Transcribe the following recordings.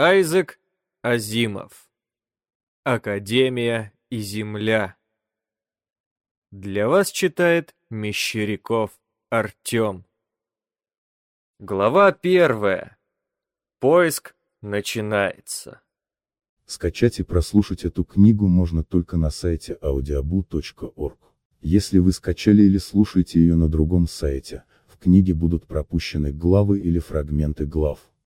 Айзек Азимов. Академия и Земля. Для вас читает Мещеряков Артем. Глава первая. Поиск начинается. Скачать и прослушать эту книгу можно только на сайте audiobu.org. Если вы скачали или слушаете ее на другом сайте, в книге будут пропущены главы или фрагменты глав.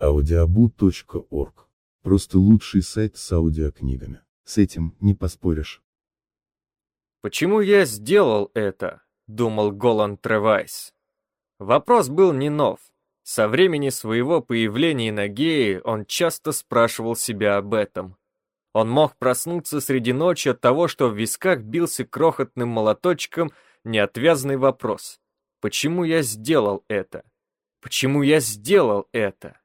audiobu.org. Просто лучший сайт с аудиокнигами. С этим не поспоришь. Почему я сделал это? Думал Голан Тревайс. Вопрос был не нов. Со времени своего появления на гее он часто спрашивал себя об этом. Он мог проснуться среди ночи от того, что в висках бился крохотным молоточком неотвязный вопрос. Почему я сделал это? Почему я сделал это?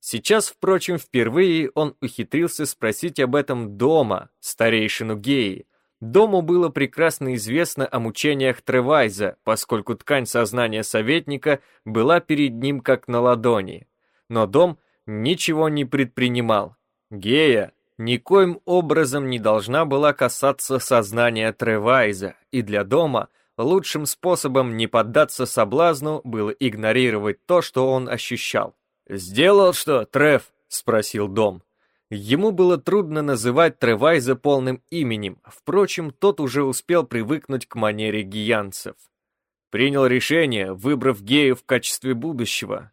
Сейчас, впрочем, впервые он ухитрился спросить об этом дома, старейшину Геи. Дому было прекрасно известно о мучениях Тревайза, поскольку ткань сознания советника была перед ним как на ладони. Но дом ничего не предпринимал. Гея никоим образом не должна была касаться сознания Тревайза, и для дома лучшим способом не поддаться соблазну было игнорировать то, что он ощущал. «Сделал что, Трев?» — спросил Дом. Ему было трудно называть Тревайза полным именем, впрочем, тот уже успел привыкнуть к манере гиянцев. Принял решение, выбрав гею в качестве будущего.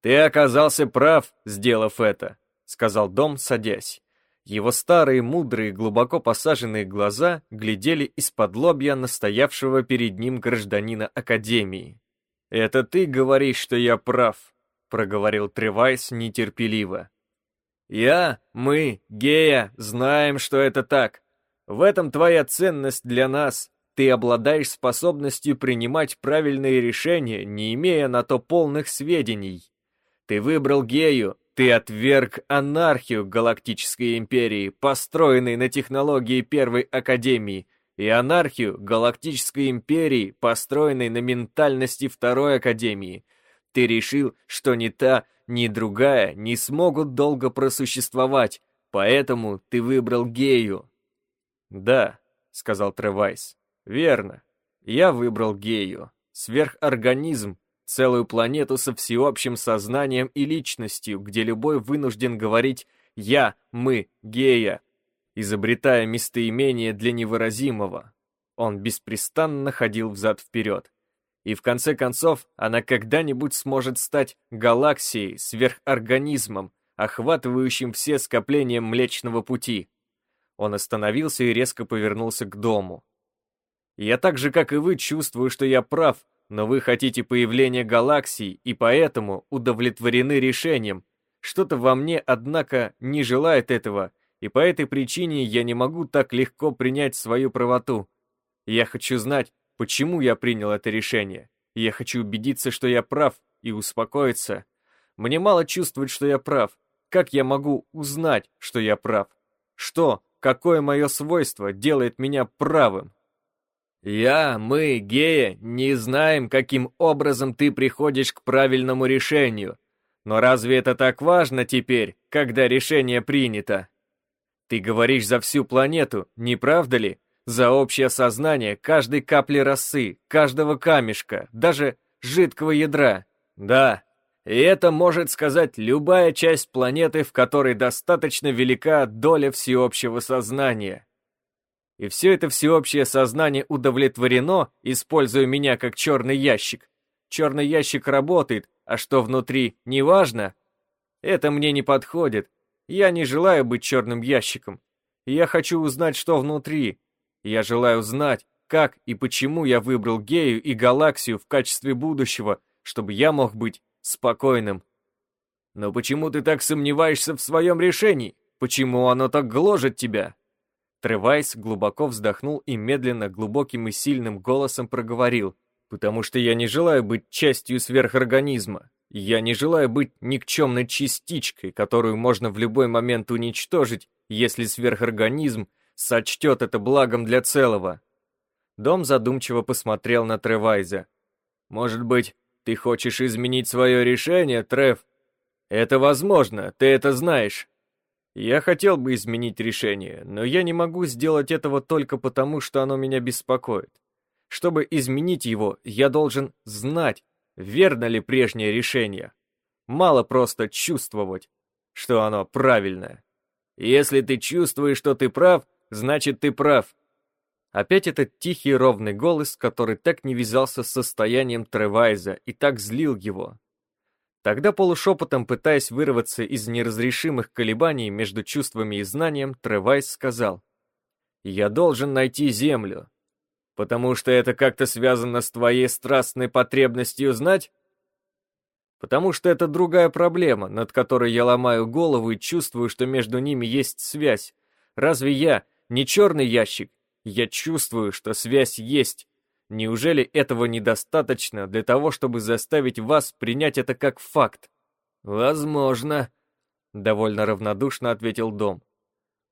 «Ты оказался прав, сделав это», — сказал Дом, садясь. Его старые, мудрые, глубоко посаженные глаза глядели из-под лобья настоявшего перед ним гражданина Академии. «Это ты говоришь, что я прав», — проговорил Тревайс нетерпеливо. «Я, мы, Гея, знаем, что это так. В этом твоя ценность для нас. Ты обладаешь способностью принимать правильные решения, не имея на то полных сведений. Ты выбрал Гею, ты отверг анархию Галактической Империи, построенной на технологии Первой Академии, и анархию Галактической Империи, построенной на ментальности Второй Академии — ты решил, что ни та, ни другая не смогут долго просуществовать, поэтому ты выбрал гею. Да, сказал Тревайс. Верно. Я выбрал гею. Сверхорганизм, целую планету со всеобщим сознанием и личностью, где любой вынужден говорить «я», «мы», «гея», изобретая местоимение для невыразимого. Он беспрестанно ходил взад-вперед и в конце концов она когда-нибудь сможет стать галаксией, сверхорганизмом, охватывающим все скопления Млечного Пути. Он остановился и резко повернулся к дому. Я так же, как и вы, чувствую, что я прав, но вы хотите появления галаксий и поэтому удовлетворены решением. Что-то во мне, однако, не желает этого, и по этой причине я не могу так легко принять свою правоту. Я хочу знать, Почему я принял это решение? Я хочу убедиться, что я прав, и успокоиться. Мне мало чувствовать, что я прав. Как я могу узнать, что я прав? Что, какое мое свойство делает меня правым? Я, мы, гея, не знаем, каким образом ты приходишь к правильному решению. Но разве это так важно теперь, когда решение принято? Ты говоришь за всю планету, не правда ли? За общее сознание каждой капли росы, каждого камешка, даже жидкого ядра. Да, и это может сказать любая часть планеты, в которой достаточно велика доля всеобщего сознания. И все это всеобщее сознание удовлетворено, используя меня как черный ящик. Черный ящик работает, а что внутри, неважно. Это мне не подходит. Я не желаю быть черным ящиком. Я хочу узнать, что внутри, я желаю знать, как и почему я выбрал Гею и Галаксию в качестве будущего, чтобы я мог быть спокойным. Но почему ты так сомневаешься в своем решении? Почему оно так гложет тебя?» Тревайс глубоко вздохнул и медленно, глубоким и сильным голосом проговорил. «Потому что я не желаю быть частью сверхорганизма. Я не желаю быть никчемной частичкой, которую можно в любой момент уничтожить, если сверхорганизм сочтет это благом для целого». Дом задумчиво посмотрел на Тревайза. «Может быть, ты хочешь изменить свое решение, Трев? Это возможно, ты это знаешь. Я хотел бы изменить решение, но я не могу сделать этого только потому, что оно меня беспокоит. Чтобы изменить его, я должен знать, верно ли прежнее решение. Мало просто чувствовать, что оно правильное. Если ты чувствуешь, что ты прав, значит ты прав. Опять этот тихий ровный голос, который так не вязался с состоянием Тревайза и так злил его. Тогда полушепотом, пытаясь вырваться из неразрешимых колебаний между чувствами и знанием, Тревайс сказал, «Я должен найти землю, потому что это как-то связано с твоей страстной потребностью знать?» «Потому что это другая проблема, над которой я ломаю голову и чувствую, что между ними есть связь. Разве я не черный ящик? Я чувствую, что связь есть, Неужели этого недостаточно для того, чтобы заставить вас принять это как факт? Возможно, довольно равнодушно ответил Дом.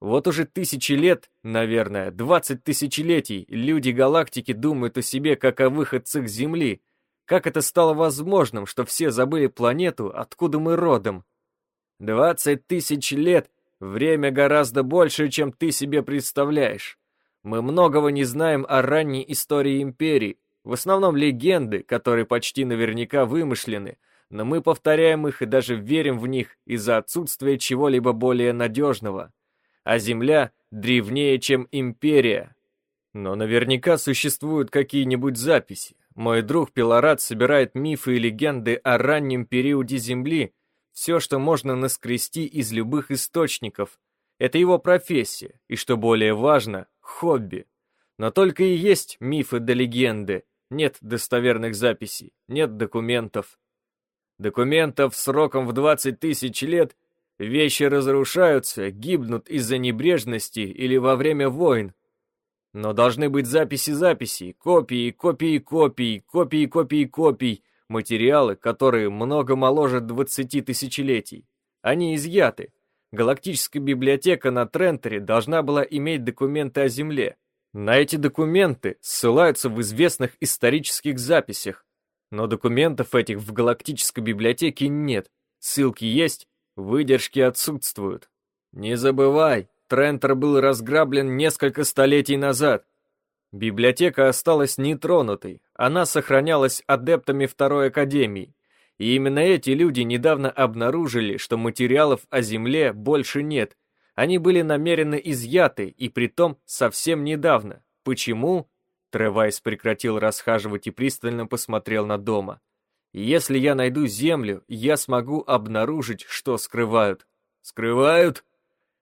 Вот уже тысячи лет, наверное, двадцать тысячелетий, люди галактики думают о себе как о выходцах Земли. Как это стало возможным, что все забыли планету, откуда мы родом? Двадцать тысяч лет — время гораздо больше, чем ты себе представляешь. Мы многого не знаем о ранней истории Империи, в основном легенды, которые почти наверняка вымышлены, но мы повторяем их и даже верим в них из-за отсутствия чего-либо более надежного. А Земля древнее, чем Империя. Но наверняка существуют какие-нибудь записи. Мой друг Пилорат собирает мифы и легенды о раннем периоде Земли, все, что можно наскрести из любых источников. Это его профессия, и что более важно, хобби. Но только и есть мифы да легенды, нет достоверных записей, нет документов. Документов сроком в 20 тысяч лет вещи разрушаются, гибнут из-за небрежности или во время войн. Но должны быть записи записей, копии, копии, копий, копии, копии, копий, материалы, которые много моложе 20 тысячелетий. Они изъяты, Галактическая библиотека на Трентере должна была иметь документы о Земле. На эти документы ссылаются в известных исторических записях. Но документов этих в Галактической библиотеке нет. Ссылки есть, выдержки отсутствуют. Не забывай, Трентер был разграблен несколько столетий назад. Библиотека осталась нетронутой, она сохранялась адептами Второй Академии. И именно эти люди недавно обнаружили, что материалов о Земле больше нет. Они были намеренно изъяты, и притом совсем недавно. Почему? Тревайс прекратил расхаживать и пристально посмотрел на дома. Если я найду Землю, я смогу обнаружить, что скрывают. Скрывают?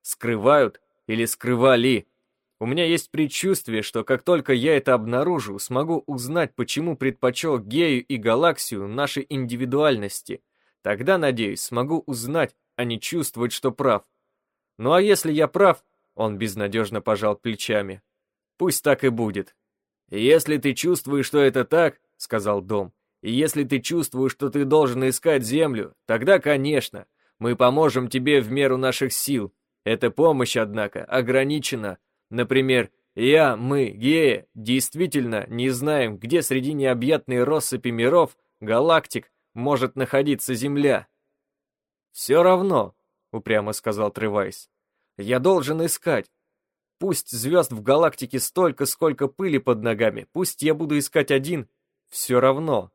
Скрывают или скрывали? У меня есть предчувствие, что как только я это обнаружу, смогу узнать, почему предпочел Гею и Галаксию нашей индивидуальности. Тогда, надеюсь, смогу узнать, а не чувствовать, что прав. Ну а если я прав, он безнадежно пожал плечами. Пусть так и будет. Если ты чувствуешь, что это так, сказал Дом, и если ты чувствуешь, что ты должен искать землю, тогда, конечно, мы поможем тебе в меру наших сил. Эта помощь, однако, ограничена, Например, я, мы, геи, действительно не знаем, где среди необъятной россыпи миров, галактик, может находиться Земля. «Все равно», — упрямо сказал Тревайс, — «я должен искать. Пусть звезд в галактике столько, сколько пыли под ногами, пусть я буду искать один, все равно».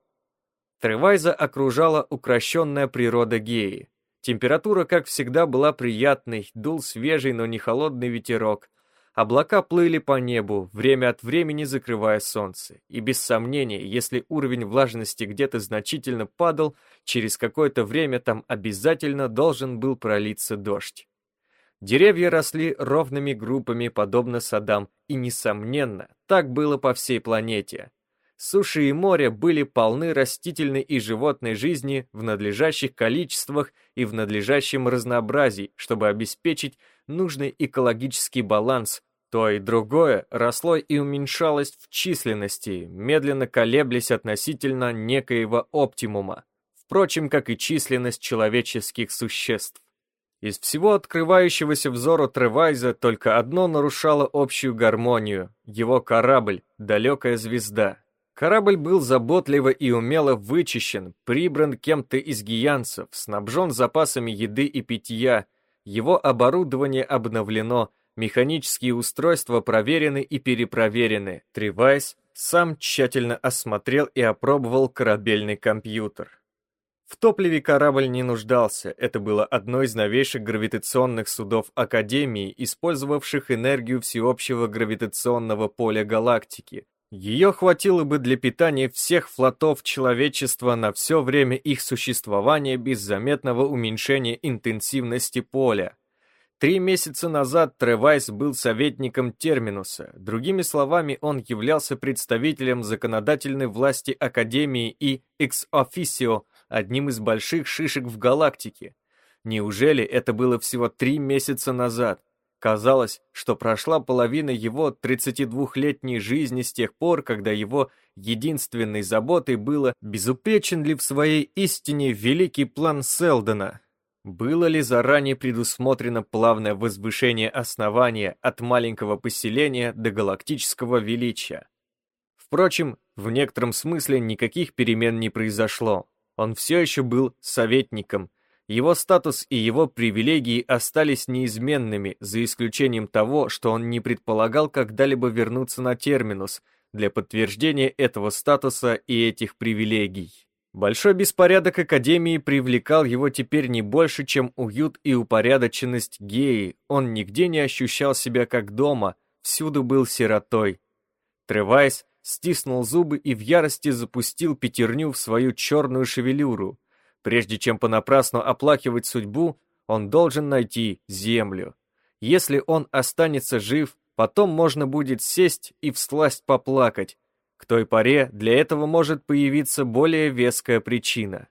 Тревайза окружала укращенная природа геи. Температура, как всегда, была приятной, дул свежий, но не холодный ветерок, Облака плыли по небу, время от времени закрывая солнце, и без сомнения, если уровень влажности где-то значительно падал, через какое-то время там обязательно должен был пролиться дождь. Деревья росли ровными группами, подобно садам, и, несомненно, так было по всей планете. Суши и море были полны растительной и животной жизни в надлежащих количествах и в надлежащем разнообразии, чтобы обеспечить нужный экологический баланс. То и другое росло и уменьшалось в численности, медленно колеблясь относительно некоего оптимума, впрочем, как и численность человеческих существ. Из всего открывающегося взору Тревайза только одно нарушало общую гармонию — его корабль, далекая звезда. Корабль был заботливо и умело вычищен, прибран кем-то из гиянцев, снабжен запасами еды и питья, его оборудование обновлено, механические устройства проверены и перепроверены. Тревайс сам тщательно осмотрел и опробовал корабельный компьютер. В топливе корабль не нуждался, это было одно из новейших гравитационных судов Академии, использовавших энергию всеобщего гравитационного поля галактики, ее хватило бы для питания всех флотов человечества на все время их существования без заметного уменьшения интенсивности поля. Три месяца назад Тревайс был советником Терминуса, другими словами, он являлся представителем законодательной власти Академии и экс-офисио, одним из больших шишек в галактике. Неужели это было всего три месяца назад? Казалось, что прошла половина его 32-летней жизни с тех пор, когда его единственной заботой было, безупречен ли в своей истине великий план Селдона. Было ли заранее предусмотрено плавное возвышение основания от маленького поселения до галактического величия? Впрочем, в некотором смысле никаких перемен не произошло. Он все еще был советником, его статус и его привилегии остались неизменными, за исключением того, что он не предполагал когда-либо вернуться на терминус для подтверждения этого статуса и этих привилегий. Большой беспорядок Академии привлекал его теперь не больше, чем уют и упорядоченность геи, он нигде не ощущал себя как дома, всюду был сиротой. Тревайс стиснул зубы и в ярости запустил пятерню в свою черную шевелюру. Прежде чем понапрасну оплакивать судьбу, он должен найти землю. Если он останется жив, потом можно будет сесть и всласть поплакать. К той поре для этого может появиться более веская причина.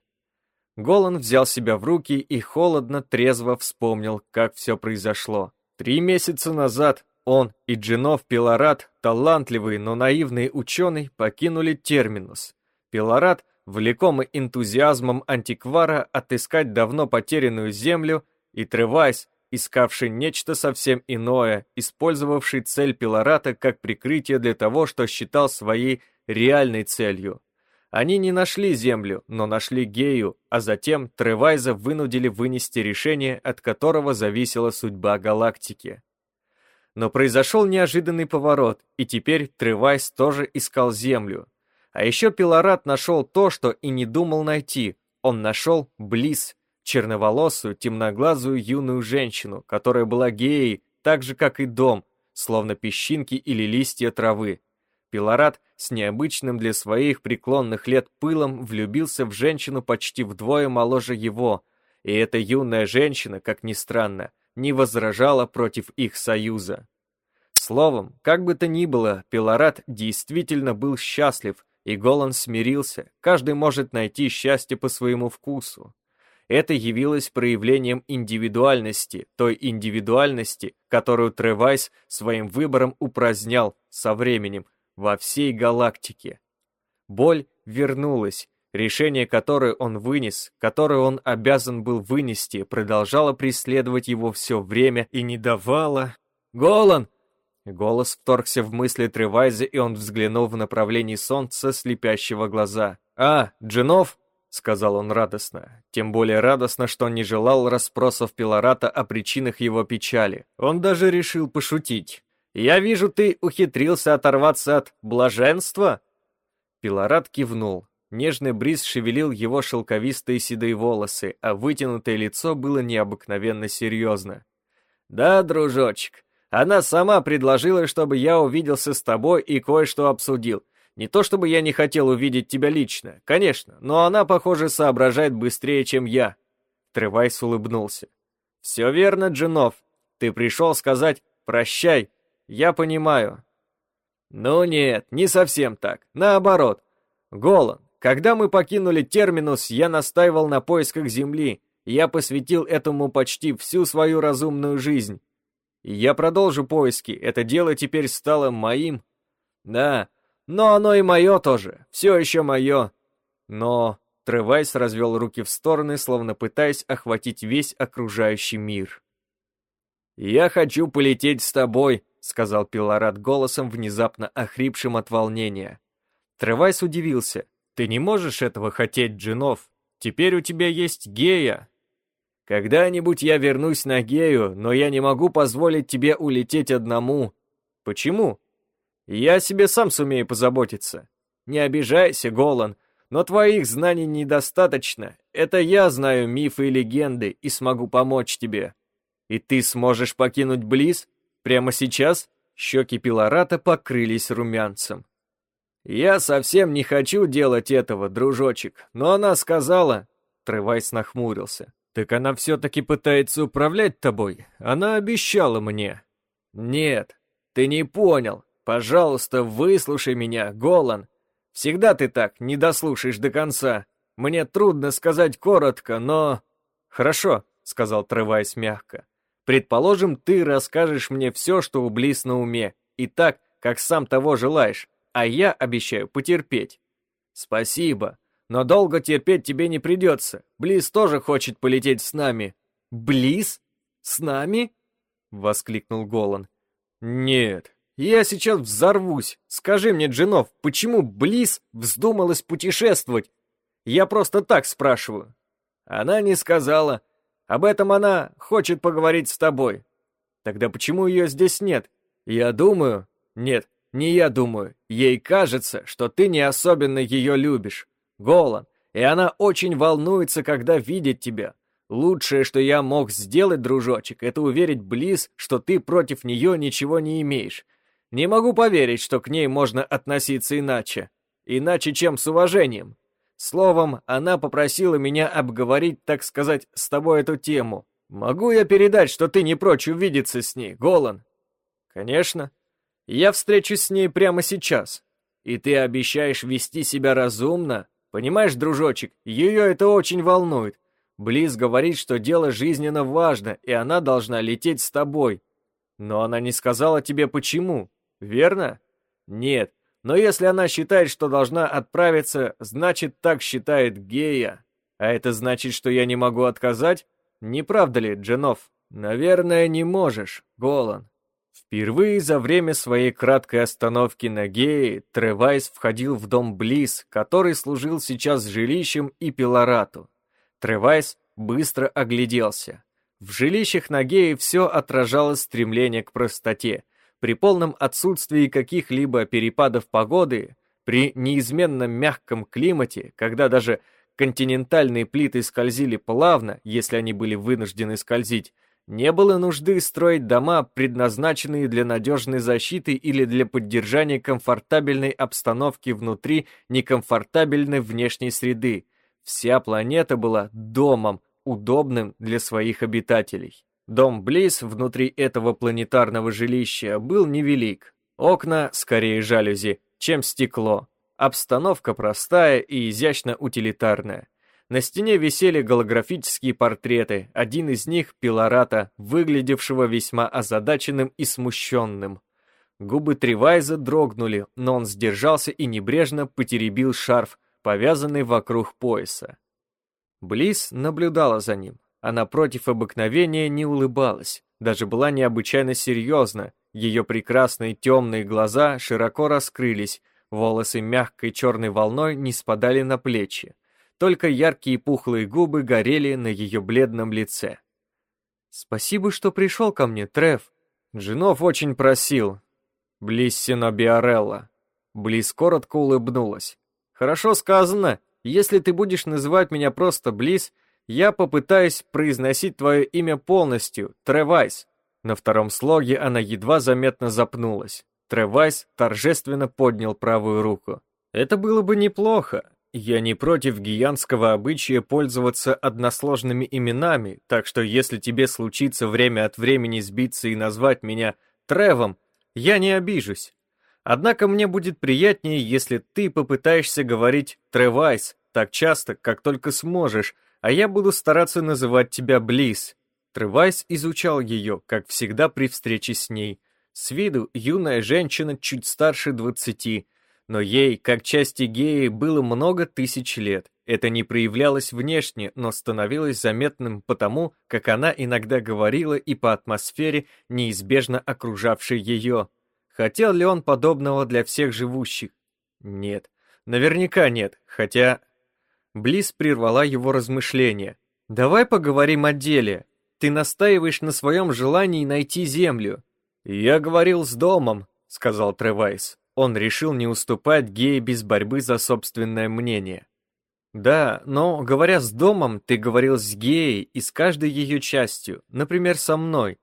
Голан взял себя в руки и холодно, трезво вспомнил, как все произошло. Три месяца назад он и Джинов Пилорат, талантливый, но наивный ученый, покинули Терминус. Пилорат влекомый энтузиазмом антиквара отыскать давно потерянную землю, и Тревайс, искавший нечто совсем иное, использовавший цель Пилората как прикрытие для того, что считал своей реальной целью. Они не нашли землю, но нашли Гею, а затем Тревайза вынудили вынести решение, от которого зависела судьба галактики. Но произошел неожиданный поворот, и теперь Тревайс тоже искал землю. А еще Пилорат нашел то, что и не думал найти. Он нашел Близ, черноволосую, темноглазую юную женщину, которая была геей, так же, как и дом, словно песчинки или листья травы. Пилорат с необычным для своих преклонных лет пылом влюбился в женщину почти вдвое моложе его, и эта юная женщина, как ни странно, не возражала против их союза. Словом, как бы то ни было, Пилорат действительно был счастлив, и Голан смирился, каждый может найти счастье по своему вкусу. Это явилось проявлением индивидуальности, той индивидуальности, которую Тревайс своим выбором упразднял со временем во всей галактике. Боль вернулась, решение которое он вынес, которое он обязан был вынести, продолжало преследовать его все время и не давало... «Голан!» Голос вторгся в мысли Тревайза, и он взглянул в направлении солнца, слепящего глаза. «А, Джинов?» — сказал он радостно. Тем более радостно, что он не желал расспросов Пилората о причинах его печали. Он даже решил пошутить. «Я вижу, ты ухитрился оторваться от блаженства?» Пилорат кивнул. Нежный бриз шевелил его шелковистые седые волосы, а вытянутое лицо было необыкновенно серьезно. «Да, дружочек, она сама предложила, чтобы я увиделся с тобой и кое-что обсудил. Не то чтобы я не хотел увидеть тебя лично, конечно, но она, похоже, соображает быстрее, чем я». Тревайс улыбнулся. «Все верно, Джинов. Ты пришел сказать «прощай». Я понимаю». Ну нет, не совсем так. Наоборот. Голан, когда мы покинули терминус, я настаивал на поисках Земли. Я посвятил этому почти всю свою разумную жизнь. Я продолжу поиски. Это дело теперь стало моим. Да, но оно и мое тоже. Все еще мое. Но... Тревайс развел руки в стороны, словно пытаясь охватить весь окружающий мир. «Я хочу полететь с тобой», — сказал Пилорат голосом, внезапно охрипшим от волнения. Тревайс удивился. «Ты не можешь этого хотеть, Джинов. Теперь у тебя есть Гея». «Когда-нибудь я вернусь на Гею, но я не могу позволить тебе улететь одному». «Почему?» «Я себе сам сумею позаботиться». «Не обижайся, Голан, но твоих знаний недостаточно. Это я знаю мифы и легенды и смогу помочь тебе. И ты сможешь покинуть Близ? Прямо сейчас?» Щеки Пилората покрылись румянцем. «Я совсем не хочу делать этого, дружочек, но она сказала...» Тревайс нахмурился. «Так она все-таки пытается управлять тобой? Она обещала мне». «Нет, ты не понял. Пожалуйста, выслушай меня, Голан. Всегда ты так, не дослушаешь до конца. Мне трудно сказать коротко, но...» «Хорошо», — сказал Тревайс мягко. «Предположим, ты расскажешь мне все, что у Близ на уме, и так, как сам того желаешь, а я обещаю потерпеть». «Спасибо, но долго терпеть тебе не придется. Близ тоже хочет полететь с нами». «Близ? С нами?» — воскликнул Голан. «Нет, я сейчас взорвусь. Скажи мне, Джинов, почему Близ вздумалась путешествовать? Я просто так спрашиваю. Она не сказала. Об этом она хочет поговорить с тобой. Тогда почему ее здесь нет? Я думаю... Нет, не я думаю. Ей кажется, что ты не особенно ее любишь. Голан. И она очень волнуется, когда видит тебя. Лучшее, что я мог сделать, дружочек, это уверить Близ, что ты против нее ничего не имеешь. Не могу поверить, что к ней можно относиться иначе. Иначе, чем с уважением. Словом, она попросила меня обговорить, так сказать, с тобой эту тему. Могу я передать, что ты не прочь увидеться с ней, Голан? Конечно. Я встречусь с ней прямо сейчас. И ты обещаешь вести себя разумно? Понимаешь, дружочек, ее это очень волнует. Близ говорит, что дело жизненно важно, и она должна лететь с тобой. Но она не сказала тебе почему верно? Нет, но если она считает, что должна отправиться, значит так считает Гея. А это значит, что я не могу отказать? Не правда ли, Дженов? Наверное, не можешь, Голан. Впервые за время своей краткой остановки на Гее Тревайс входил в дом Близ, который служил сейчас жилищем и пилорату. Тревайс быстро огляделся. В жилищах на Гее все отражало стремление к простоте, при полном отсутствии каких-либо перепадов погоды, при неизменном мягком климате, когда даже континентальные плиты скользили плавно, если они были вынуждены скользить, не было нужды строить дома, предназначенные для надежной защиты или для поддержания комфортабельной обстановки внутри некомфортабельной внешней среды. Вся планета была домом, удобным для своих обитателей. Дом Близ внутри этого планетарного жилища был невелик. Окна скорее жалюзи, чем стекло. Обстановка простая и изящно утилитарная. На стене висели голографические портреты, один из них — Пилората, выглядевшего весьма озадаченным и смущенным. Губы Тревайза дрогнули, но он сдержался и небрежно потеребил шарф, повязанный вокруг пояса. Близ наблюдала за ним. Она против обыкновения не улыбалась, даже была необычайно серьезна, ее прекрасные темные глаза широко раскрылись, волосы мягкой черной волной не спадали на плечи, только яркие пухлые губы горели на ее бледном лице. «Спасибо, что пришел ко мне, Треф. Джинов очень просил. Блиссино Биорелла». Близ коротко улыбнулась. «Хорошо сказано. Если ты будешь называть меня просто Близ, я попытаюсь произносить твое имя полностью, Тревайс. На втором слоге она едва заметно запнулась. Тревайс торжественно поднял правую руку. Это было бы неплохо. Я не против гиянского обычая пользоваться односложными именами, так что если тебе случится время от времени сбиться и назвать меня Тревом, я не обижусь. Однако мне будет приятнее, если ты попытаешься говорить «Тревайс» так часто, как только сможешь, а я буду стараться называть тебя Близ. Тревайс изучал ее, как всегда при встрече с ней. С виду юная женщина чуть старше двадцати, но ей, как части геи, было много тысяч лет. Это не проявлялось внешне, но становилось заметным потому, как она иногда говорила и по атмосфере, неизбежно окружавшей ее. Хотел ли он подобного для всех живущих? Нет. Наверняка нет, хотя... Близ прервала его размышления. «Давай поговорим о деле. Ты настаиваешь на своем желании найти землю». «Я говорил с домом», — сказал Тревайс. Он решил не уступать геи без борьбы за собственное мнение. «Да, но, говоря с домом, ты говорил с геей и с каждой ее частью, например, со мной.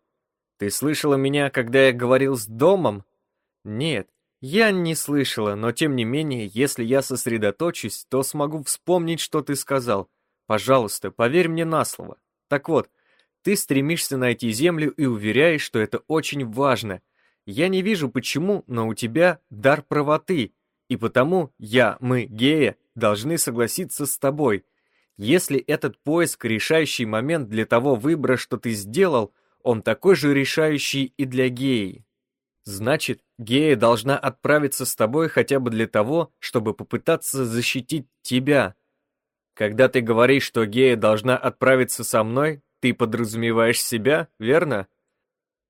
Ты слышала меня, когда я говорил с домом?» «Нет, я не слышала, но тем не менее, если я сосредоточусь, то смогу вспомнить, что ты сказал. Пожалуйста, поверь мне на слово. Так вот, ты стремишься найти землю и уверяешь, что это очень важно — я не вижу почему, но у тебя дар правоты, и потому я, мы, гея, должны согласиться с тобой. Если этот поиск решающий момент для того выбора, что ты сделал, он такой же решающий и для геи. Значит, гея должна отправиться с тобой хотя бы для того, чтобы попытаться защитить тебя. Когда ты говоришь, что гея должна отправиться со мной, ты подразумеваешь себя, верно?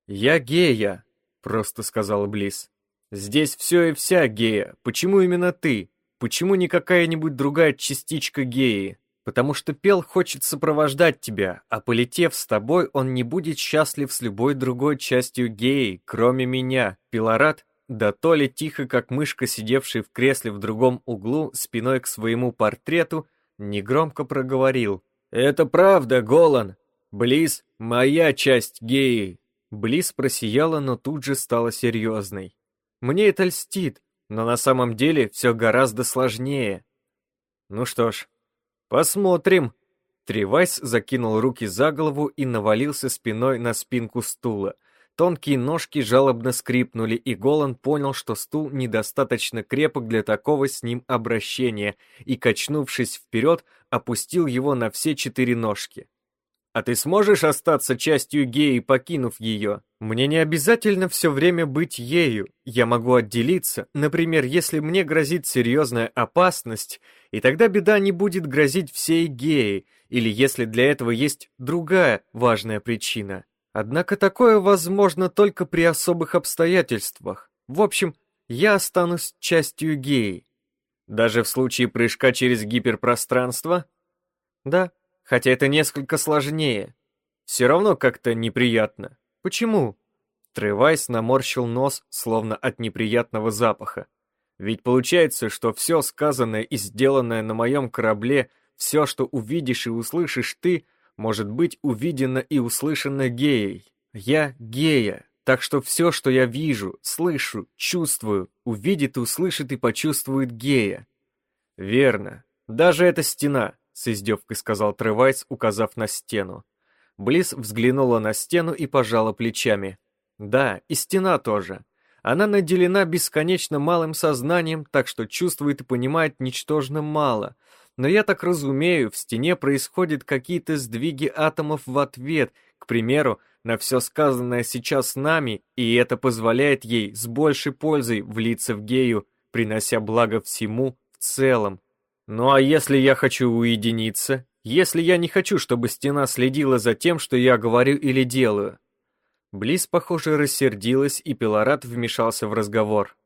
Я гея, просто сказала Близ. «Здесь все и вся гея. Почему именно ты? Почему не какая-нибудь другая частичка геи? Потому что Пел хочет сопровождать тебя, а полетев с тобой, он не будет счастлив с любой другой частью геи, кроме меня. Пилорат, да то ли тихо, как мышка, сидевший в кресле в другом углу, спиной к своему портрету, негромко проговорил. «Это правда, Голан. Близ — моя часть геи, Близ просияла, но тут же стала серьезной. «Мне это льстит, но на самом деле все гораздо сложнее». «Ну что ж, посмотрим». Тревайс закинул руки за голову и навалился спиной на спинку стула. Тонкие ножки жалобно скрипнули, и Голан понял, что стул недостаточно крепок для такого с ним обращения, и, качнувшись вперед, опустил его на все четыре ножки. А ты сможешь остаться частью геи, покинув ее? Мне не обязательно все время быть ею. Я могу отделиться, например, если мне грозит серьезная опасность, и тогда беда не будет грозить всей геи, или если для этого есть другая важная причина. Однако такое возможно только при особых обстоятельствах. В общем, я останусь частью геи. Даже в случае прыжка через гиперпространство? Да, хотя это несколько сложнее. Все равно как-то неприятно. Почему? Тревайс наморщил нос, словно от неприятного запаха. Ведь получается, что все сказанное и сделанное на моем корабле, все, что увидишь и услышишь ты, может быть увидено и услышано геей. Я гея, так что все, что я вижу, слышу, чувствую, увидит, услышит и почувствует гея. Верно. Даже эта стена, с издевкой сказал Тревайс, указав на стену. Близ взглянула на стену и пожала плечами. Да, и стена тоже. Она наделена бесконечно малым сознанием, так что чувствует и понимает ничтожно мало. Но я так разумею, в стене происходят какие-то сдвиги атомов в ответ, к примеру, на все сказанное сейчас нами, и это позволяет ей с большей пользой влиться в гею, принося благо всему в целом. Ну а если я хочу уединиться? Если я не хочу, чтобы стена следила за тем, что я говорю или делаю? Близ, похоже, рассердилась, и Пилорат вмешался в разговор.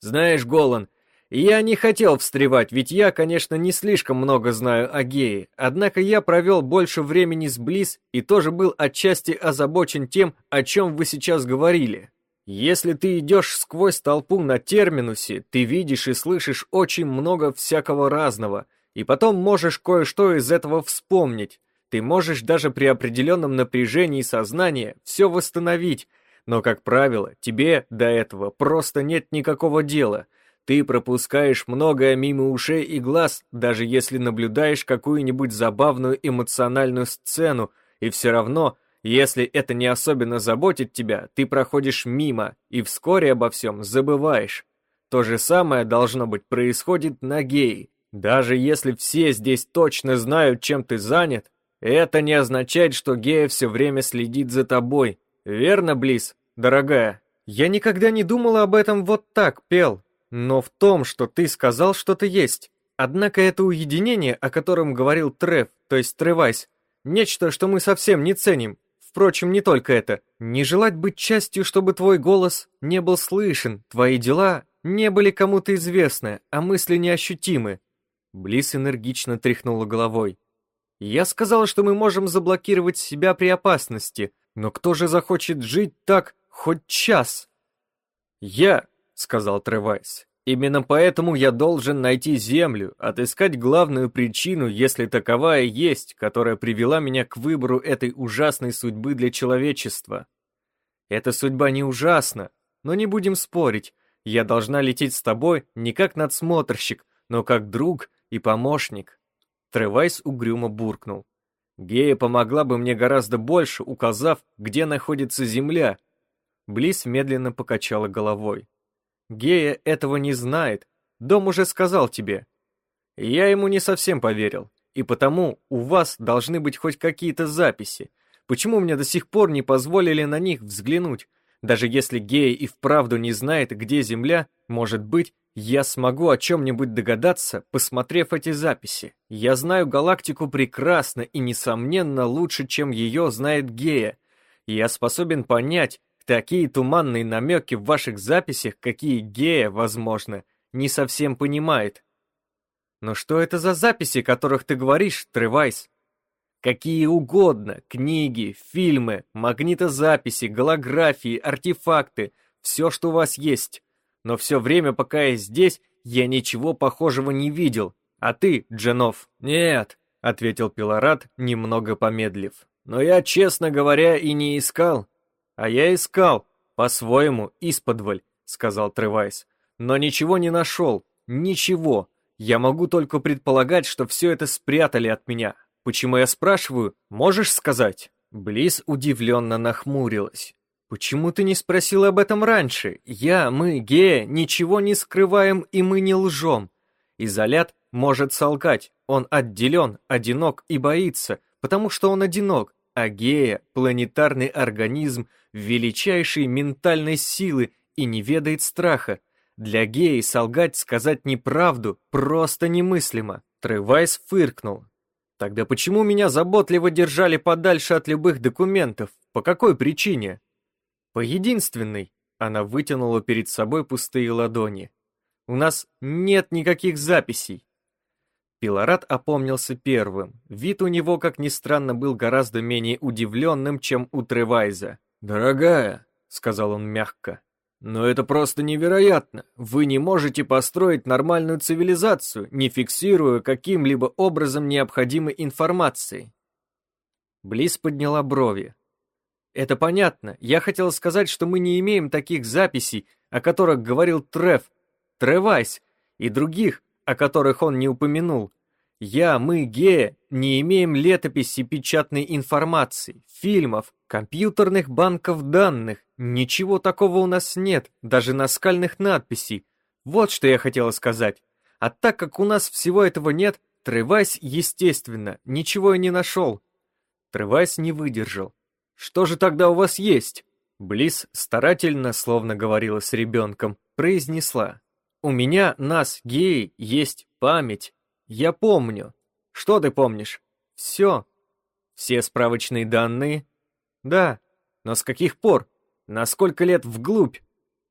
«Знаешь, Голан, я не хотел встревать, ведь я, конечно, не слишком много знаю о гее, однако я провел больше времени с Близ и тоже был отчасти озабочен тем, о чем вы сейчас говорили. Если ты идешь сквозь толпу на терминусе, ты видишь и слышишь очень много всякого разного, и потом можешь кое-что из этого вспомнить. Ты можешь даже при определенном напряжении сознания все восстановить, но, как правило, тебе до этого просто нет никакого дела. Ты пропускаешь многое мимо ушей и глаз, даже если наблюдаешь какую-нибудь забавную эмоциональную сцену, и все равно если это не особенно заботит тебя, ты проходишь мимо и вскоре обо всем забываешь. то же самое должно быть происходит на геи. Даже если все здесь точно знают, чем ты занят, это не означает, что гея все время следит за тобой. Верно, Близ, дорогая? Я никогда не думала об этом вот так, Пел. Но в том, что ты сказал, что-то есть. Однако это уединение, о котором говорил Трев, то есть Тревайс, нечто, что мы совсем не ценим. Впрочем, не только это. Не желать быть частью, чтобы твой голос не был слышен, твои дела не были кому-то известны, а мысли неощутимы. Близ энергично тряхнула головой. Я сказал, что мы можем заблокировать себя при опасности, но кто же захочет жить так хоть час? Я, сказал Тревайс. Именно поэтому я должен найти Землю, отыскать главную причину, если таковая есть, которая привела меня к выбору этой ужасной судьбы для человечества. Эта судьба не ужасна, но не будем спорить. Я должна лететь с тобой не как надсмотрщик, но как друг и помощник. Тревайс угрюмо буркнул. Гея помогла бы мне гораздо больше, указав, где находится Земля. Близ медленно покачала головой. Гея этого не знает. Дом уже сказал тебе. Я ему не совсем поверил. И потому у вас должны быть хоть какие-то записи. Почему мне до сих пор не позволили на них взглянуть? Даже если Гея и вправду не знает, где Земля, может быть, я смогу о чем-нибудь догадаться, посмотрев эти записи. Я знаю галактику прекрасно и, несомненно, лучше, чем ее знает Гея. я способен понять, Такие туманные намеки в ваших записях, какие гея, возможно, не совсем понимает. Но что это за записи, которых ты говоришь, Тревайс? Какие угодно, книги, фильмы, магнитозаписи, голографии, артефакты, все, что у вас есть. Но все время, пока я здесь, я ничего похожего не видел. А ты, Дженов? Нет, ответил Пилорат, немного помедлив. Но я, честно говоря, и не искал. «А я искал, по-своему, исподволь», — сказал Тревайс. «Но ничего не нашел, ничего. Я могу только предполагать, что все это спрятали от меня. Почему я спрашиваю, можешь сказать?» Близ удивленно нахмурилась. «Почему ты не спросил об этом раньше? Я, мы, Гея, ничего не скрываем и мы не лжем. Изолят может солгать, он отделен, одинок и боится, потому что он одинок, а Гея — планетарный организм величайшей ментальной силы и не ведает страха. Для Геи солгать, сказать неправду просто немыслимо. Тревайс фыркнул. Тогда почему меня заботливо держали подальше от любых документов? По какой причине? По единственной. Она вытянула перед собой пустые ладони. У нас нет никаких записей. Пилорат опомнился первым. Вид у него, как ни странно, был гораздо менее удивленным, чем у Тревайза. «Дорогая», — сказал он мягко, — «но это просто невероятно. Вы не можете построить нормальную цивилизацию, не фиксируя каким-либо образом необходимой информации». Близ подняла брови. «Это понятно. Я хотел сказать, что мы не имеем таких записей, о которых говорил Трев, Тревайс и других, о которых он не упомянул. Я, мы, Гея, не имеем летописи печатной информации, фильмов, компьютерных банков данных. Ничего такого у нас нет, даже наскальных надписей. Вот что я хотела сказать. А так как у нас всего этого нет, Тревайс, естественно, ничего и не нашел. Тревайс не выдержал. Что же тогда у вас есть? Близ старательно, словно говорила с ребенком, произнесла. У меня, нас, геи, есть память. Я помню. Что ты помнишь? Все. Все справочные данные? Да. Но с каких пор? На сколько лет вглубь?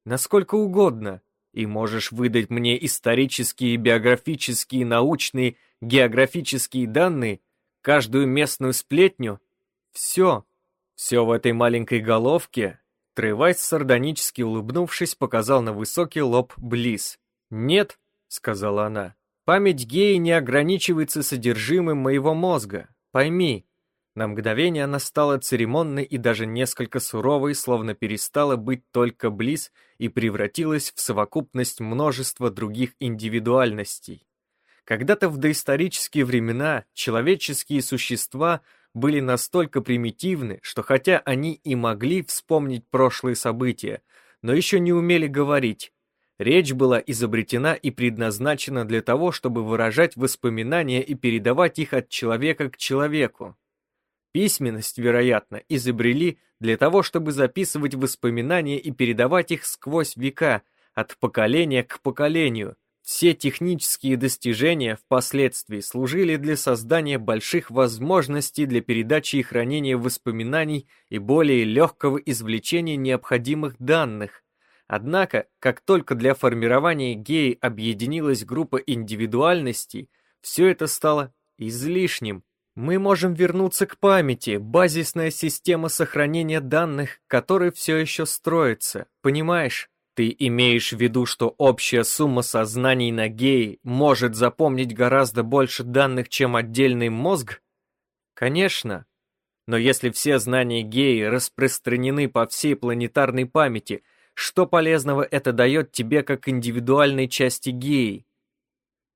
Насколько угодно. И можешь выдать мне исторические, биографические, научные, географические данные, каждую местную сплетню? Все. Все в этой маленькой головке? Тревайс, сардонически улыбнувшись, показал на высокий лоб Близ. «Нет», — сказала она, — «память геи не ограничивается содержимым моего мозга. Пойми». На мгновение она стала церемонной и даже несколько суровой, словно перестала быть только близ и превратилась в совокупность множества других индивидуальностей. Когда-то в доисторические времена человеческие существа были настолько примитивны, что хотя они и могли вспомнить прошлые события, но еще не умели говорить, Речь была изобретена и предназначена для того, чтобы выражать воспоминания и передавать их от человека к человеку. Письменность, вероятно, изобрели для того, чтобы записывать воспоминания и передавать их сквозь века, от поколения к поколению. Все технические достижения впоследствии служили для создания больших возможностей для передачи и хранения воспоминаний и более легкого извлечения необходимых данных. Однако, как только для формирования геи объединилась группа индивидуальностей, все это стало излишним. Мы можем вернуться к памяти, базисная система сохранения данных, которая все еще строится, понимаешь? Ты имеешь в виду, что общая сумма сознаний на геи может запомнить гораздо больше данных, чем отдельный мозг? Конечно. Но если все знания геи распространены по всей планетарной памяти, что полезного это дает тебе как индивидуальной части геи?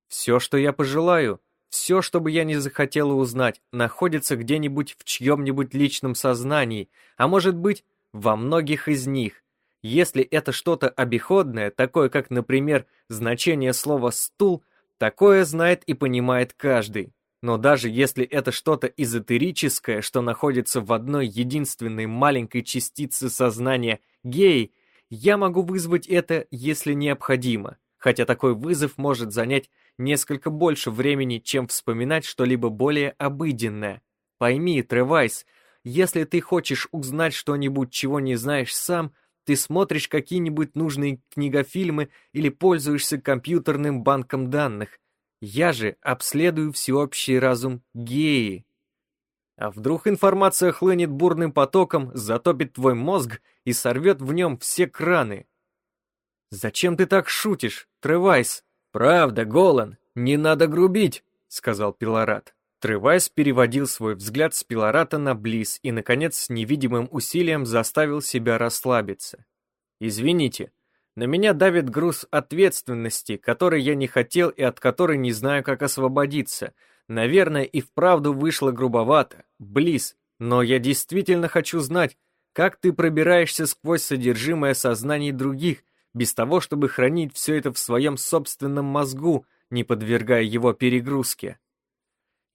Все, что я пожелаю, все, что бы я не захотела узнать, находится где-нибудь в чьем-нибудь личном сознании, а может быть, во многих из них. Если это что-то обиходное, такое как, например, значение слова «стул», такое знает и понимает каждый. Но даже если это что-то эзотерическое, что находится в одной единственной маленькой частице сознания геи, я могу вызвать это, если необходимо, хотя такой вызов может занять несколько больше времени, чем вспоминать что-либо более обыденное. Пойми, Тревайс, если ты хочешь узнать что-нибудь, чего не знаешь сам – ты смотришь какие-нибудь нужные книгофильмы или пользуешься компьютерным банком данных. Я же обследую всеобщий разум геи. А вдруг информация хлынет бурным потоком, затопит твой мозг и сорвет в нем все краны? «Зачем ты так шутишь, Тревайс?» «Правда, Голан, не надо грубить», — сказал Пилорат. Тревайс переводил свой взгляд с Пилората на Близ и, наконец, с невидимым усилием заставил себя расслабиться. «Извините, на меня давит груз ответственности, который я не хотел и от которой не знаю, как освободиться. Наверное, и вправду вышло грубовато, Близ, но я действительно хочу знать, как ты пробираешься сквозь содержимое сознаний других, без того, чтобы хранить все это в своем собственном мозгу, не подвергая его перегрузке.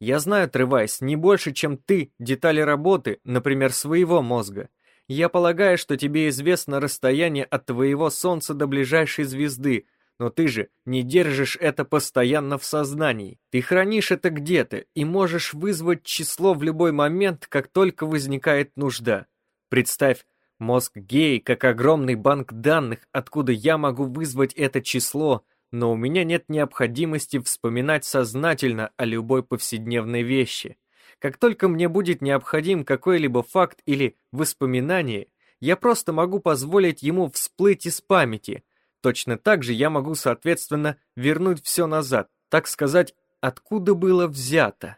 Я знаю, Тревайс, не больше, чем ты, детали работы, например, своего мозга. Я полагаю, что тебе известно расстояние от твоего Солнца до ближайшей звезды, но ты же не держишь это постоянно в сознании. Ты хранишь это где-то и можешь вызвать число в любой момент, как только возникает нужда. Представь, мозг гей как огромный банк данных, откуда я могу вызвать это число, но у меня нет необходимости вспоминать сознательно о любой повседневной вещи. Как только мне будет необходим какой-либо факт или воспоминание, я просто могу позволить ему всплыть из памяти. Точно так же я могу, соответственно, вернуть все назад, так сказать, откуда было взято.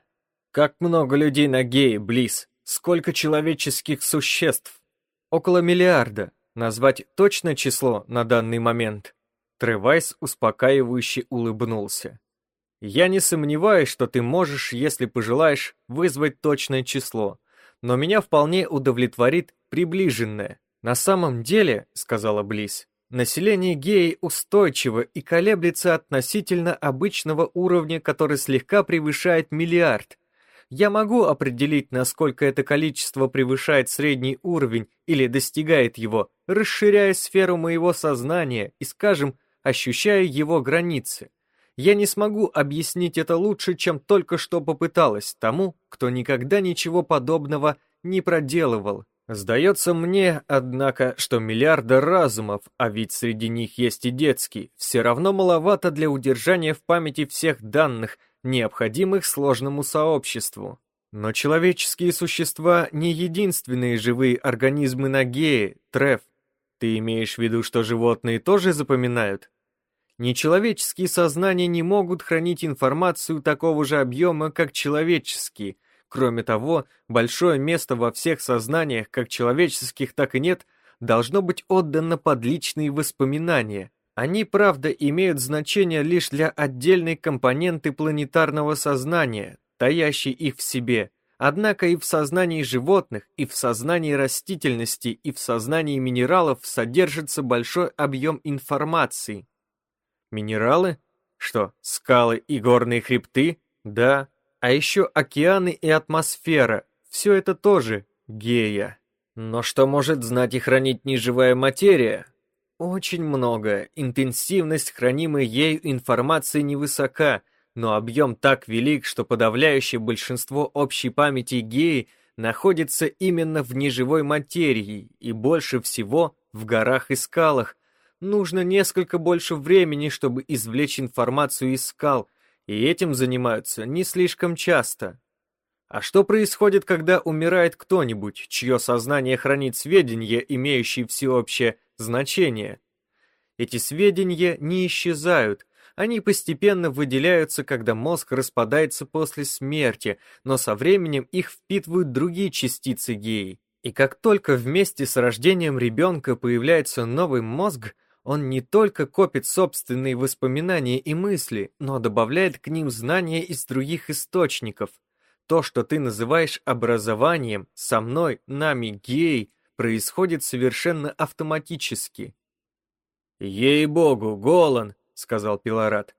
Как много людей на гее, Близ? Сколько человеческих существ? Около миллиарда. Назвать точное число на данный момент Тревайс успокаивающе улыбнулся. «Я не сомневаюсь, что ты можешь, если пожелаешь, вызвать точное число, но меня вполне удовлетворит приближенное. На самом деле, — сказала Близ, — население геи устойчиво и колеблется относительно обычного уровня, который слегка превышает миллиард. Я могу определить, насколько это количество превышает средний уровень или достигает его, расширяя сферу моего сознания и, скажем, ощущая его границы. Я не смогу объяснить это лучше, чем только что попыталась тому, кто никогда ничего подобного не проделывал. Сдается мне, однако, что миллиарды разумов, а ведь среди них есть и детский, все равно маловато для удержания в памяти всех данных, необходимых сложному сообществу. Но человеческие существа не единственные живые организмы на Гее, Треф. Ты имеешь в виду, что животные тоже запоминают? Нечеловеческие сознания не могут хранить информацию такого же объема, как человеческие. Кроме того, большое место во всех сознаниях, как человеческих, так и нет, должно быть отдано под личные воспоминания. Они, правда, имеют значение лишь для отдельной компоненты планетарного сознания, таящей их в себе – Однако и в сознании животных, и в сознании растительности, и в сознании минералов содержится большой объем информации. Минералы? Что, скалы и горные хребты? Да. А еще океаны и атмосфера. Все это тоже гея. Но что может знать и хранить неживая материя? Очень много. Интенсивность хранимой ею информации невысока, но объем так велик, что подавляющее большинство общей памяти геи находится именно в неживой материи и больше всего в горах и скалах. Нужно несколько больше времени, чтобы извлечь информацию из скал, и этим занимаются не слишком часто. А что происходит, когда умирает кто-нибудь, чье сознание хранит сведения, имеющие всеобщее значение? Эти сведения не исчезают, они постепенно выделяются, когда мозг распадается после смерти, но со временем их впитывают другие частицы геи. И как только вместе с рождением ребенка появляется новый мозг, он не только копит собственные воспоминания и мысли, но добавляет к ним знания из других источников – то, что ты называешь образованием, со мной, нами, гей, происходит совершенно автоматически. «Ей-богу, Голан!» — сказал Пилорат.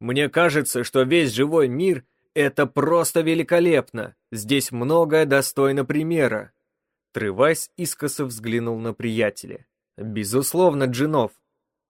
«Мне кажется, что весь живой мир — это просто великолепно. Здесь многое достойно примера». Трывайс искоса взглянул на приятеля. «Безусловно, Джинов.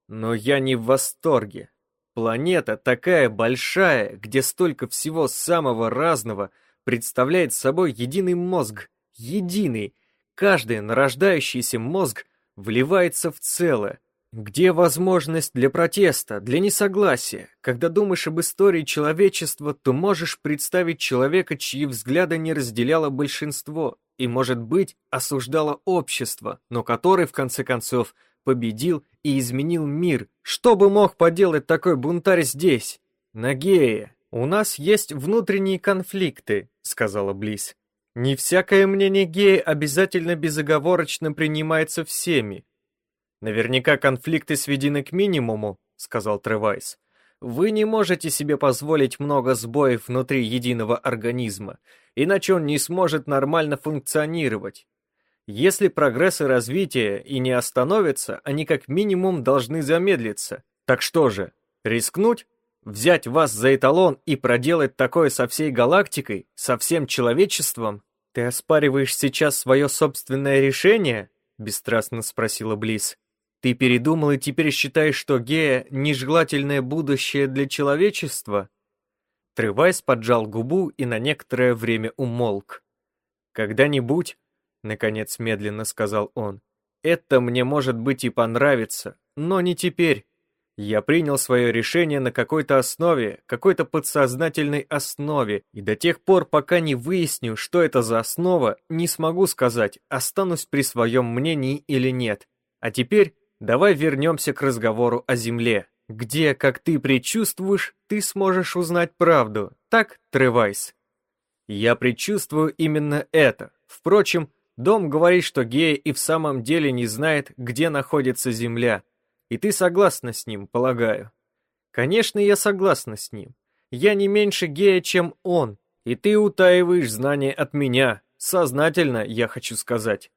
Но я не в восторге. Планета такая большая, где столько всего самого разного — представляет собой единый мозг, единый. Каждый нарождающийся мозг вливается в целое. Где возможность для протеста, для несогласия? Когда думаешь об истории человечества, то можешь представить человека, чьи взгляды не разделяло большинство, и, может быть, осуждало общество, но который, в конце концов, победил и изменил мир. Что бы мог поделать такой бунтарь здесь? Нагея. «У нас есть внутренние конфликты», — сказала Близ. «Не всякое мнение гея обязательно безоговорочно принимается всеми». «Наверняка конфликты сведены к минимуму», — сказал Тревайс. «Вы не можете себе позволить много сбоев внутри единого организма, иначе он не сможет нормально функционировать. Если прогресс и развитие и не остановятся, они как минимум должны замедлиться. Так что же, рискнуть?» Взять вас за эталон и проделать такое со всей галактикой, со всем человечеством? Ты оспариваешь сейчас свое собственное решение? Бесстрастно спросила Близ. Ты передумал и теперь считаешь, что гея — нежелательное будущее для человечества? Тревайс поджал губу и на некоторое время умолк. «Когда-нибудь», — наконец медленно сказал он, — «это мне, может быть, и понравится, но не теперь. Я принял свое решение на какой-то основе, какой-то подсознательной основе, и до тех пор, пока не выясню, что это за основа, не смогу сказать, останусь при своем мнении или нет. А теперь давай вернемся к разговору о Земле, где, как ты предчувствуешь, ты сможешь узнать правду. Так, Тревайс? Я предчувствую именно это. Впрочем, Дом говорит, что Гея и в самом деле не знает, где находится Земля, и ты согласна с ним, полагаю. Конечно, я согласна с ним. Я не меньше гея, чем он, и ты утаиваешь знания от меня. Сознательно, я хочу сказать.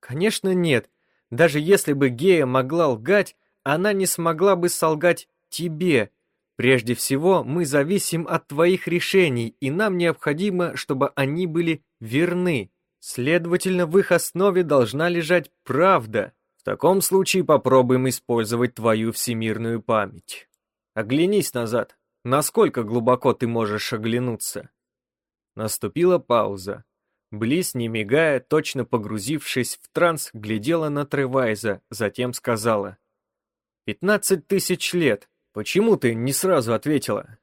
Конечно, нет. Даже если бы гея могла лгать, она не смогла бы солгать тебе. Прежде всего, мы зависим от твоих решений, и нам необходимо, чтобы они были верны. Следовательно, в их основе должна лежать правда. В таком случае попробуем использовать твою всемирную память. Оглянись назад. Насколько глубоко ты можешь оглянуться? Наступила пауза. Близ, не мигая, точно погрузившись в транс, глядела на Тревайза, затем сказала. «Пятнадцать тысяч лет. Почему ты не сразу ответила?»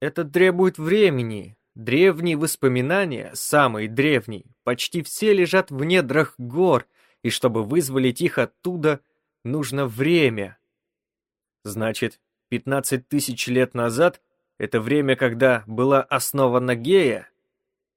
«Это требует времени. Древние воспоминания, самые древние, почти все лежат в недрах гор, и чтобы вызволить их оттуда, нужно время. Значит, 15 тысяч лет назад — это время, когда была основана Гея?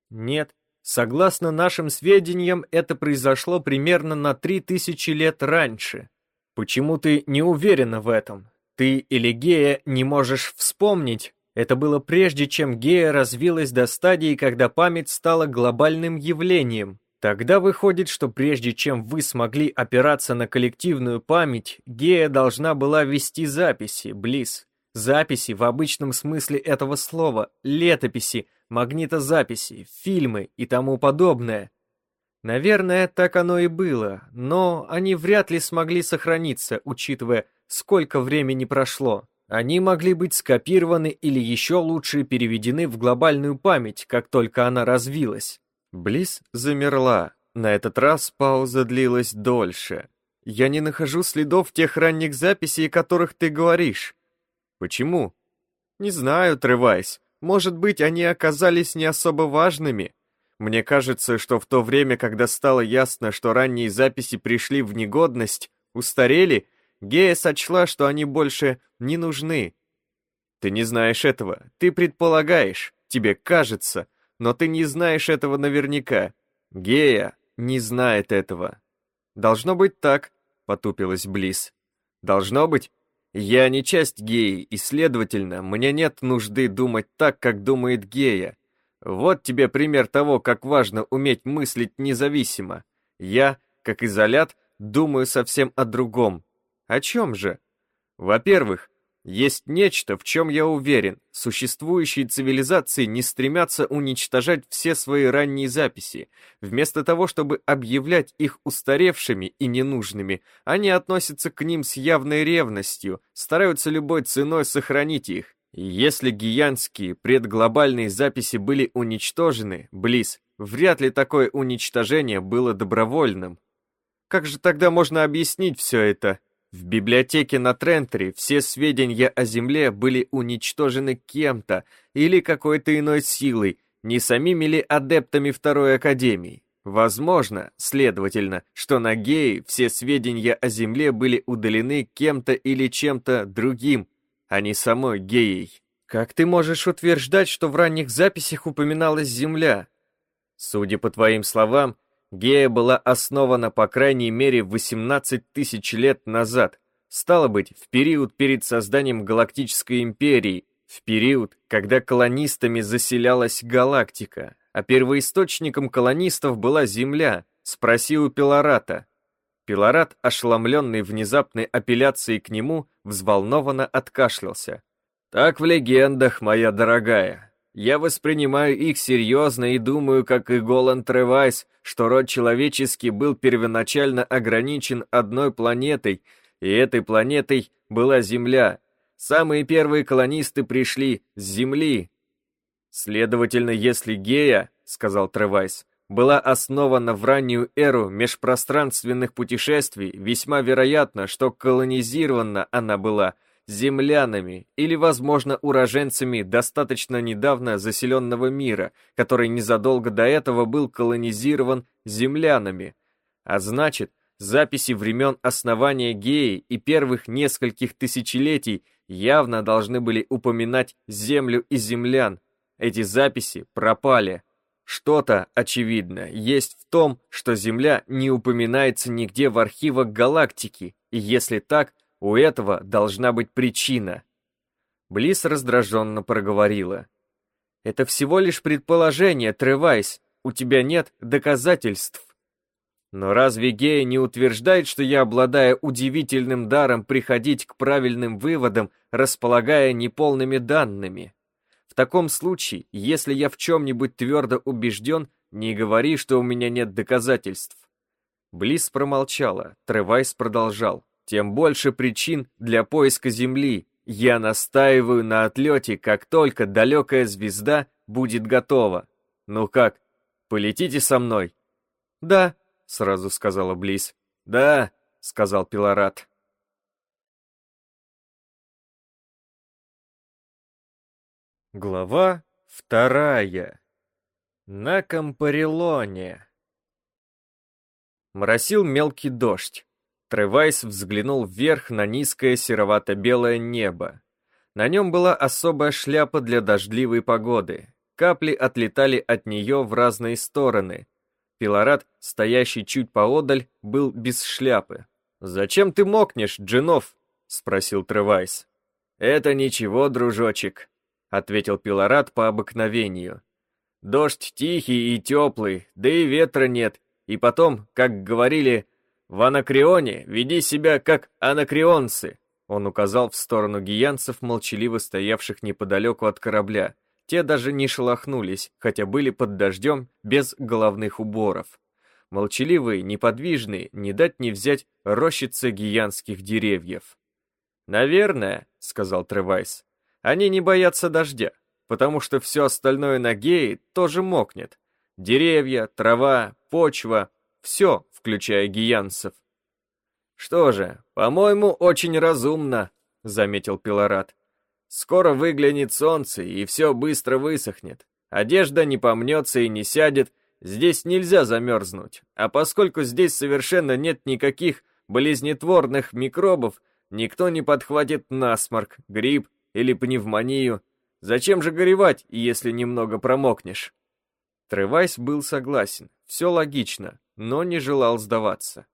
Нет. Согласно нашим сведениям, это произошло примерно на 3000 лет раньше. Почему ты не уверена в этом? Ты или Гея не можешь вспомнить? Это было прежде, чем Гея развилась до стадии, когда память стала глобальным явлением. Тогда выходит, что прежде чем вы смогли опираться на коллективную память, Гея должна была вести записи, Близ. Записи в обычном смысле этого слова, летописи, магнитозаписи, фильмы и тому подобное. Наверное, так оно и было, но они вряд ли смогли сохраниться, учитывая, сколько времени прошло. Они могли быть скопированы или еще лучше переведены в глобальную память, как только она развилась. Близ замерла. На этот раз пауза длилась дольше. Я не нахожу следов тех ранних записей, о которых ты говоришь. Почему? Не знаю, Тревайс. Может быть, они оказались не особо важными. Мне кажется, что в то время, когда стало ясно, что ранние записи пришли в негодность, устарели, Гея сочла, что они больше не нужны. Ты не знаешь этого, ты предполагаешь, тебе кажется, но ты не знаешь этого наверняка. Гея не знает этого. Должно быть так, потупилась Близ. Должно быть. Я не часть геи, и, следовательно, мне нет нужды думать так, как думает гея. Вот тебе пример того, как важно уметь мыслить независимо. Я, как изолят, думаю совсем о другом. О чем же? Во-первых, есть нечто, в чем я уверен. Существующие цивилизации не стремятся уничтожать все свои ранние записи. Вместо того, чтобы объявлять их устаревшими и ненужными, они относятся к ним с явной ревностью, стараются любой ценой сохранить их. Если гиянские предглобальные записи были уничтожены, Близ, вряд ли такое уничтожение было добровольным. Как же тогда можно объяснить все это? В библиотеке на Трентере все сведения о Земле были уничтожены кем-то или какой-то иной силой, не самими ли адептами Второй Академии. Возможно, следовательно, что на Гее все сведения о Земле были удалены кем-то или чем-то другим, а не самой Геей. Как ты можешь утверждать, что в ранних записях упоминалась Земля? Судя по твоим словам, Гея была основана по крайней мере 18 тысяч лет назад, стало быть, в период перед созданием Галактической империи, в период, когда колонистами заселялась галактика, а первоисточником колонистов была Земля, спроси у Пилората. Пилорат, ошеломленный внезапной апелляцией к нему, взволнованно откашлялся. «Так в легендах, моя дорогая. Я воспринимаю их серьезно и думаю, как и Голан Тревайс, что род человеческий был первоначально ограничен одной планетой, и этой планетой была Земля. Самые первые колонисты пришли с Земли. Следовательно, если Гея, сказал Тревайс, была основана в раннюю эру межпространственных путешествий, весьма вероятно, что колонизирована она была – землянами или, возможно, уроженцами достаточно недавно заселенного мира, который незадолго до этого был колонизирован землянами. А значит, записи времен основания Геи и первых нескольких тысячелетий явно должны были упоминать землю и землян. Эти записи пропали. Что-то, очевидно, есть в том, что Земля не упоминается нигде в архивах галактики, и если так, у этого должна быть причина. Близ раздраженно проговорила. Это всего лишь предположение, Тревайс. У тебя нет доказательств. Но разве Гея не утверждает, что я обладаю удивительным даром приходить к правильным выводам, располагая неполными данными? В таком случае, если я в чем-нибудь твердо убежден, не говори, что у меня нет доказательств. Близ промолчала, Тревайс продолжал тем больше причин для поиска Земли. Я настаиваю на отлете, как только далекая звезда будет готова. Ну как, полетите со мной? Да, сразу сказала Близ. Да, сказал Пилорат. Глава вторая. На Кампарелоне. Моросил мелкий дождь. Тревайс взглянул вверх на низкое серовато-белое небо. На нем была особая шляпа для дождливой погоды. Капли отлетали от нее в разные стороны. Пилорат, стоящий чуть поодаль, был без шляпы. «Зачем ты мокнешь, Джинов?» — спросил Тревайс. «Это ничего, дружочек», — ответил Пилорат по обыкновению. «Дождь тихий и теплый, да и ветра нет, и потом, как говорили, в анакреоне веди себя как анакреонцы. Он указал в сторону гиянцев, молчаливо стоявших неподалеку от корабля. Те даже не шелохнулись, хотя были под дождем без головных уборов. Молчаливые, неподвижные, не дать не взять рощицы гиянских деревьев. «Наверное», — сказал Тревайс, — «они не боятся дождя, потому что все остальное на Гее тоже мокнет. Деревья, трава, почва, все, включая гиянцев. «Что же, по-моему, очень разумно», — заметил Пилорат. «Скоро выглянет солнце, и все быстро высохнет. Одежда не помнется и не сядет, здесь нельзя замерзнуть. А поскольку здесь совершенно нет никаких болезнетворных микробов, никто не подхватит насморк, грипп или пневмонию. Зачем же горевать, если немного промокнешь?» Тревайс был согласен, все логично, но не желал сдаваться.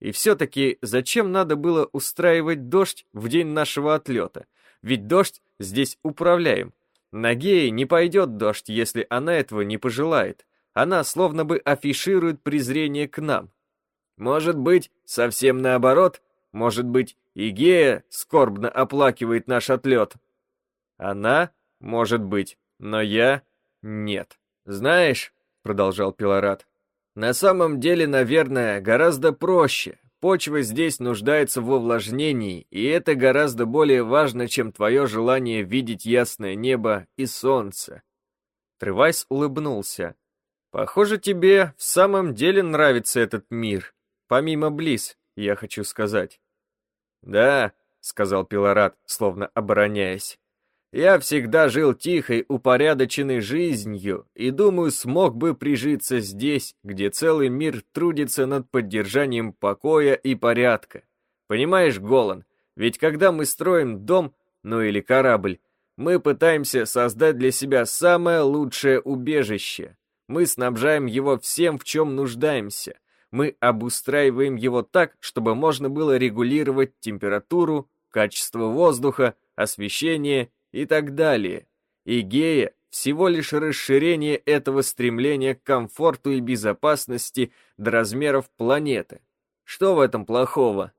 И все-таки зачем надо было устраивать дождь в день нашего отлета? Ведь дождь здесь управляем. На Гее не пойдет дождь, если она этого не пожелает. Она словно бы афиширует презрение к нам. Может быть, совсем наоборот? Может быть, и Гея скорбно оплакивает наш отлет? Она? Может быть. Но я? Нет. Знаешь, продолжал Пилорат, на самом деле, наверное, гораздо проще. Почва здесь нуждается в увлажнении, и это гораздо более важно, чем твое желание видеть ясное небо и солнце. Тревайс улыбнулся. Похоже, тебе в самом деле нравится этот мир. Помимо Близ, я хочу сказать. Да, сказал Пилорат, словно обороняясь. Я всегда жил тихой, упорядоченной жизнью и, думаю, смог бы прижиться здесь, где целый мир трудится над поддержанием покоя и порядка. Понимаешь, Голан, ведь когда мы строим дом, ну или корабль, мы пытаемся создать для себя самое лучшее убежище. Мы снабжаем его всем, в чем нуждаемся. Мы обустраиваем его так, чтобы можно было регулировать температуру, качество воздуха, освещение и так далее. И гея всего лишь расширение этого стремления к комфорту и безопасности до размеров планеты. Что в этом плохого?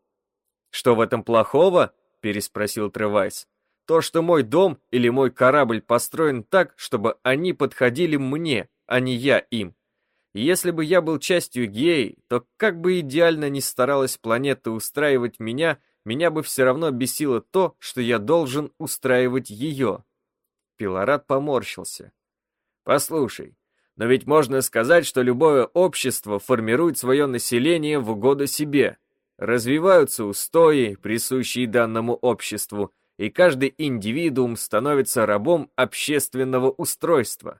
Что в этом плохого? переспросил Тревайс. То, что мой дом или мой корабль построен так, чтобы они подходили мне, а не я им. Если бы я был частью геи, то как бы идеально ни старалась планета устраивать меня, меня бы все равно бесило то, что я должен устраивать ее. Пилорат поморщился. Послушай, но ведь можно сказать, что любое общество формирует свое население в угоду себе. Развиваются устои, присущие данному обществу, и каждый индивидуум становится рабом общественного устройства.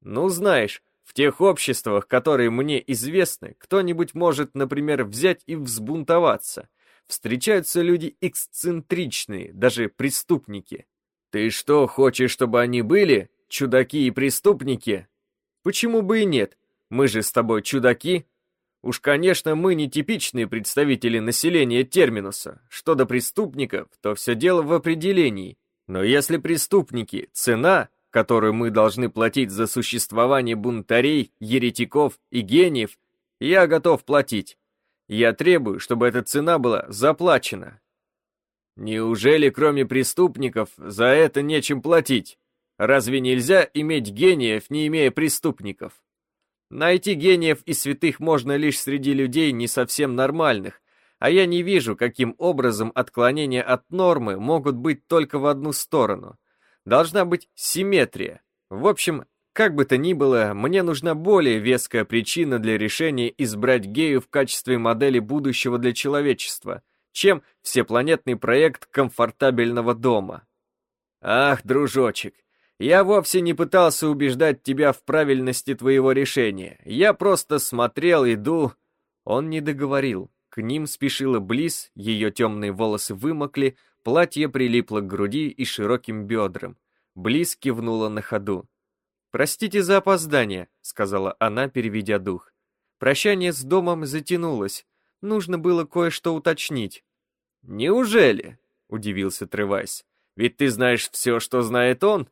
Ну, знаешь, в тех обществах, которые мне известны, кто-нибудь может, например, взять и взбунтоваться, встречаются люди эксцентричные, даже преступники. Ты что, хочешь, чтобы они были? Чудаки и преступники? Почему бы и нет? Мы же с тобой чудаки. Уж, конечно, мы не типичные представители населения Терминуса. Что до преступников, то все дело в определении. Но если преступники — цена, которую мы должны платить за существование бунтарей, еретиков и гениев, я готов платить. Я требую, чтобы эта цена была заплачена. Неужели кроме преступников за это нечем платить? Разве нельзя иметь гениев, не имея преступников? Найти гениев и святых можно лишь среди людей не совсем нормальных, а я не вижу, каким образом отклонения от нормы могут быть только в одну сторону. Должна быть симметрия. В общем, как бы то ни было, мне нужна более веская причина для решения избрать гею в качестве модели будущего для человечества, чем всепланетный проект комфортабельного дома. Ах, дружочек, я вовсе не пытался убеждать тебя в правильности твоего решения. Я просто смотрел, иду... Он не договорил. К ним спешила Близ, ее темные волосы вымокли, платье прилипло к груди и широким бедрам. Близ кивнула на ходу. «Простите за опоздание», — сказала она, переведя дух. Прощание с домом затянулось. Нужно было кое-что уточнить. «Неужели?» — удивился Тревайс. «Ведь ты знаешь все, что знает он?»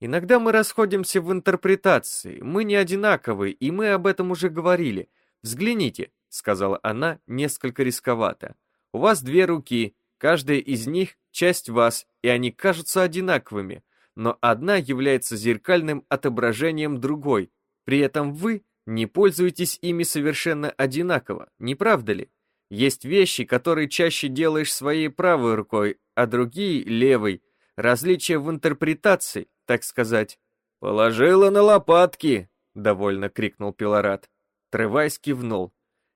«Иногда мы расходимся в интерпретации, мы не одинаковы, и мы об этом уже говорили. Взгляните», — сказала она несколько рисковато. «У вас две руки, Каждая из них — часть вас, и они кажутся одинаковыми, но одна является зеркальным отображением другой. При этом вы не пользуетесь ими совершенно одинаково, не правда ли? Есть вещи, которые чаще делаешь своей правой рукой, а другие — левой. Различие в интерпретации, так сказать. «Положила на лопатки!» — довольно крикнул Пилорат. Тревайс кивнул.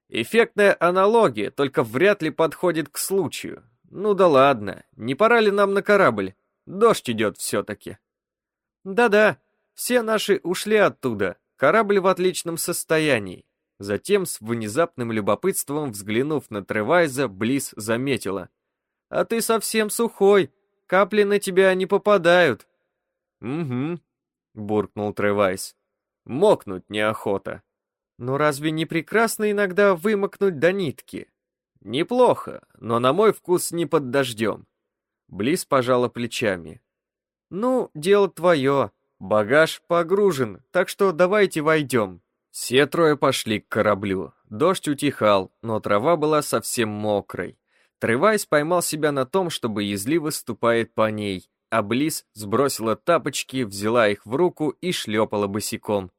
«Эффектная аналогия, только вряд ли подходит к случаю. Ну да ладно, не пора ли нам на корабль? Дождь идет все-таки». «Да-да, все наши ушли оттуда. Корабль в отличном состоянии. Затем, с внезапным любопытством взглянув на Тревайза, Близ заметила. «А ты совсем сухой, капли на тебя не попадают». «Угу», — буркнул Тревайз. «Мокнуть неохота». «Ну разве не прекрасно иногда вымокнуть до нитки?» «Неплохо, но на мой вкус не под дождем». Близ пожала плечами. «Ну, дело твое. Багаж погружен, так что давайте войдем. Все трое пошли к кораблю. Дождь утихал, но трава была совсем мокрой. Тревайс поймал себя на том, что боязливо ступает по ней, а Близ сбросила тапочки, взяла их в руку и шлепала босиком.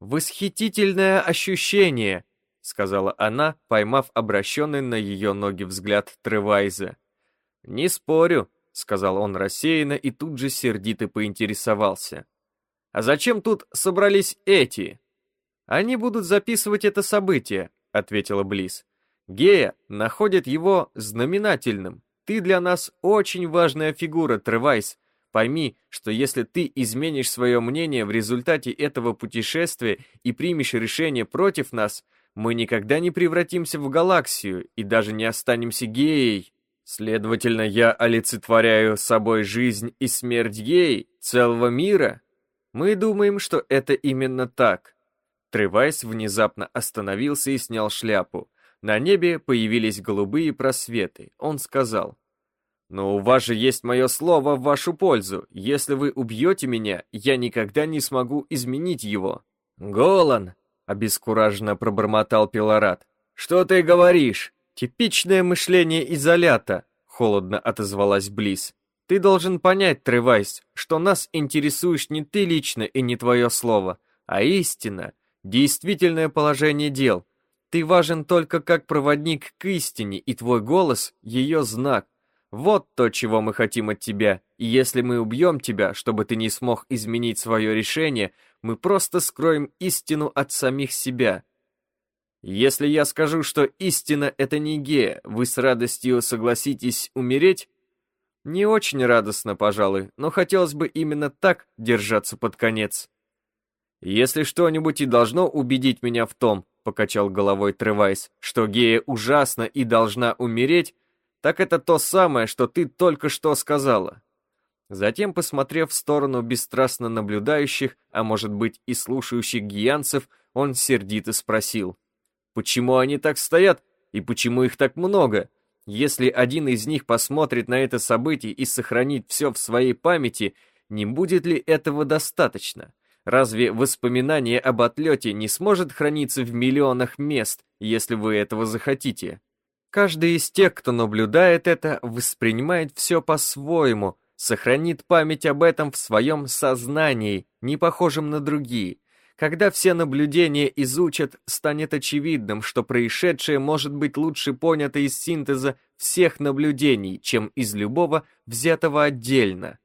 «Восхитительное ощущение!» — сказала она, поймав обращенный на ее ноги взгляд Тревайза. «Не спорю», — сказал он рассеянно и тут же сердито поинтересовался. «А зачем тут собрались эти?» «Они будут записывать это событие», — ответила Близ. «Гея находит его знаменательным. Ты для нас очень важная фигура, Тревайс. Пойми, что если ты изменишь свое мнение в результате этого путешествия и примешь решение против нас, мы никогда не превратимся в галаксию и даже не останемся геей. Следовательно, я олицетворяю собой жизнь и смерть геи, целого мира. Мы думаем, что это именно так. Тревайс внезапно остановился и снял шляпу. На небе появились голубые просветы. Он сказал, «Но у вас же есть мое слово в вашу пользу. Если вы убьете меня, я никогда не смогу изменить его». «Голан!» — обескураженно пробормотал Пилорат. «Что ты говоришь?» «Типичное мышление изолята», — холодно отозвалась Близ. «Ты должен понять, Тревайс, что нас интересуешь не ты лично и не твое слово, а истина, действительное положение дел. Ты важен только как проводник к истине, и твой голос — ее знак. Вот то, чего мы хотим от тебя, и если мы убьем тебя, чтобы ты не смог изменить свое решение, мы просто скроем истину от самих себя. Если я скажу, что истина — это не гея, вы с радостью согласитесь умереть? Не очень радостно, пожалуй, но хотелось бы именно так держаться под конец. «Если что-нибудь и должно убедить меня в том, — покачал головой Тревайс, — что гея ужасна и должна умереть, так это то самое, что ты только что сказала». Затем, посмотрев в сторону бесстрастно наблюдающих, а может быть и слушающих гиянцев, он сердито спросил, «Почему они так стоят и почему их так много? Если один из них посмотрит на это событие и сохранит все в своей памяти, не будет ли этого достаточно?» Разве воспоминание об отлете не сможет храниться в миллионах мест, если вы этого захотите? Каждый из тех, кто наблюдает это, воспринимает все по-своему, сохранит память об этом в своем сознании, не похожем на другие. Когда все наблюдения изучат, станет очевидным, что происшедшее может быть лучше понято из синтеза всех наблюдений, чем из любого, взятого отдельно.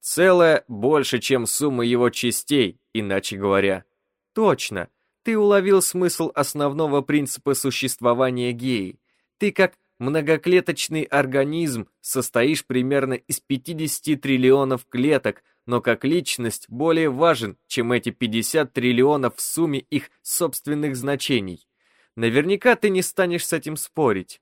Целое больше, чем сумма его частей, иначе говоря. Точно, ты уловил смысл основного принципа существования геи. Ты как многоклеточный организм состоишь примерно из 50 триллионов клеток, но как личность более важен, чем эти 50 триллионов в сумме их собственных значений. Наверняка ты не станешь с этим спорить.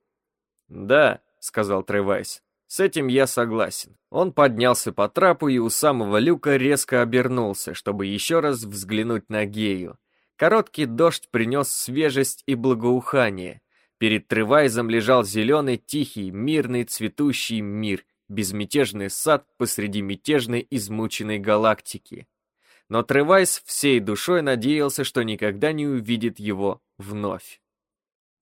«Да», — сказал Тревайс, с этим я согласен. Он поднялся по трапу и у самого люка резко обернулся, чтобы еще раз взглянуть на Гею. Короткий дождь принес свежесть и благоухание. Перед Тревайзом лежал зеленый, тихий, мирный, цветущий мир, безмятежный сад посреди мятежной, измученной галактики. Но Тревайз всей душой надеялся, что никогда не увидит его вновь.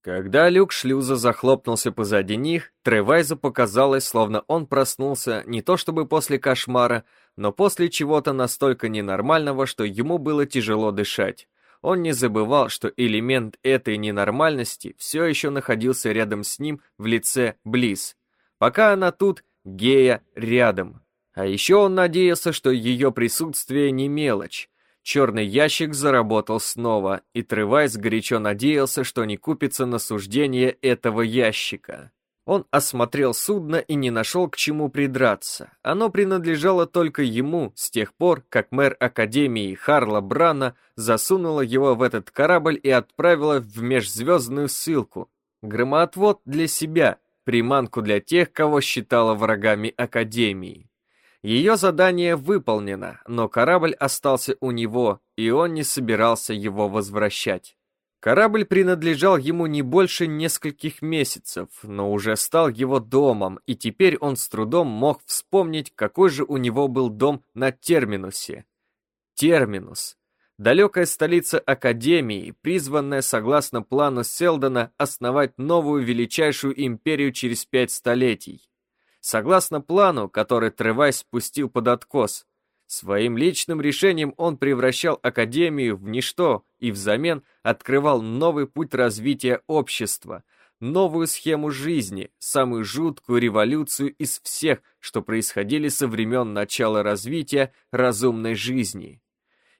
Когда люк шлюза захлопнулся позади них, Тревайзу показалось, словно он проснулся не то чтобы после кошмара, но после чего-то настолько ненормального, что ему было тяжело дышать. Он не забывал, что элемент этой ненормальности все еще находился рядом с ним в лице Близ. Пока она тут, Гея рядом. А еще он надеялся, что ее присутствие не мелочь. Черный ящик заработал снова, и Тревайс горячо надеялся, что не купится на суждение этого ящика. Он осмотрел судно и не нашел к чему придраться. Оно принадлежало только ему с тех пор, как мэр Академии Харла Брана засунула его в этот корабль и отправила в межзвездную ссылку. Громоотвод для себя, приманку для тех, кого считала врагами Академии. Ее задание выполнено, но корабль остался у него, и он не собирался его возвращать. Корабль принадлежал ему не больше нескольких месяцев, но уже стал его домом, и теперь он с трудом мог вспомнить, какой же у него был дом на Терминусе. Терминус. Далекая столица Академии, призванная, согласно плану Селдона, основать новую величайшую империю через пять столетий. Согласно плану, который Тревайс спустил под откос, Своим личным решением он превращал Академию в ничто и взамен открывал новый путь развития общества, новую схему жизни, самую жуткую революцию из всех, что происходили со времен начала развития разумной жизни.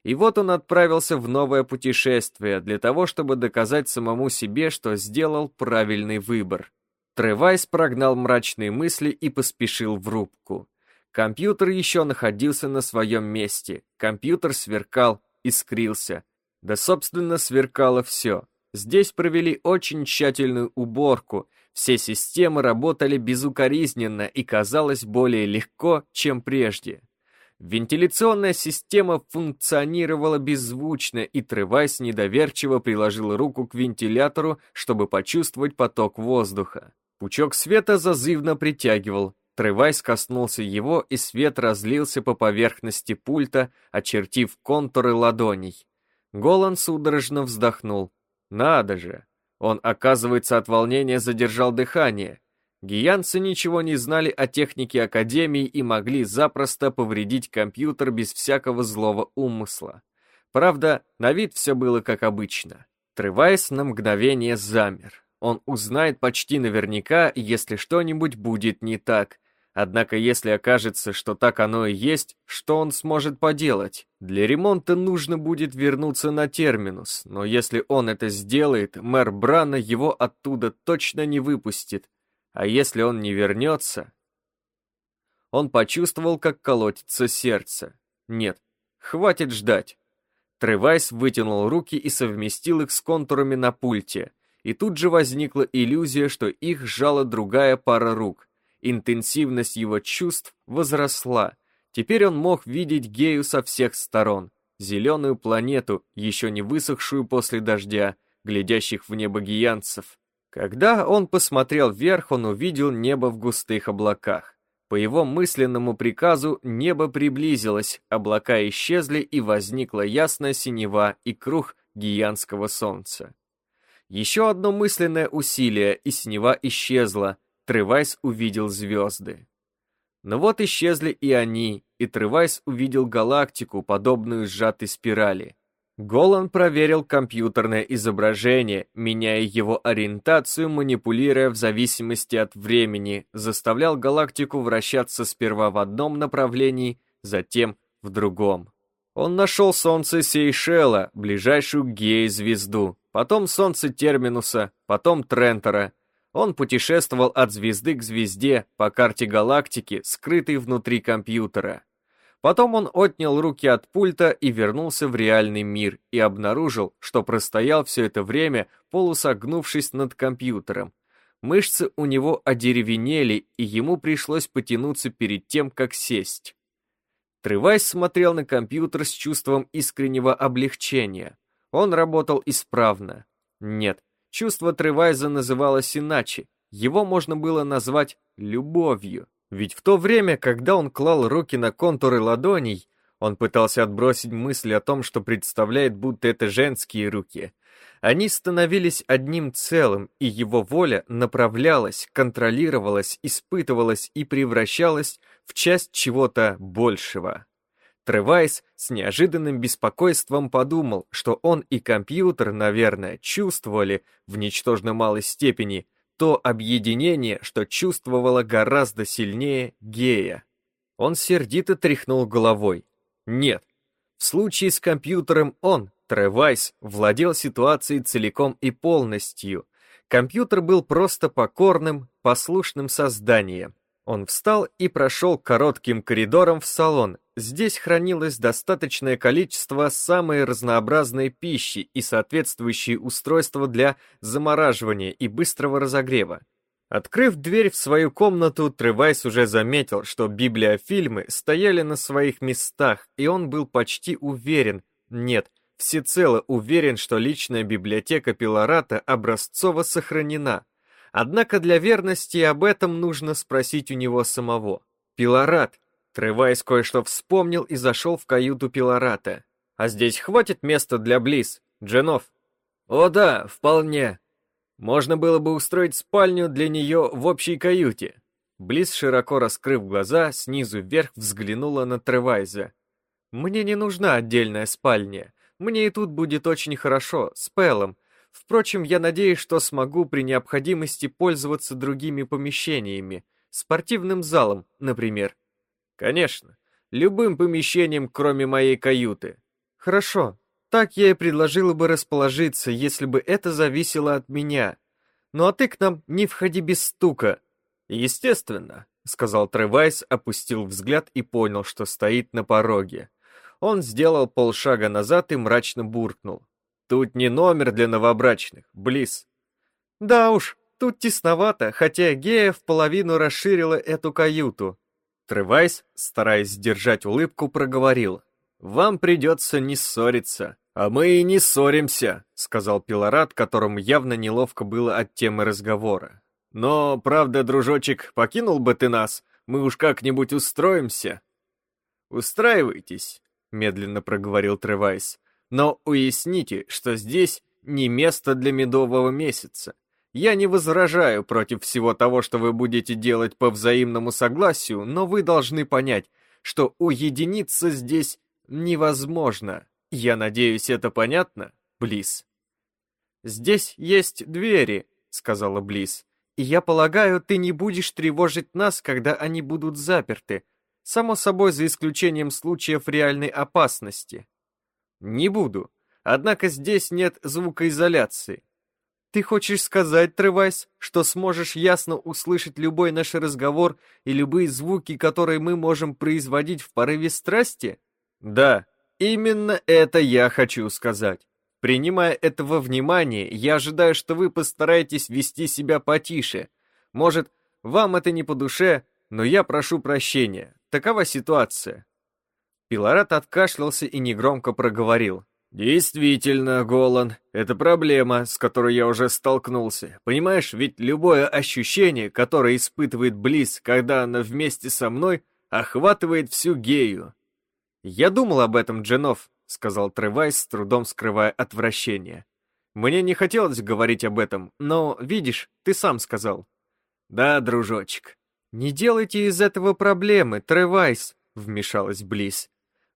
И вот он отправился в новое путешествие для того, чтобы доказать самому себе, что сделал правильный выбор. Тревайс прогнал мрачные мысли и поспешил в рубку. Компьютер еще находился на своем месте. Компьютер сверкал, искрился. Да, собственно, сверкало все. Здесь провели очень тщательную уборку. Все системы работали безукоризненно и казалось более легко, чем прежде. Вентиляционная система функционировала беззвучно, и Тревайс недоверчиво приложил руку к вентилятору, чтобы почувствовать поток воздуха. Пучок света зазывно притягивал, Тревайс коснулся его, и свет разлился по поверхности пульта, очертив контуры ладоней. Голан судорожно вздохнул. «Надо же!» Он, оказывается, от волнения задержал дыхание. Гиянцы ничего не знали о технике Академии и могли запросто повредить компьютер без всякого злого умысла. Правда, на вид все было как обычно. Тревайс на мгновение замер. Он узнает почти наверняка, если что-нибудь будет не так, Однако если окажется, что так оно и есть, что он сможет поделать? Для ремонта нужно будет вернуться на терминус, но если он это сделает, мэр Брана его оттуда точно не выпустит. А если он не вернется... Он почувствовал, как колотится сердце. Нет, хватит ждать. Тревайс вытянул руки и совместил их с контурами на пульте. И тут же возникла иллюзия, что их сжала другая пара рук. Интенсивность его чувств возросла. Теперь он мог видеть Гею со всех сторон. Зеленую планету, еще не высохшую после дождя, глядящих в небо гиянцев. Когда он посмотрел вверх, он увидел небо в густых облаках. По его мысленному приказу небо приблизилось, облака исчезли и возникла ясная синева и круг гиянского солнца. Еще одно мысленное усилие, и синева исчезла, Тревайс увидел звезды. Но вот исчезли и они, и Тревайс увидел галактику, подобную сжатой спирали. Голан проверил компьютерное изображение, меняя его ориентацию, манипулируя в зависимости от времени, заставлял галактику вращаться сперва в одном направлении, затем в другом. Он нашел солнце Сейшела, ближайшую к Геи-звезду, потом солнце Терминуса, потом Трентера, он путешествовал от звезды к звезде по карте галактики, скрытой внутри компьютера. Потом он отнял руки от пульта и вернулся в реальный мир и обнаружил, что простоял все это время, полусогнувшись над компьютером. Мышцы у него одеревенели, и ему пришлось потянуться перед тем, как сесть. Тревайс смотрел на компьютер с чувством искреннего облегчения. Он работал исправно. Нет, Чувство Тревайза называлось иначе. Его можно было назвать любовью. Ведь в то время, когда он клал руки на контуры ладоней, он пытался отбросить мысли о том, что представляет, будто это женские руки. Они становились одним целым, и его воля направлялась, контролировалась, испытывалась и превращалась в часть чего-то большего. Тревайс с неожиданным беспокойством подумал, что он и компьютер, наверное, чувствовали в ничтожно малой степени то объединение, что чувствовало гораздо сильнее Гея. Он сердито тряхнул головой. Нет, в случае с компьютером он, Тревайс, владел ситуацией целиком и полностью. Компьютер был просто покорным, послушным созданием. Он встал и прошел коротким коридором в салон. Здесь хранилось достаточное количество самой разнообразной пищи и соответствующие устройства для замораживания и быстрого разогрева. Открыв дверь в свою комнату, Тревайс уже заметил, что библиофильмы стояли на своих местах, и он был почти уверен, нет, всецело уверен, что личная библиотека Пилората образцово сохранена. Однако для верности об этом нужно спросить у него самого. Пилорат. Тревайс кое-что вспомнил и зашел в каюту Пилората. А здесь хватит места для Близ, Дженов? О да, вполне, можно было бы устроить спальню для нее в общей каюте. Близ, широко раскрыв глаза, снизу вверх взглянула на Тревайза. «Мне не нужна отдельная спальня. Мне и тут будет очень хорошо, с Пелом. Впрочем, я надеюсь, что смогу при необходимости пользоваться другими помещениями. Спортивным залом, например». «Конечно. Любым помещением, кроме моей каюты». «Хорошо. Так я и предложила бы расположиться, если бы это зависело от меня. Ну а ты к нам не входи без стука. Естественно, сказал Тревайс, опустил взгляд и понял, что стоит на пороге. Он сделал полшага назад и мрачно буркнул. Тут не номер для новобрачных, Близ. Да уж, тут тесновато, хотя Гея в половину расширила эту каюту. Тревайс, стараясь сдержать улыбку, проговорил. «Вам придется не ссориться». «А мы и не ссоримся», — сказал Пилорат, которому явно неловко было от темы разговора. «Но, правда, дружочек, покинул бы ты нас, мы уж как-нибудь устроимся». «Устраивайтесь», — медленно проговорил Тревайс, «но уясните, что здесь не место для медового месяца. Я не возражаю против всего того, что вы будете делать по взаимному согласию, но вы должны понять, что уединиться здесь невозможно. Я надеюсь, это понятно, Близ? Здесь есть двери, сказала Близ. И я полагаю, ты не будешь тревожить нас, когда они будут заперты. Само собой, за исключением случаев реальной опасности. Не буду. Однако здесь нет звукоизоляции. Ты хочешь сказать, Тревайс, что сможешь ясно услышать любой наш разговор и любые звуки, которые мы можем производить в порыве страсти? Да, именно это я хочу сказать. Принимая этого внимания, я ожидаю, что вы постараетесь вести себя потише. Может, вам это не по душе, но я прошу прощения. Такова ситуация. Пилорат откашлялся и негромко проговорил. «Действительно, Голан, это проблема, с которой я уже столкнулся. Понимаешь, ведь любое ощущение, которое испытывает Близ, когда она вместе со мной, охватывает всю гею. «Я думал об этом, Дженов», — сказал Тревайс, с трудом скрывая отвращение. «Мне не хотелось говорить об этом, но, видишь, ты сам сказал». «Да, дружочек». «Не делайте из этого проблемы, Тревайс», — вмешалась Близ.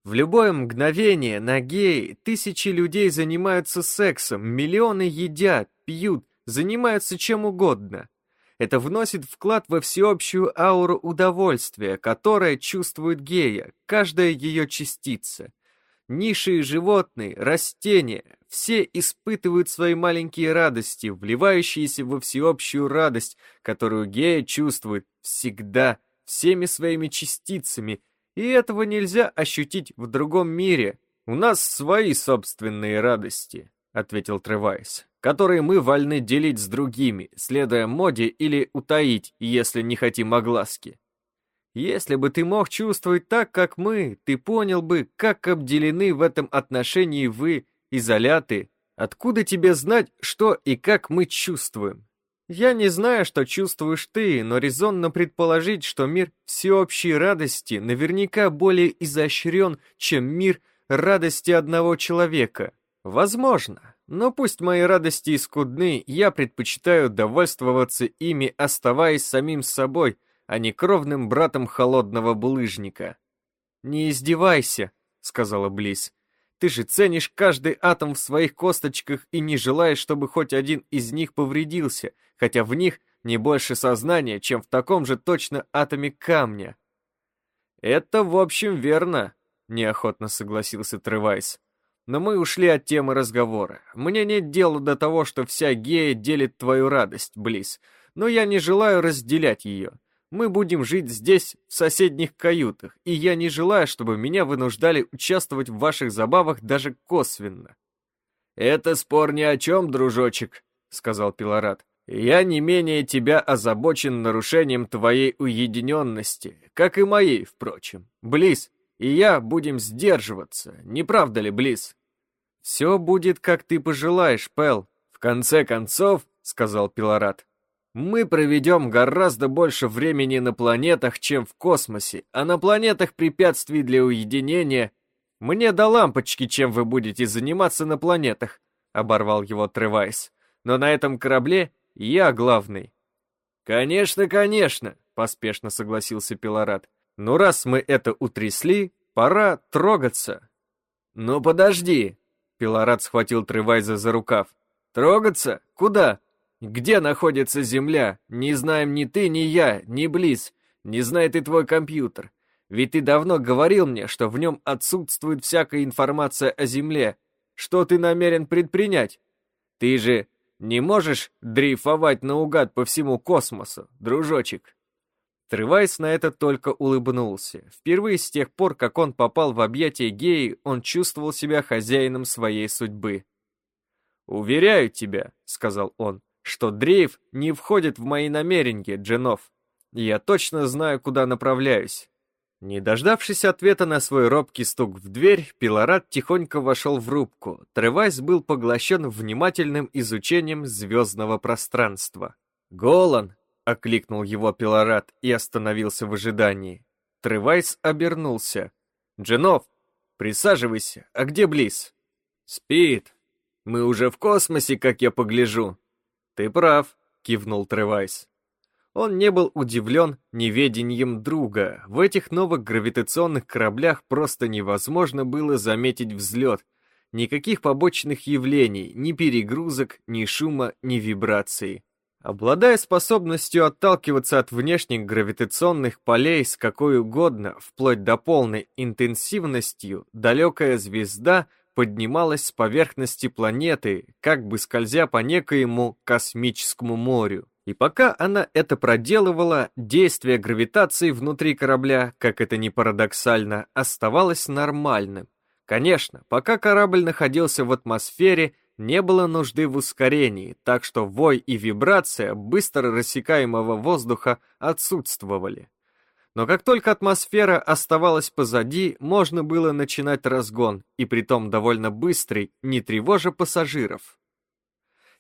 «В любое мгновение на геи тысячи людей занимаются сексом, миллионы едят, пьют, занимаются чем угодно. Это вносит вклад во всеобщую ауру удовольствия, которое чувствует гея, каждая ее частица. Низшие животные, растения, все испытывают свои маленькие радости, вливающиеся во всеобщую радость, которую гея чувствует всегда, всеми своими частицами, и этого нельзя ощутить в другом мире. У нас свои собственные радости, ответил Тревайс которые мы вольны делить с другими, следуя моде или утаить, если не хотим огласки. Если бы ты мог чувствовать так, как мы, ты понял бы, как обделены в этом отношении вы, изоляты. Откуда тебе знать, что и как мы чувствуем? Я не знаю, что чувствуешь ты, но резонно предположить, что мир всеобщей радости наверняка более изощрен, чем мир радости одного человека. Возможно. но пусть мои радости и скудны, я предпочитаю довольствоваться ими, оставаясь самим собой, а не кровным братом холодного булыжника. «Не издевайся», — сказала Близ. «Ты же ценишь каждый атом в своих косточках и не желаешь, чтобы хоть один из них повредился, хотя в них не больше сознания, чем в таком же точно атоме камня». «Это, в общем, верно», — неохотно согласился Тревайс. «Но мы ушли от темы разговора. Мне нет дела до того, что вся гея делит твою радость, Близ, но я не желаю разделять ее. Мы будем жить здесь, в соседних каютах, и я не желаю, чтобы меня вынуждали участвовать в ваших забавах даже косвенно». «Это спор ни о чем, дружочек», — сказал Пилорат. «Я не менее тебя озабочен нарушением твоей уединенности, как и моей, впрочем. Близ, и я будем сдерживаться, не правда ли, Близ?» «Все будет, как ты пожелаешь, Пэл. В конце концов», — сказал Пилорат, мы проведем гораздо больше времени на планетах, чем в космосе, а на планетах препятствий для уединения... Мне до лампочки, чем вы будете заниматься на планетах, оборвал его Тревайс. Но на этом корабле я главный. Конечно, конечно, поспешно согласился Пилорат. Ну раз мы это утрясли, пора трогаться. Ну подожди, Пилорат схватил Тревайза за рукав. Трогаться? Куда? Где находится Земля? Не знаем ни ты, ни я, ни Близ. Не знает и твой компьютер. Ведь ты давно говорил мне, что в нем отсутствует всякая информация о Земле. Что ты намерен предпринять? Ты же не можешь дрейфовать наугад по всему космосу, дружочек. Тревайс на это только улыбнулся. Впервые с тех пор, как он попал в объятия геи, он чувствовал себя хозяином своей судьбы. «Уверяю тебя», — сказал он, что дрейф не входит в мои намерения, Дженов. Я точно знаю, куда направляюсь. Не дождавшись ответа на свой робкий стук в дверь, Пилорат тихонько вошел в рубку. Тревайс был поглощен внимательным изучением звездного пространства. «Голан!» — окликнул его Пилорат и остановился в ожидании. Тревайс обернулся. «Дженов, присаживайся. А где Близ?» «Спит. Мы уже в космосе, как я погляжу. «Ты прав», — кивнул Тревайс. Он не был удивлен неведением друга. В этих новых гравитационных кораблях просто невозможно было заметить взлет. Никаких побочных явлений, ни перегрузок, ни шума, ни вибраций. Обладая способностью отталкиваться от внешних гравитационных полей с какой угодно, вплоть до полной интенсивностью, далекая звезда — поднималась с поверхности планеты, как бы скользя по некоему космическому морю. И пока она это проделывала, действие гравитации внутри корабля, как это ни парадоксально, оставалось нормальным. Конечно, пока корабль находился в атмосфере, не было нужды в ускорении, так что вой и вибрация быстро рассекаемого воздуха отсутствовали. Но как только атмосфера оставалась позади, можно было начинать разгон, и притом довольно быстрый, не тревожа пассажиров.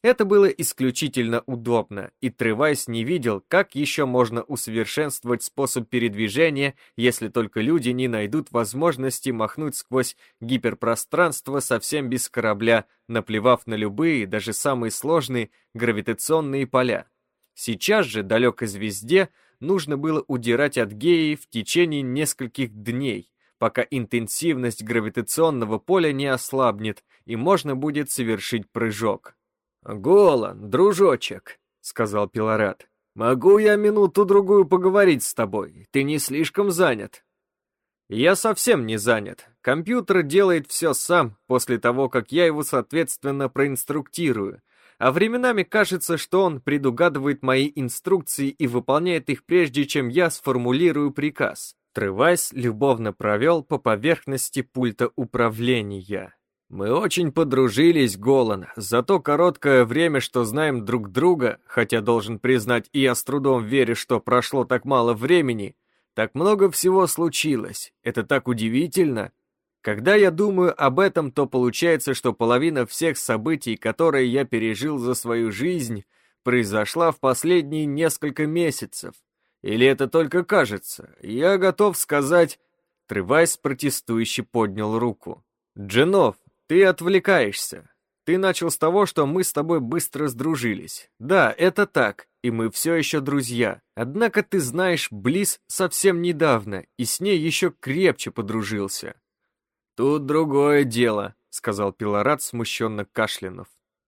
Это было исключительно удобно, и Тревайс не видел, как еще можно усовершенствовать способ передвижения, если только люди не найдут возможности махнуть сквозь гиперпространство совсем без корабля, наплевав на любые, даже самые сложные гравитационные поля. Сейчас же, далекой звезде, нужно было удирать от геи в течение нескольких дней, пока интенсивность гравитационного поля не ослабнет и можно будет совершить прыжок. «Голан, дружочек», — сказал Пилорат, — «могу я минуту-другую поговорить с тобой? Ты не слишком занят?» «Я совсем не занят. Компьютер делает все сам после того, как я его, соответственно, проинструктирую, а временами кажется, что он предугадывает мои инструкции и выполняет их прежде, чем я сформулирую приказ. Тревайс любовно провел по поверхности пульта управления. Мы очень подружились, Голан, за то короткое время, что знаем друг друга, хотя должен признать, и я с трудом верю, что прошло так мало времени, так много всего случилось. Это так удивительно. Когда я думаю об этом, то получается, что половина всех событий, которые я пережил за свою жизнь, произошла в последние несколько месяцев. Или это только кажется? Я готов сказать... Тревайс протестующе поднял руку. «Дженов, ты отвлекаешься. Ты начал с того, что мы с тобой быстро сдружились. Да, это так, и мы все еще друзья. Однако ты знаешь Близ совсем недавно, и с ней еще крепче подружился. Тут другое дело, сказал Пилорат, смущенно кашлянув.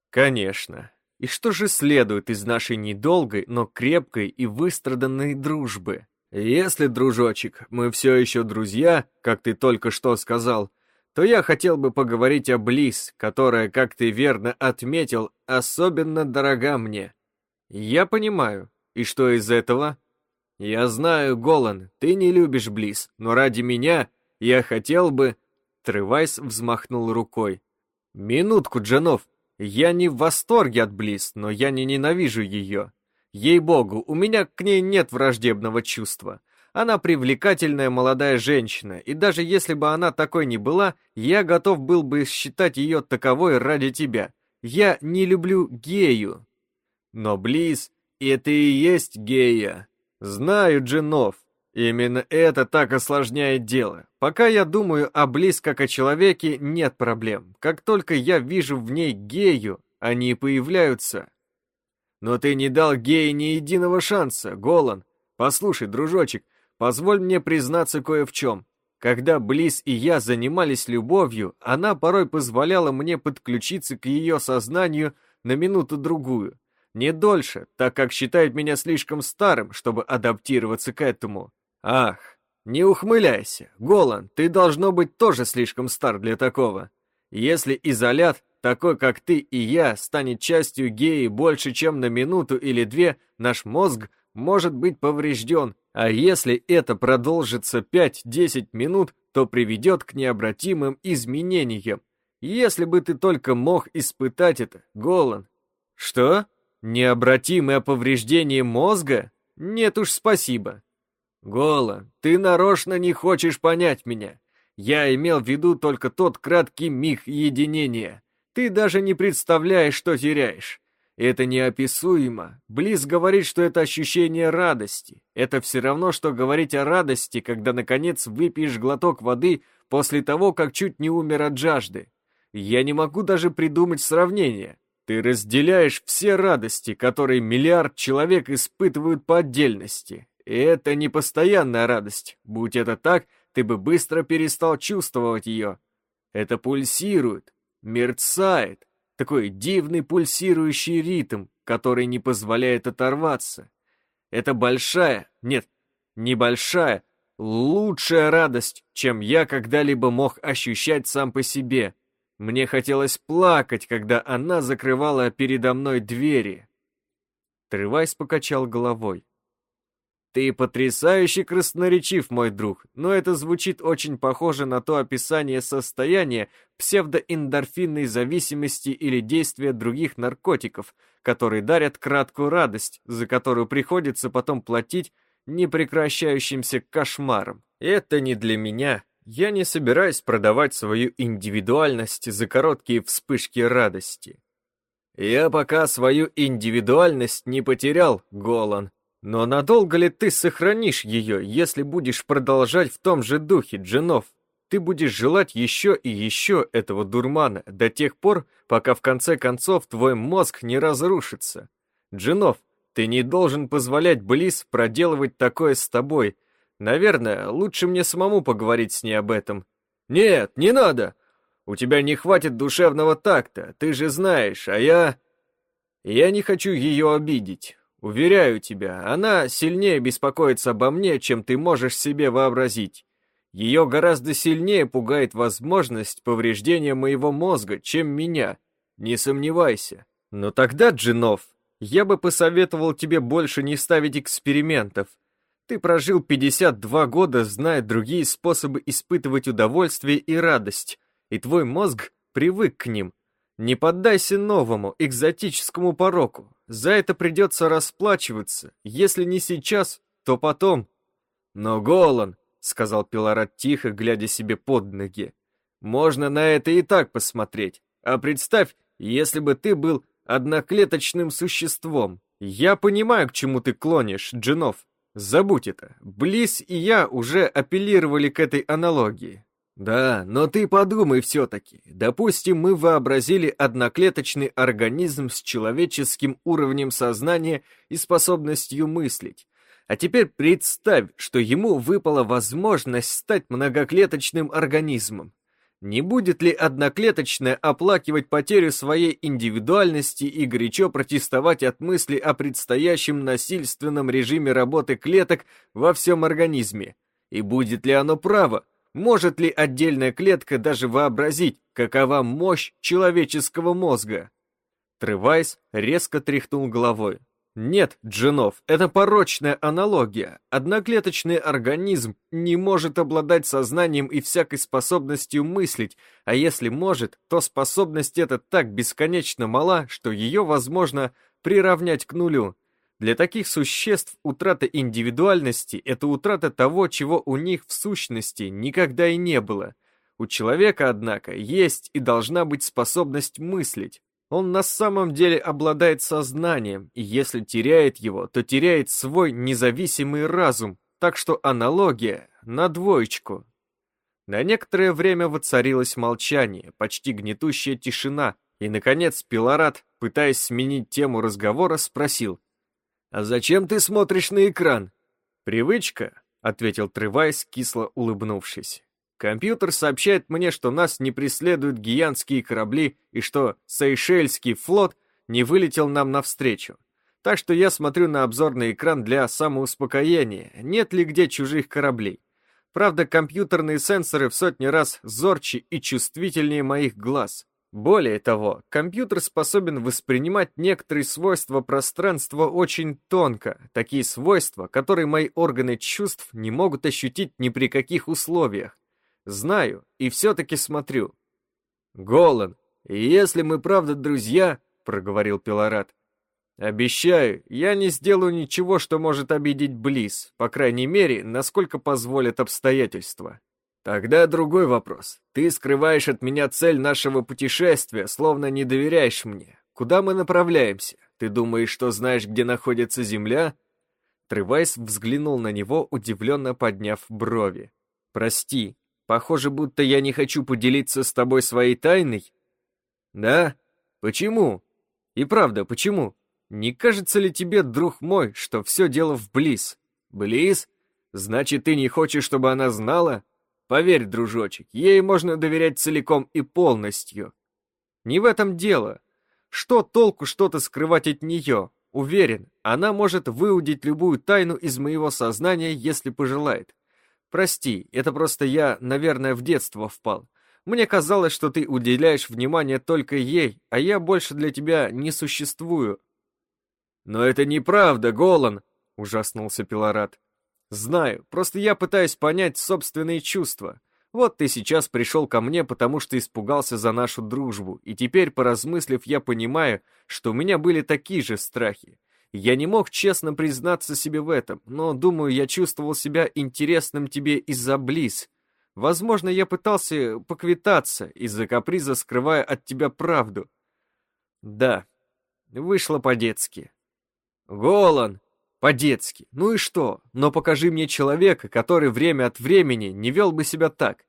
Конечно. И что же следует из нашей недолгой, но крепкой и выстраданной дружбы? Если, дружочек, мы все еще друзья, как ты только что сказал, то я хотел бы поговорить о Близ, которая, как ты верно отметил, особенно дорога мне. Я понимаю. И что из этого? Я знаю, Голан, ты не любишь Близ, но ради меня я хотел бы... Тревайс взмахнул рукой. Минутку, Джанов. Я не в восторге от Близ, но я не ненавижу ее. Ей-богу, у меня к ней нет враждебного чувства. Она привлекательная молодая женщина, и даже если бы она такой не была, я готов был бы считать ее таковой ради тебя. Я не люблю гею. Но Близ, это и есть гея. Знаю, Джинов. Именно это так осложняет дело. Пока я думаю о Близ как о человеке, нет проблем. Как только я вижу в ней гею, они появляются. Но ты не дал гее ни единого шанса, Голан. Послушай, дружочек, Позволь мне признаться кое в чем. Когда Близ и я занимались любовью, она порой позволяла мне подключиться к ее сознанию на минуту-другую. Не дольше, так как считает меня слишком старым, чтобы адаптироваться к этому. Ах, не ухмыляйся. Голан, ты должно быть тоже слишком стар для такого. Если изолят, такой как ты и я, станет частью геи больше, чем на минуту или две, наш мозг может быть поврежден, а если это продолжится 5-10 минут, то приведет к необратимым изменениям. Если бы ты только мог испытать это, Голан. Что? Необратимое повреждение мозга? Нет уж, спасибо. Голан, ты нарочно не хочешь понять меня. Я имел в виду только тот краткий миг единения. Ты даже не представляешь, что теряешь. Это неописуемо. Близ говорит, что это ощущение радости. Это все равно, что говорить о радости, когда, наконец, выпьешь глоток воды после того, как чуть не умер от жажды. Я не могу даже придумать сравнение. Ты разделяешь все радости, которые миллиард человек испытывают по отдельности. И это не постоянная радость. Будь это так, ты бы быстро перестал чувствовать ее. Это пульсирует, мерцает, такой дивный пульсирующий ритм, который не позволяет оторваться. Это большая, нет, небольшая, лучшая радость, чем я когда-либо мог ощущать сам по себе. Мне хотелось плакать, когда она закрывала передо мной двери. Тревайс покачал головой. Ты потрясающе красноречив, мой друг, но это звучит очень похоже на то описание состояния псевдоэндорфинной зависимости или действия других наркотиков, которые дарят краткую радость, за которую приходится потом платить непрекращающимся кошмаром. Это не для меня. Я не собираюсь продавать свою индивидуальность за короткие вспышки радости. Я пока свою индивидуальность не потерял, Голан, но надолго ли ты сохранишь ее, если будешь продолжать в том же духе, Дженов? Ты будешь желать еще и еще этого дурмана до тех пор, пока в конце концов твой мозг не разрушится. Дженов, ты не должен позволять Близ проделывать такое с тобой. Наверное, лучше мне самому поговорить с ней об этом. Нет, не надо. У тебя не хватит душевного такта, ты же знаешь, а я... Я не хочу ее обидеть. Уверяю тебя, она сильнее беспокоится обо мне, чем ты можешь себе вообразить. Ее гораздо сильнее пугает возможность повреждения моего мозга, чем меня. Не сомневайся. Но тогда, Джинов, я бы посоветовал тебе больше не ставить экспериментов. Ты прожил 52 года, зная другие способы испытывать удовольствие и радость, и твой мозг привык к ним. Не поддайся новому, экзотическому пороку. За это придется расплачиваться. Если не сейчас, то потом. Но Голан, сказал Пилорат тихо, глядя себе под ноги. Можно на это и так посмотреть. А представь, если бы ты был одноклеточным существом. Я понимаю, к чему ты клонишь, Джинов. Забудь это. Близ и я уже апеллировали к этой аналогии. Да, но ты подумай все-таки. Допустим, мы вообразили одноклеточный организм с человеческим уровнем сознания и способностью мыслить. А теперь представь, что ему выпала возможность стать многоклеточным организмом. Не будет ли одноклеточное оплакивать потерю своей индивидуальности и горячо протестовать от мысли о предстоящем насильственном режиме работы клеток во всем организме? И будет ли оно право? Может ли отдельная клетка даже вообразить, какова мощь человеческого мозга? Тревайс резко тряхнул головой. Нет, Джинов, это порочная аналогия. Одноклеточный организм не может обладать сознанием и всякой способностью мыслить, а если может, то способность эта так бесконечно мала, что ее возможно приравнять к нулю. Для таких существ утрата индивидуальности – это утрата того, чего у них в сущности никогда и не было. У человека, однако, есть и должна быть способность мыслить. Он на самом деле обладает сознанием, и если теряет его, то теряет свой независимый разум, так что аналогия на двоечку. На некоторое время воцарилось молчание, почти гнетущая тишина, и, наконец, Пилорат, пытаясь сменить тему разговора, спросил, «А зачем ты смотришь на экран?» «Привычка», — ответил Тревайс, кисло улыбнувшись. Компьютер сообщает мне, что нас не преследуют гиянские корабли и что Сейшельский флот не вылетел нам навстречу. Так что я смотрю на обзорный экран для самоуспокоения, нет ли где чужих кораблей. Правда, компьютерные сенсоры в сотни раз зорче и чувствительнее моих глаз. Более того, компьютер способен воспринимать некоторые свойства пространства очень тонко, такие свойства, которые мои органы чувств не могут ощутить ни при каких условиях. Знаю, и все-таки смотрю. Голан, если мы правда друзья, проговорил Пилорат, обещаю, я не сделаю ничего, что может обидеть Близ, по крайней мере, насколько позволят обстоятельства. Тогда другой вопрос. Ты скрываешь от меня цель нашего путешествия, словно не доверяешь мне. Куда мы направляемся? Ты думаешь, что знаешь, где находится Земля? Тревайс взглянул на него, удивленно подняв брови. «Прости, Похоже, будто я не хочу поделиться с тобой своей тайной. Да? Почему? И правда, почему? Не кажется ли тебе, друг мой, что все дело в Близ? Близ? Значит, ты не хочешь, чтобы она знала? Поверь, дружочек, ей можно доверять целиком и полностью. Не в этом дело. Что толку что-то скрывать от нее? Уверен, она может выудить любую тайну из моего сознания, если пожелает. Прости, это просто я, наверное, в детство впал. Мне казалось, что ты уделяешь внимание только ей, а я больше для тебя не существую. Но это неправда, Голан, ужаснулся Пилорат. Знаю, просто я пытаюсь понять собственные чувства. Вот ты сейчас пришел ко мне, потому что испугался за нашу дружбу, и теперь, поразмыслив, я понимаю, что у меня были такие же страхи. Я не мог честно признаться себе в этом, но, думаю, я чувствовал себя интересным тебе из-за Близ. Возможно, я пытался поквитаться, из-за каприза скрывая от тебя правду. Да, вышло по-детски. Голан! По-детски. Ну и что? Но покажи мне человека, который время от времени не вел бы себя так.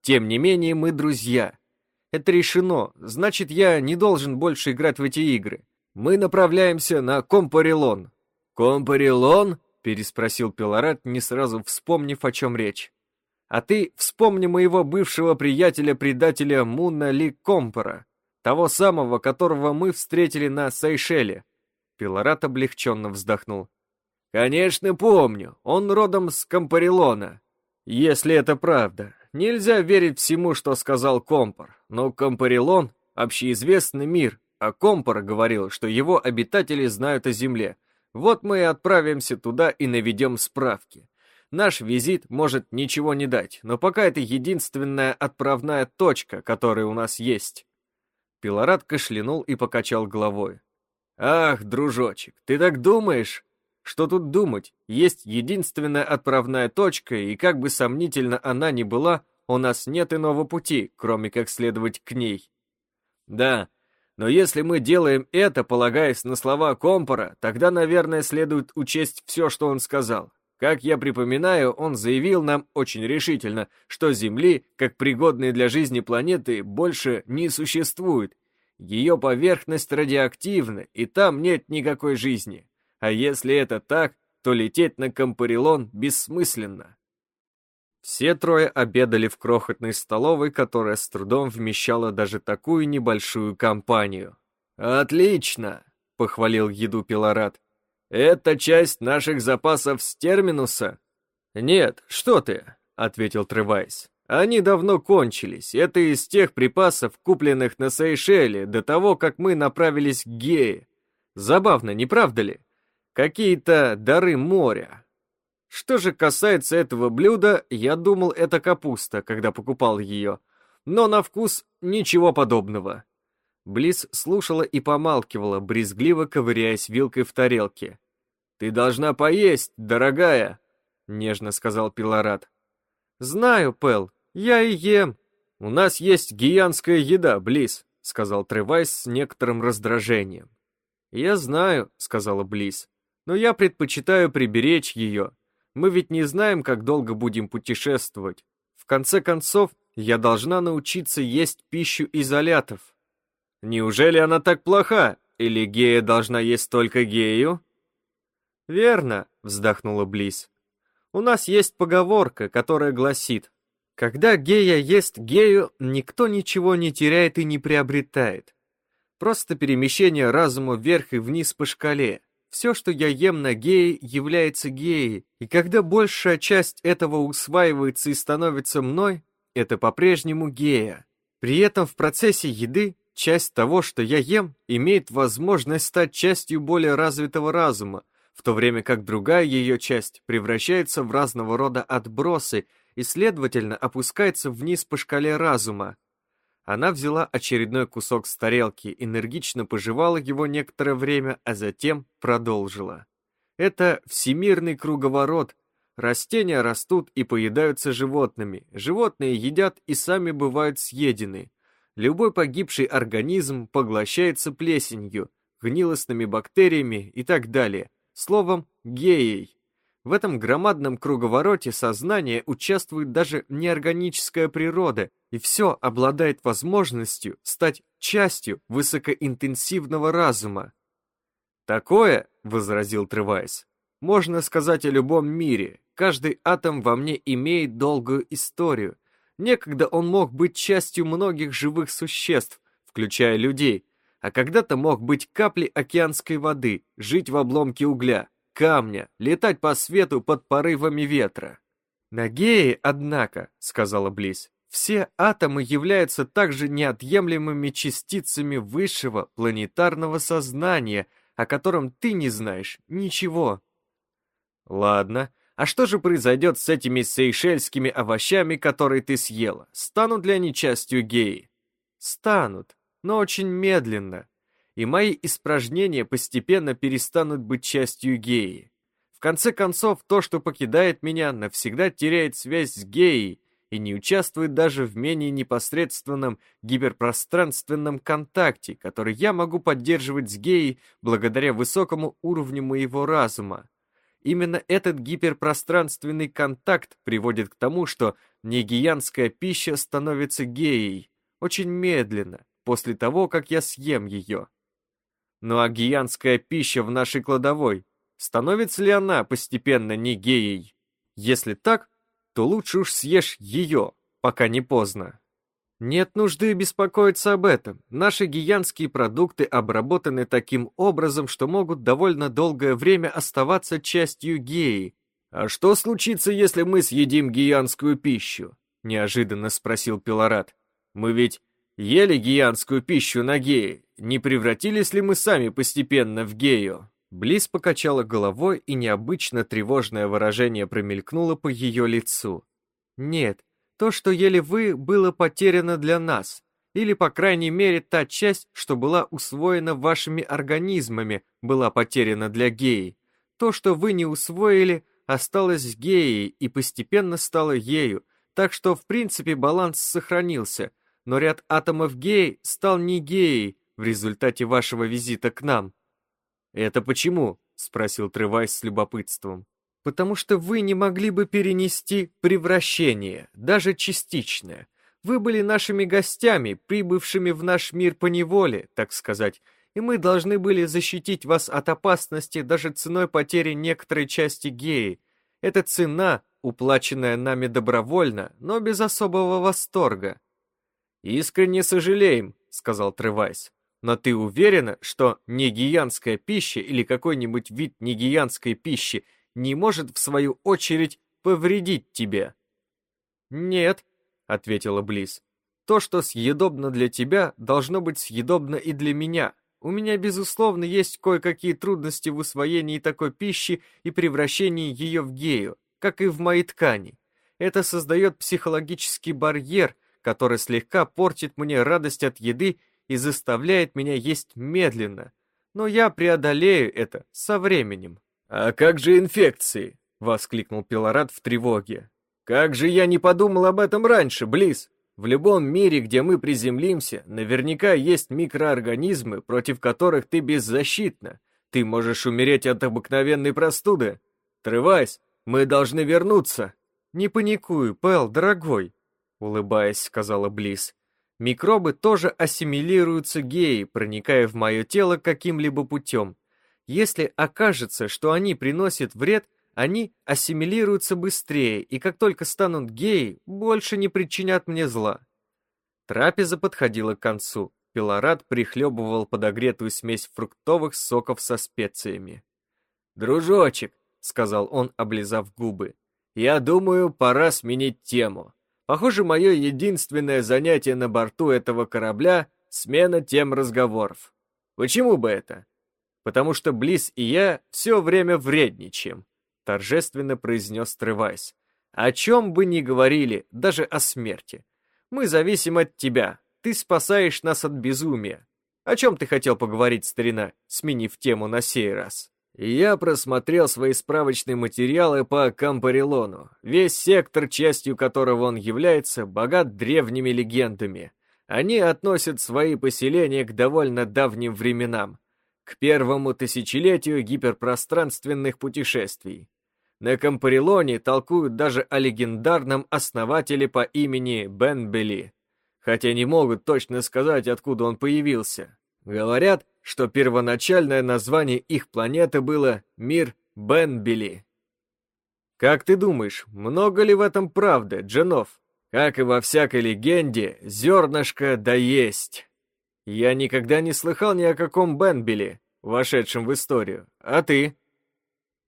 Тем не менее, мы друзья. Это решено, значит, я не должен больше играть в эти игры. Мы направляемся на Компарилон. Компарилон? переспросил Пилорат, не сразу вспомнив, о чем речь. А ты вспомни моего бывшего приятеля-предателя Муна Ли Компора, того самого, которого мы встретили на Сейшеле. Пилорат облегченно вздохнул. Конечно, помню. Он родом с Компарилона. Если это правда. Нельзя верить всему, что сказал Компор, но Компарилон — общеизвестный мир, а Компор говорил, что его обитатели знают о Земле. Вот мы и отправимся туда и наведем справки. Наш визит может ничего не дать, но пока это единственная отправная точка, которая у нас есть. Пилорат кашлянул и покачал головой. «Ах, дружочек, ты так думаешь?» Что тут думать? Есть единственная отправная точка, и как бы сомнительно она ни была, у нас нет иного пути, кроме как следовать к ней. Да, но если мы делаем это, полагаясь на слова Компора, тогда, наверное, следует учесть все, что он сказал. Как я припоминаю, он заявил нам очень решительно, что Земли, как пригодной для жизни планеты, больше не существует. Ее поверхность радиоактивна, и там нет никакой жизни. А если это так, то лететь на Кампарилон бессмысленно. Все трое обедали в крохотной столовой, которая с трудом вмещала даже такую небольшую компанию. «Отлично!» — похвалил еду Пилорат. «Это часть наших запасов с терминуса?» «Нет, что ты!» — ответил Тревайс. «Они давно кончились. Это из тех припасов, купленных на Сейшеле до того, как мы направились к Гее. Забавно, не правда ли? Какие-то дары моря. Что же касается этого блюда, я думал, это капуста, когда покупал ее. Но на вкус ничего подобного. Близ слушала и помалкивала, брезгливо ковыряясь вилкой в тарелке. «Ты должна поесть, дорогая!» — нежно сказал Пилорат. «Знаю, Пэл, я и ем. У нас есть гиянская еда, Близ», — сказал Тревайс с некоторым раздражением. «Я знаю», — сказала Близ но я предпочитаю приберечь ее. Мы ведь не знаем, как долго будем путешествовать. В конце концов, я должна научиться есть пищу изолятов. Неужели она так плоха? Или гея должна есть только гею? Верно, вздохнула Близ. У нас есть поговорка, которая гласит, когда гея ест гею, никто ничего не теряет и не приобретает. Просто перемещение разума вверх и вниз по шкале. Все, что я ем на геи, является геей, и когда большая часть этого усваивается и становится мной, это по-прежнему гея. При этом в процессе еды часть того, что я ем, имеет возможность стать частью более развитого разума, в то время как другая ее часть превращается в разного рода отбросы и, следовательно, опускается вниз по шкале разума. Она взяла очередной кусок с тарелки, энергично пожевала его некоторое время, а затем продолжила. Это всемирный круговорот. Растения растут и поедаются животными. Животные едят и сами бывают съедены. Любой погибший организм поглощается плесенью, гнилостными бактериями и так далее. Словом, геей. В этом громадном круговороте сознания участвует даже неорганическая природа, и все обладает возможностью стать частью высокоинтенсивного разума. «Такое, — возразил Тревайс, — можно сказать о любом мире. Каждый атом во мне имеет долгую историю. Некогда он мог быть частью многих живых существ, включая людей, а когда-то мог быть каплей океанской воды, жить в обломке угля, камня, летать по свету под порывами ветра. «На гее, однако», — сказала Близ, «все атомы являются также неотъемлемыми частицами высшего планетарного сознания, о котором ты не знаешь ничего». «Ладно, а что же произойдет с этими сейшельскими овощами, которые ты съела? Станут ли они частью геи?» «Станут, но очень медленно и мои испражнения постепенно перестанут быть частью геи. В конце концов, то, что покидает меня, навсегда теряет связь с геей и не участвует даже в менее непосредственном гиперпространственном контакте, который я могу поддерживать с геей благодаря высокому уровню моего разума. Именно этот гиперпространственный контакт приводит к тому, что негиянская пища становится геей, очень медленно, после того, как я съем ее. Ну а гиянская пища в нашей кладовой, становится ли она постепенно не геей? Если так, то лучше уж съешь ее, пока не поздно. Нет нужды беспокоиться об этом. Наши гиянские продукты обработаны таким образом, что могут довольно долгое время оставаться частью геи. А что случится, если мы съедим гиянскую пищу? Неожиданно спросил Пилорат. Мы ведь ели гиянскую пищу на геи, не превратились ли мы сами постепенно в гею? Близ покачала головой, и необычно тревожное выражение промелькнуло по ее лицу. Нет, то, что ели вы, было потеряно для нас. Или, по крайней мере, та часть, что была усвоена вашими организмами, была потеряна для геи. То, что вы не усвоили, осталось геей и постепенно стало ею, так что, в принципе, баланс сохранился, но ряд атомов геи стал не геей в результате вашего визита к нам. «Это почему?» — спросил Тревайс с любопытством. потому что вы не могли бы перенести превращение, даже частичное. Вы были нашими гостями, прибывшими в наш мир по неволе, так сказать, и мы должны были защитить вас от опасности даже ценой потери некоторой части геи. Это цена, уплаченная нами добровольно, но без особого восторга. «Искренне сожалеем», — сказал Тревайс. «Но ты уверена, что негиянская пища или какой-нибудь вид негиянской пищи не может, в свою очередь, повредить тебе?» «Нет», — ответила Близ. «То, что съедобно для тебя, должно быть съедобно и для меня. У меня, безусловно, есть кое-какие трудности в усвоении такой пищи и превращении ее в гею, как и в моей ткани. Это создает психологический барьер, который слегка портит мне радость от еды и заставляет меня есть медленно. Но я преодолею это со временем. «А как же инфекции?» — воскликнул Пилорат в тревоге. «Как же я не подумал об этом раньше, Близ! В любом мире, где мы приземлимся, наверняка есть микроорганизмы, против которых ты беззащитна. Ты можешь умереть от обыкновенной простуды. Трывайся, мы должны вернуться!» «Не паникуй, Пэл, дорогой!» — улыбаясь, сказала Близ. «Микробы тоже ассимилируются геи, проникая в мое тело каким-либо путем. Если окажется, что они приносят вред, они ассимилируются быстрее, и как только станут геи, больше не причинят мне зла. Трапеза подходила к концу. Пилорат прихлебывал подогретую смесь фруктовых соков со специями. «Дружочек», — сказал он, облизав губы, — «я думаю, пора сменить тему. Похоже, мое единственное занятие на борту этого корабля — смена тем разговоров. Почему бы это? потому что Близ и я все время вредничаем», — торжественно произнес Тревайс. «О чем бы ни говорили, даже о смерти. Мы зависим от тебя, ты спасаешь нас от безумия. О чем ты хотел поговорить, старина, сменив тему на сей раз?» Я просмотрел свои справочные материалы по Кампарилону. Весь сектор, частью которого он является, богат древними легендами. Они относят свои поселения к довольно давним временам к первому тысячелетию гиперпространственных путешествий. На Кампарилоне толкуют даже о легендарном основателе по имени Бенбели, хотя не могут точно сказать, откуда он появился. Говорят, что первоначальное название их планеты было Мир Бенбели. Как ты думаешь, много ли в этом правды, Дженов? Как и во всякой легенде, зернышко да есть. Я никогда не слыхал ни о каком Бенбеле, вошедшем в историю. А ты?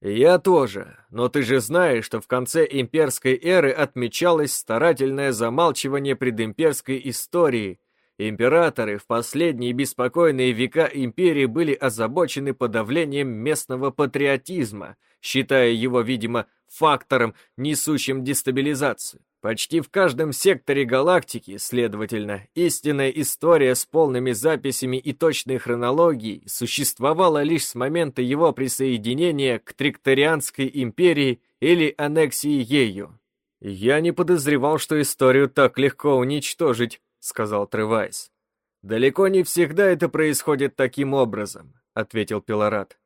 Я тоже, но ты же знаешь, что в конце имперской эры отмечалось старательное замалчивание предимперской истории. Императоры в последние беспокойные века империи были озабочены подавлением местного патриотизма, считая его, видимо, фактором, несущим дестабилизацию. Почти в каждом секторе галактики, следовательно, истинная история с полными записями и точной хронологией существовала лишь с момента его присоединения к Трикторианской империи или аннексии ею. «Я не подозревал, что историю так легко уничтожить», — сказал Тревайс. «Далеко не всегда это происходит таким образом», — ответил Пилорат.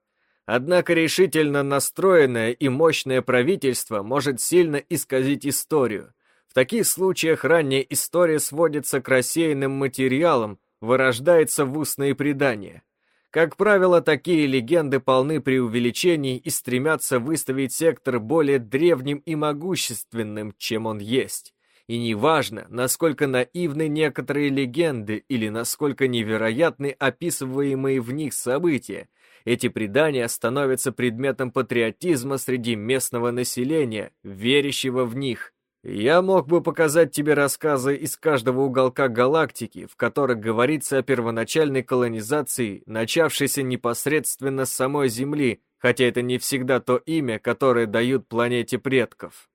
«Однако решительно настроенное и мощное правительство может сильно исказить историю, в таких случаях ранняя история сводится к рассеянным материалам, вырождается в устные предания. Как правило, такие легенды полны преувеличений и стремятся выставить сектор более древним и могущественным, чем он есть. И неважно, насколько наивны некоторые легенды или насколько невероятны описываемые в них события, эти предания становятся предметом патриотизма среди местного населения, верящего в них. Я мог бы показать тебе рассказы из каждого уголка галактики, в которых говорится о первоначальной колонизации, начавшейся непосредственно с самой Земли, хотя это не всегда то имя, которое дают планете предков.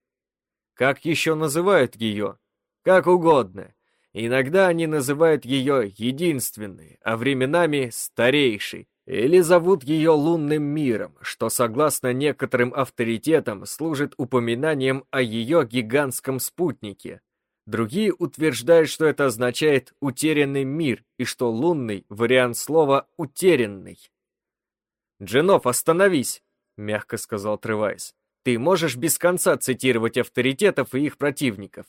Как еще называют ее? Как угодно. Иногда они называют ее единственной, а временами старейшей, или зовут ее лунным миром, что, согласно некоторым авторитетам, служит упоминанием о ее гигантском спутнике. Другие утверждают, что это означает «утерянный мир» и что лунный — вариант слова «утерянный». «Дженов, остановись!» — мягко сказал Тревайс. Ты можешь без конца цитировать авторитетов и их противников.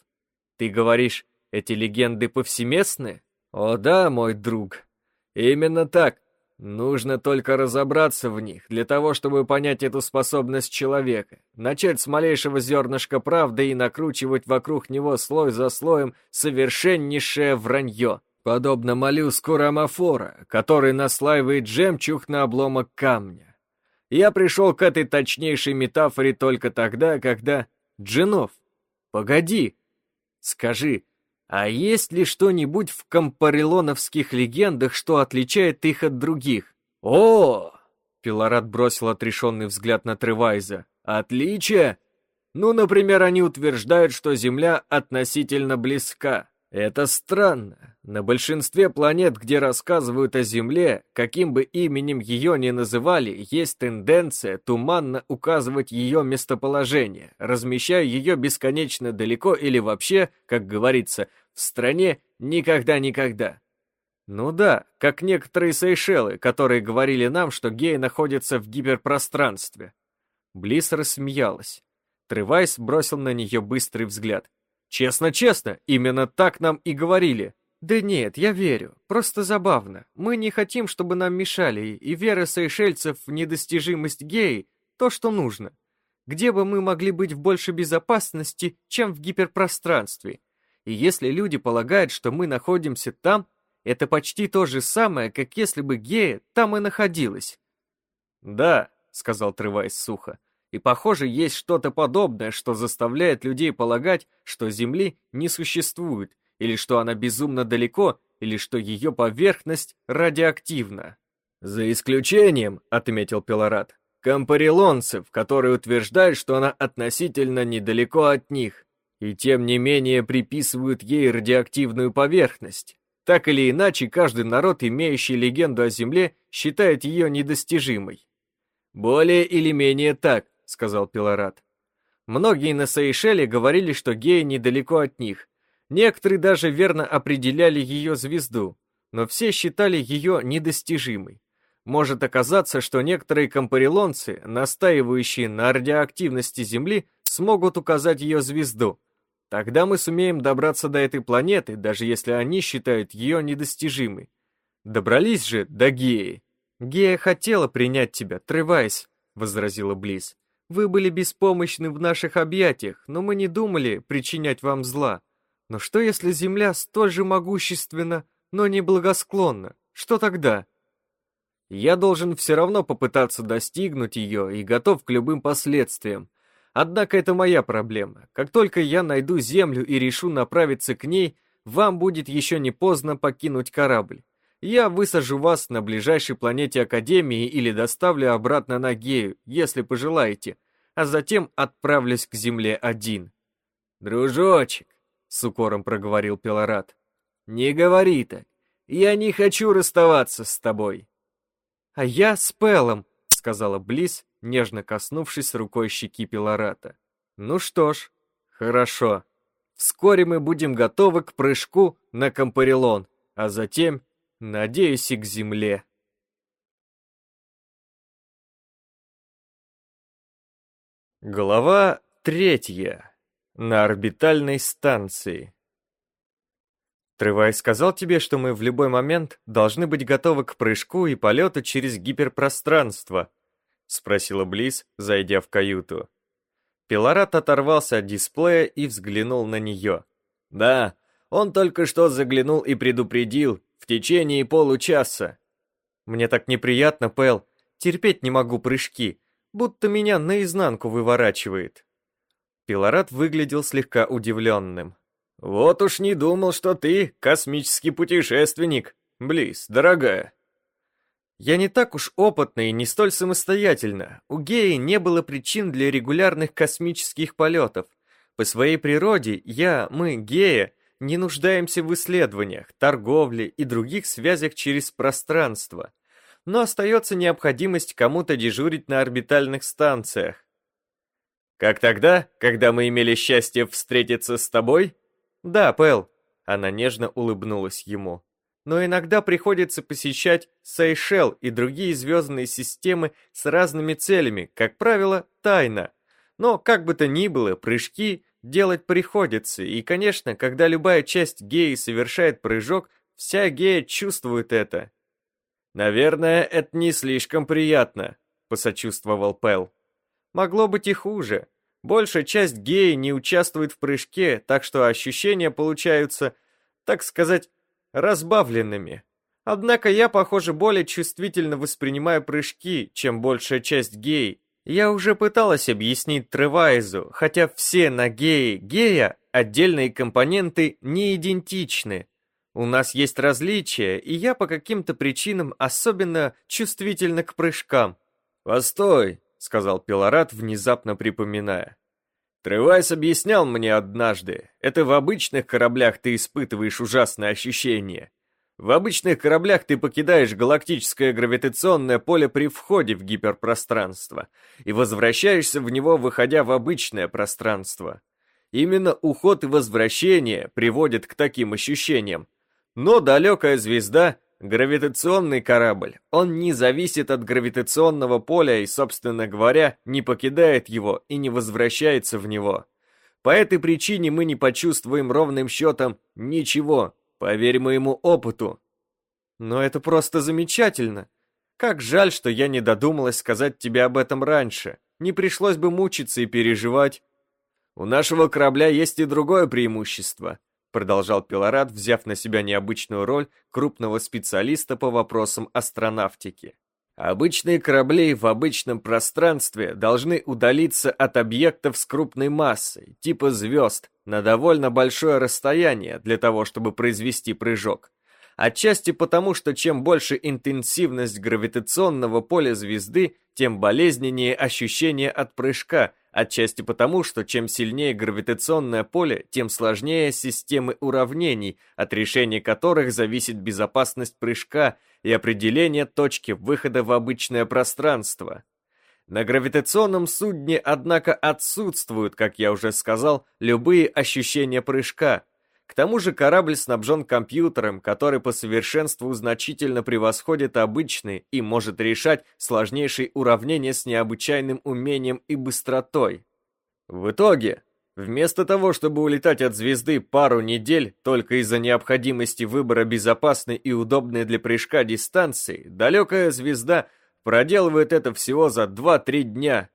Ты говоришь, эти легенды повсеместны? О да, мой друг. Именно так. Нужно только разобраться в них, для того, чтобы понять эту способность человека, начать с малейшего зернышка правды и накручивать вокруг него слой за слоем совершеннейшее вранье, подобно моллюску рамофора, который наслаивает жемчуг на обломок камня. Я пришел к этой точнейшей метафоре только тогда, когда... Джинов, погоди, скажи, а есть ли что-нибудь в компарелоновских легендах, что отличает их от других? О! Пилорат бросил отрешенный взгляд на Тревайза. Отличие? Ну, например, они утверждают, что Земля относительно близка. Это странно. На большинстве планет, где рассказывают о Земле, каким бы именем ее ни называли, есть тенденция туманно указывать ее местоположение, размещая ее бесконечно далеко или вообще, как говорится, в стране никогда-никогда. Ну да, как некоторые Сейшелы, которые говорили нам, что геи находятся в гиперпространстве. Близ рассмеялась. Тревайс бросил на нее быстрый взгляд. Честно-честно, именно так нам и говорили. Да нет, я верю. Просто забавно. Мы не хотим, чтобы нам мешали, и вера сейшельцев в недостижимость геи — то, что нужно. Где бы мы могли быть в большей безопасности, чем в гиперпространстве? И если люди полагают, что мы находимся там, это почти то же самое, как если бы гея там и находилась. «Да», — сказал Трывайс сухо, и, похоже, есть что-то подобное, что заставляет людей полагать, что Земли не существует, или что она безумно далеко, или что ее поверхность радиоактивна. «За исключением», — отметил Пилорат, — «компарелонцев, которые утверждают, что она относительно недалеко от них, и тем не менее приписывают ей радиоактивную поверхность. Так или иначе, каждый народ, имеющий легенду о Земле, считает ее недостижимой. Более или менее так, сказал Пилорат. Многие на Сейшеле говорили, что геи недалеко от них. Некоторые даже верно определяли ее звезду, но все считали ее недостижимой. Может оказаться, что некоторые компарелонцы, настаивающие на радиоактивности Земли, смогут указать ее звезду. Тогда мы сумеем добраться до этой планеты, даже если они считают ее недостижимой. Добрались же до Геи. Гея хотела принять тебя, Тревайс, возразила Близ. Вы были беспомощны в наших объятиях, но мы не думали причинять вам зла. Но что если Земля столь же могущественна, но не благосклонна? Что тогда? Я должен все равно попытаться достигнуть ее и готов к любым последствиям. Однако это моя проблема. Как только я найду Землю и решу направиться к ней, вам будет еще не поздно покинуть корабль. Я высажу вас на ближайшей планете Академии или доставлю обратно на Гею, если пожелаете, а затем отправлюсь к Земле один. Дружочек, с укором проговорил Пилорат, не говори так. Я не хочу расставаться с тобой. А я с Пелом, сказала Близ, нежно коснувшись рукой щеки Пилората. Ну что ж, хорошо. Вскоре мы будем готовы к прыжку на Компарелон, а затем Надеюсь, и к Земле. Глава третья. На орбитальной станции. Трывай сказал тебе, что мы в любой момент должны быть готовы к прыжку и полету через гиперпространство, спросила Близ, зайдя в каюту. Пилорат оторвался от дисплея и взглянул на нее. Да, он только что заглянул и предупредил, в течение получаса. Мне так неприятно, Пэл. Терпеть не могу прыжки. Будто меня наизнанку выворачивает. Пилорат выглядел слегка удивленным. «Вот уж не думал, что ты космический путешественник. Близ, дорогая». Я не так уж опытна и не столь самостоятельна. У Геи не было причин для регулярных космических полетов. По своей природе я, мы, Гея, не нуждаемся в исследованиях, торговле и других связях через пространство, но остается необходимость кому-то дежурить на орбитальных станциях. Как тогда, когда мы имели счастье встретиться с тобой? Да, Пэл. Она нежно улыбнулась ему. Но иногда приходится посещать Сейшел и другие звездные системы с разными целями, как правило, тайно. Но, как бы то ни было, прыжки делать приходится, и, конечно, когда любая часть геи совершает прыжок, вся гея чувствует это. «Наверное, это не слишком приятно», — посочувствовал Пэл. «Могло быть и хуже. Большая часть геи не участвует в прыжке, так что ощущения получаются, так сказать, разбавленными. Однако я, похоже, более чувствительно воспринимаю прыжки, чем большая часть гей. Я уже пыталась объяснить Тревайзу, хотя все на геи гея отдельные компоненты не идентичны. У нас есть различия, и я по каким-то причинам особенно чувствительна к прыжкам. «Постой», — сказал Пилорат, внезапно припоминая. Тревайс объяснял мне однажды, это в обычных кораблях ты испытываешь ужасные ощущения. В обычных кораблях ты покидаешь галактическое гравитационное поле при входе в гиперпространство и возвращаешься в него, выходя в обычное пространство. Именно уход и возвращение приводят к таким ощущениям. Но далекая звезда Гравитационный корабль. Он не зависит от гравитационного поля и, собственно говоря, не покидает его и не возвращается в него. По этой причине мы не почувствуем ровным счетом ничего, поверь моему опыту. Но это просто замечательно. Как жаль, что я не додумалась сказать тебе об этом раньше. Не пришлось бы мучиться и переживать. У нашего корабля есть и другое преимущество продолжал Пилорад, взяв на себя необычную роль крупного специалиста по вопросам астронавтики. Обычные корабли в обычном пространстве должны удалиться от объектов с крупной массой, типа звезд, на довольно большое расстояние для того, чтобы произвести прыжок. Отчасти потому, что чем больше интенсивность гравитационного поля звезды, тем болезненнее ощущение от прыжка, Отчасти потому, что чем сильнее гравитационное поле, тем сложнее системы уравнений, от решения которых зависит безопасность прыжка и определение точки выхода в обычное пространство. На гравитационном судне, однако, отсутствуют, как я уже сказал, любые ощущения прыжка, к тому же корабль снабжен компьютером, который по совершенству значительно превосходит обычный и может решать сложнейшие уравнения с необычайным умением и быстротой. В итоге, вместо того, чтобы улетать от звезды пару недель только из-за необходимости выбора безопасной и удобной для прыжка дистанции, далекая звезда проделывает это всего за 2-3 дня.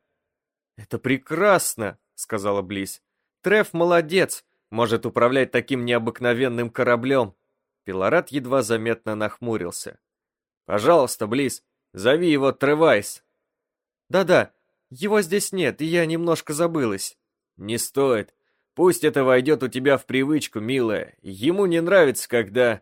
«Это прекрасно», — сказала Близ. «Треф молодец, может управлять таким необыкновенным кораблем. Пилорат едва заметно нахмурился. «Пожалуйста, Близ, зови его Тревайс». «Да-да, его здесь нет, и я немножко забылась». «Не стоит. Пусть это войдет у тебя в привычку, милая. Ему не нравится, когда...»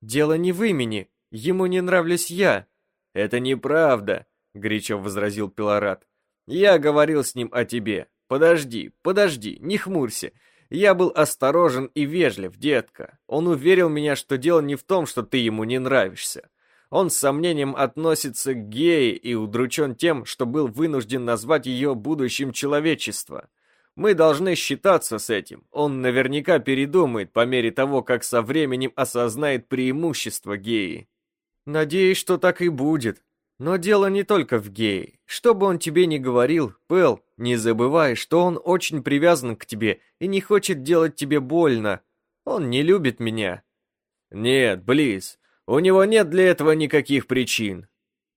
«Дело не в имени. Ему не нравлюсь я». «Это неправда», — горячо возразил Пилорат. «Я говорил с ним о тебе. Подожди, подожди, не хмурься. Я был осторожен и вежлив, детка. Он уверил меня, что дело не в том, что ты ему не нравишься. Он с сомнением относится к гее и удручен тем, что был вынужден назвать ее будущим человечества. Мы должны считаться с этим. Он наверняка передумает по мере того, как со временем осознает преимущество геи. Надеюсь, что так и будет. Но дело не только в гее. Что бы он тебе ни говорил, Пэл, не забывай, что он очень привязан к тебе и не хочет делать тебе больно. Он не любит меня. Нет, Близ, у него нет для этого никаких причин.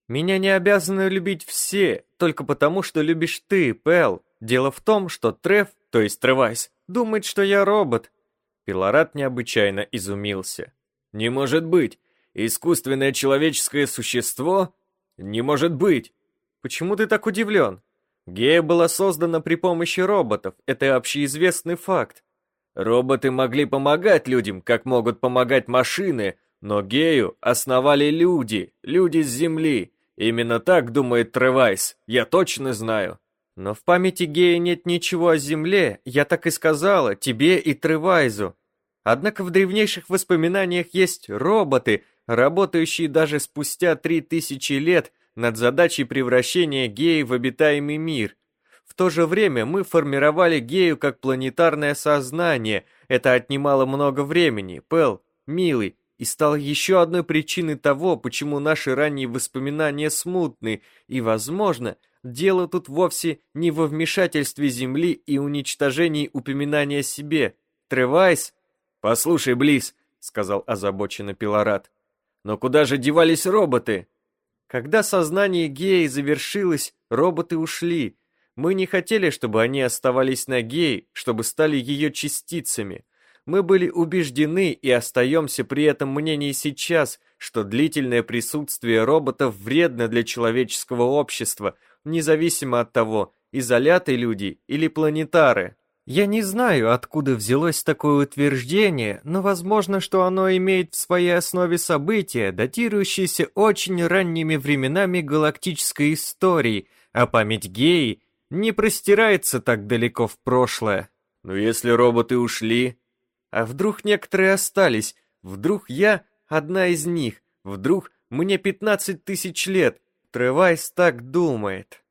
Меня не обязаны любить все, только потому, что любишь ты, Пэл. Дело в том, что Треф, то есть Тревайс, думает, что я робот. Пилорат необычайно изумился. Не может быть. Искусственное человеческое существо «Не может быть!» «Почему ты так удивлен? Гея была создана при помощи роботов, это общеизвестный факт. Роботы могли помогать людям, как могут помогать машины, но Гею основали люди, люди с Земли. Именно так думает Тревайс, я точно знаю. Но в памяти Гея нет ничего о Земле, я так и сказала, тебе и Тревайзу. Однако в древнейших воспоминаниях есть роботы, работающий даже спустя 3000 лет над задачей превращения геи в обитаемый мир. В то же время мы формировали гею как планетарное сознание, это отнимало много времени, Пэл, милый, и стал еще одной причиной того, почему наши ранние воспоминания смутны, и, возможно, дело тут вовсе не во вмешательстве Земли и уничтожении упоминания о себе. Тревайс... «Послушай, Близ», — сказал озабоченно Пилорат, — «но куда же девались роботы?» Когда сознание Геи завершилось, роботы ушли. Мы не хотели, чтобы они оставались на Геи, чтобы стали ее частицами. Мы были убеждены и остаемся при этом мнении сейчас, что длительное присутствие роботов вредно для человеческого общества, независимо от того, изоляты люди или планетары. Я не знаю, откуда взялось такое утверждение, но возможно, что оно имеет в своей основе события, датирующиеся очень ранними временами галактической истории, а память геи не простирается так далеко в прошлое. Но если роботы ушли, а вдруг некоторые остались? Вдруг я одна из них? Вдруг мне 15 тысяч лет? Тревайс так думает.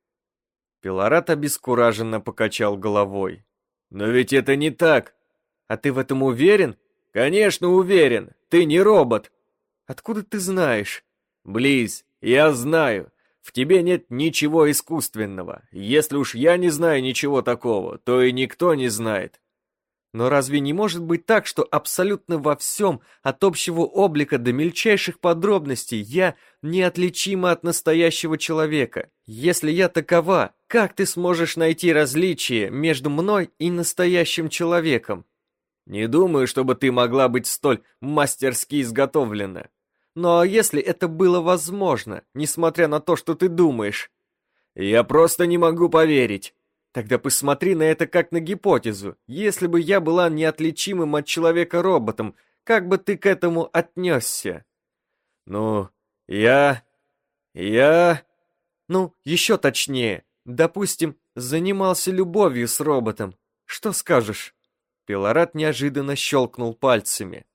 Пилорат обескураженно покачал головой. Но ведь это не так. А ты в этом уверен? Конечно, уверен. Ты не робот. Откуда ты знаешь? Близ, я знаю. В тебе нет ничего искусственного. Если уж я не знаю ничего такого, то и никто не знает. Но разве не может быть так, что абсолютно во всем, от общего облика до мельчайших подробностей, я неотличима от настоящего человека? Если я такова, как ты сможешь найти различие между мной и настоящим человеком? Не думаю, чтобы ты могла быть столь мастерски изготовлена. Но если это было возможно, несмотря на то, что ты думаешь? Я просто не могу поверить. Тогда посмотри на это как на гипотезу. Если бы я была неотличимым от человека роботом, как бы ты к этому отнесся? Ну, я... я... Ну, еще точнее. Допустим, занимался любовью с роботом. Что скажешь? Пилорат неожиданно щелкнул пальцами.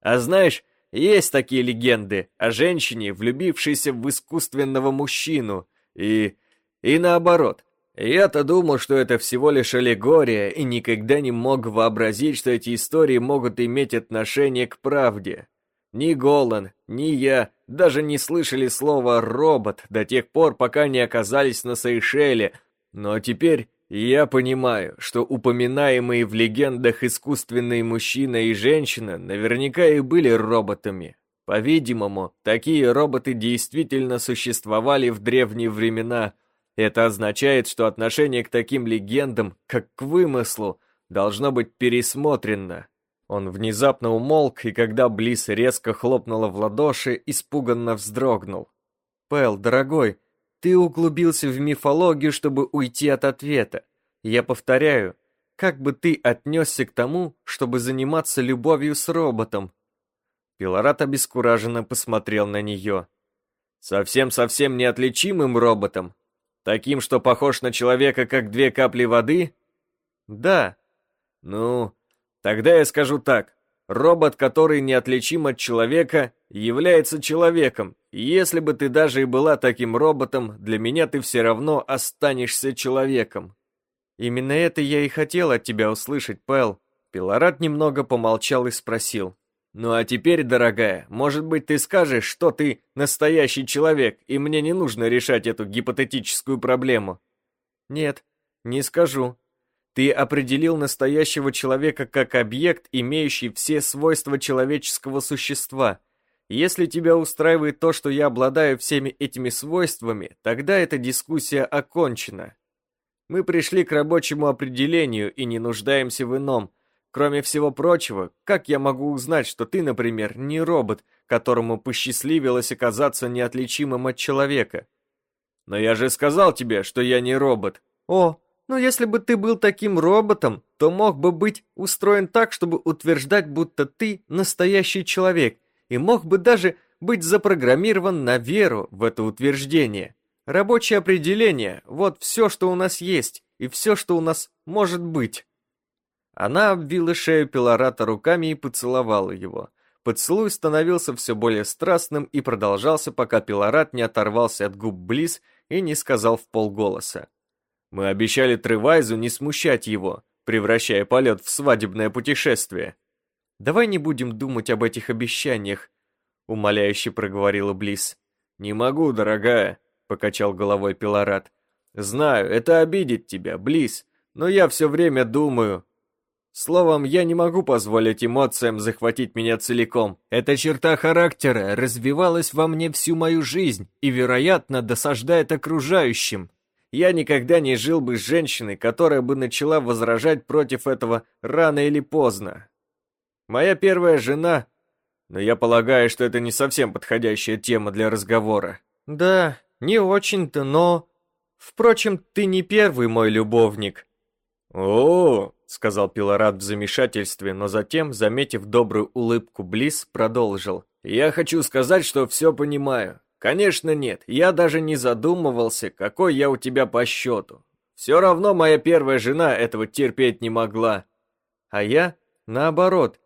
А знаешь, есть такие легенды о женщине, влюбившейся в искусственного мужчину. И... и наоборот. Я-то думал, что это всего лишь аллегория, и никогда не мог вообразить, что эти истории могут иметь отношение к правде. Ни Голан, ни я даже не слышали слова «робот» до тех пор, пока не оказались на Сейшеле, но теперь я понимаю, что упоминаемые в легендах искусственные мужчина и женщина наверняка и были роботами. По-видимому, такие роботы действительно существовали в древние времена – это означает, что отношение к таким легендам, как к вымыслу, должно быть пересмотрено. Он внезапно умолк, и когда Близ резко хлопнула в ладоши, испуганно вздрогнул. «Пэл, дорогой, ты углубился в мифологию, чтобы уйти от ответа. Я повторяю, как бы ты отнесся к тому, чтобы заниматься любовью с роботом?» Пилорат обескураженно посмотрел на нее. «Совсем-совсем неотличимым роботом?» Таким, что похож на человека, как две капли воды? Да. Ну, тогда я скажу так. Робот, который неотличим от человека, является человеком. если бы ты даже и была таким роботом, для меня ты все равно останешься человеком. Именно это я и хотел от тебя услышать, Пэл. Пилорат немного помолчал и спросил. «Ну а теперь, дорогая, может быть, ты скажешь, что ты настоящий человек, и мне не нужно решать эту гипотетическую проблему?» «Нет, не скажу. Ты определил настоящего человека как объект, имеющий все свойства человеческого существа. Если тебя устраивает то, что я обладаю всеми этими свойствами, тогда эта дискуссия окончена. Мы пришли к рабочему определению и не нуждаемся в ином, Кроме всего прочего, как я могу узнать, что ты, например, не робот, которому посчастливилось оказаться неотличимым от человека? Но я же сказал тебе, что я не робот. О, ну если бы ты был таким роботом, то мог бы быть устроен так, чтобы утверждать, будто ты настоящий человек, и мог бы даже быть запрограммирован на веру в это утверждение. Рабочее определение – вот все, что у нас есть, и все, что у нас может быть. Она обвила шею Пилората руками и поцеловала его. Поцелуй становился все более страстным и продолжался, пока Пилорат не оторвался от губ Близ и не сказал в полголоса. «Мы обещали Тревайзу не смущать его, превращая полет в свадебное путешествие. Давай не будем думать об этих обещаниях. — умоляюще проговорила Близ. «Не могу, дорогая», — покачал головой Пилорат. «Знаю, это обидит тебя, Близ, но я все время думаю...» Словом, я не могу позволить эмоциям захватить меня целиком. Эта черта характера развивалась во мне всю мою жизнь и, вероятно, досаждает окружающим. Я никогда не жил бы с женщиной, которая бы начала возражать против этого рано или поздно. Моя первая жена... Но я полагаю, что это не совсем подходящая тема для разговора. Да, не очень-то, но... Впрочем, ты не первый мой любовник. О, сказал Пилорат в замешательстве, но затем, заметив добрую улыбку Близ, продолжил. Я хочу сказать, что все понимаю. Конечно, нет, я даже не задумывался, какой я у тебя по счету. Все равно моя первая жена этого терпеть не могла. А я, наоборот,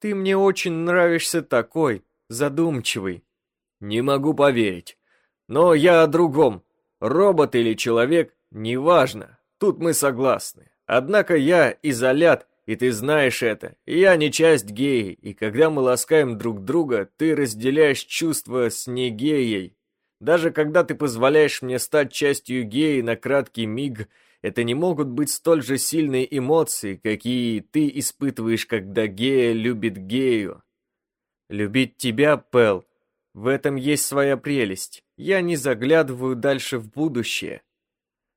ты мне очень нравишься такой, задумчивый. Не могу поверить. Но я о другом. Робот или человек, неважно. Тут мы согласны. Однако я изолят, и ты знаешь это. Я не часть геи, и когда мы ласкаем друг друга, ты разделяешь чувства с негеей. Даже когда ты позволяешь мне стать частью геи на краткий миг, это не могут быть столь же сильные эмоции, какие ты испытываешь, когда гея любит гею. Любить тебя, Пэл, в этом есть своя прелесть. Я не заглядываю дальше в будущее.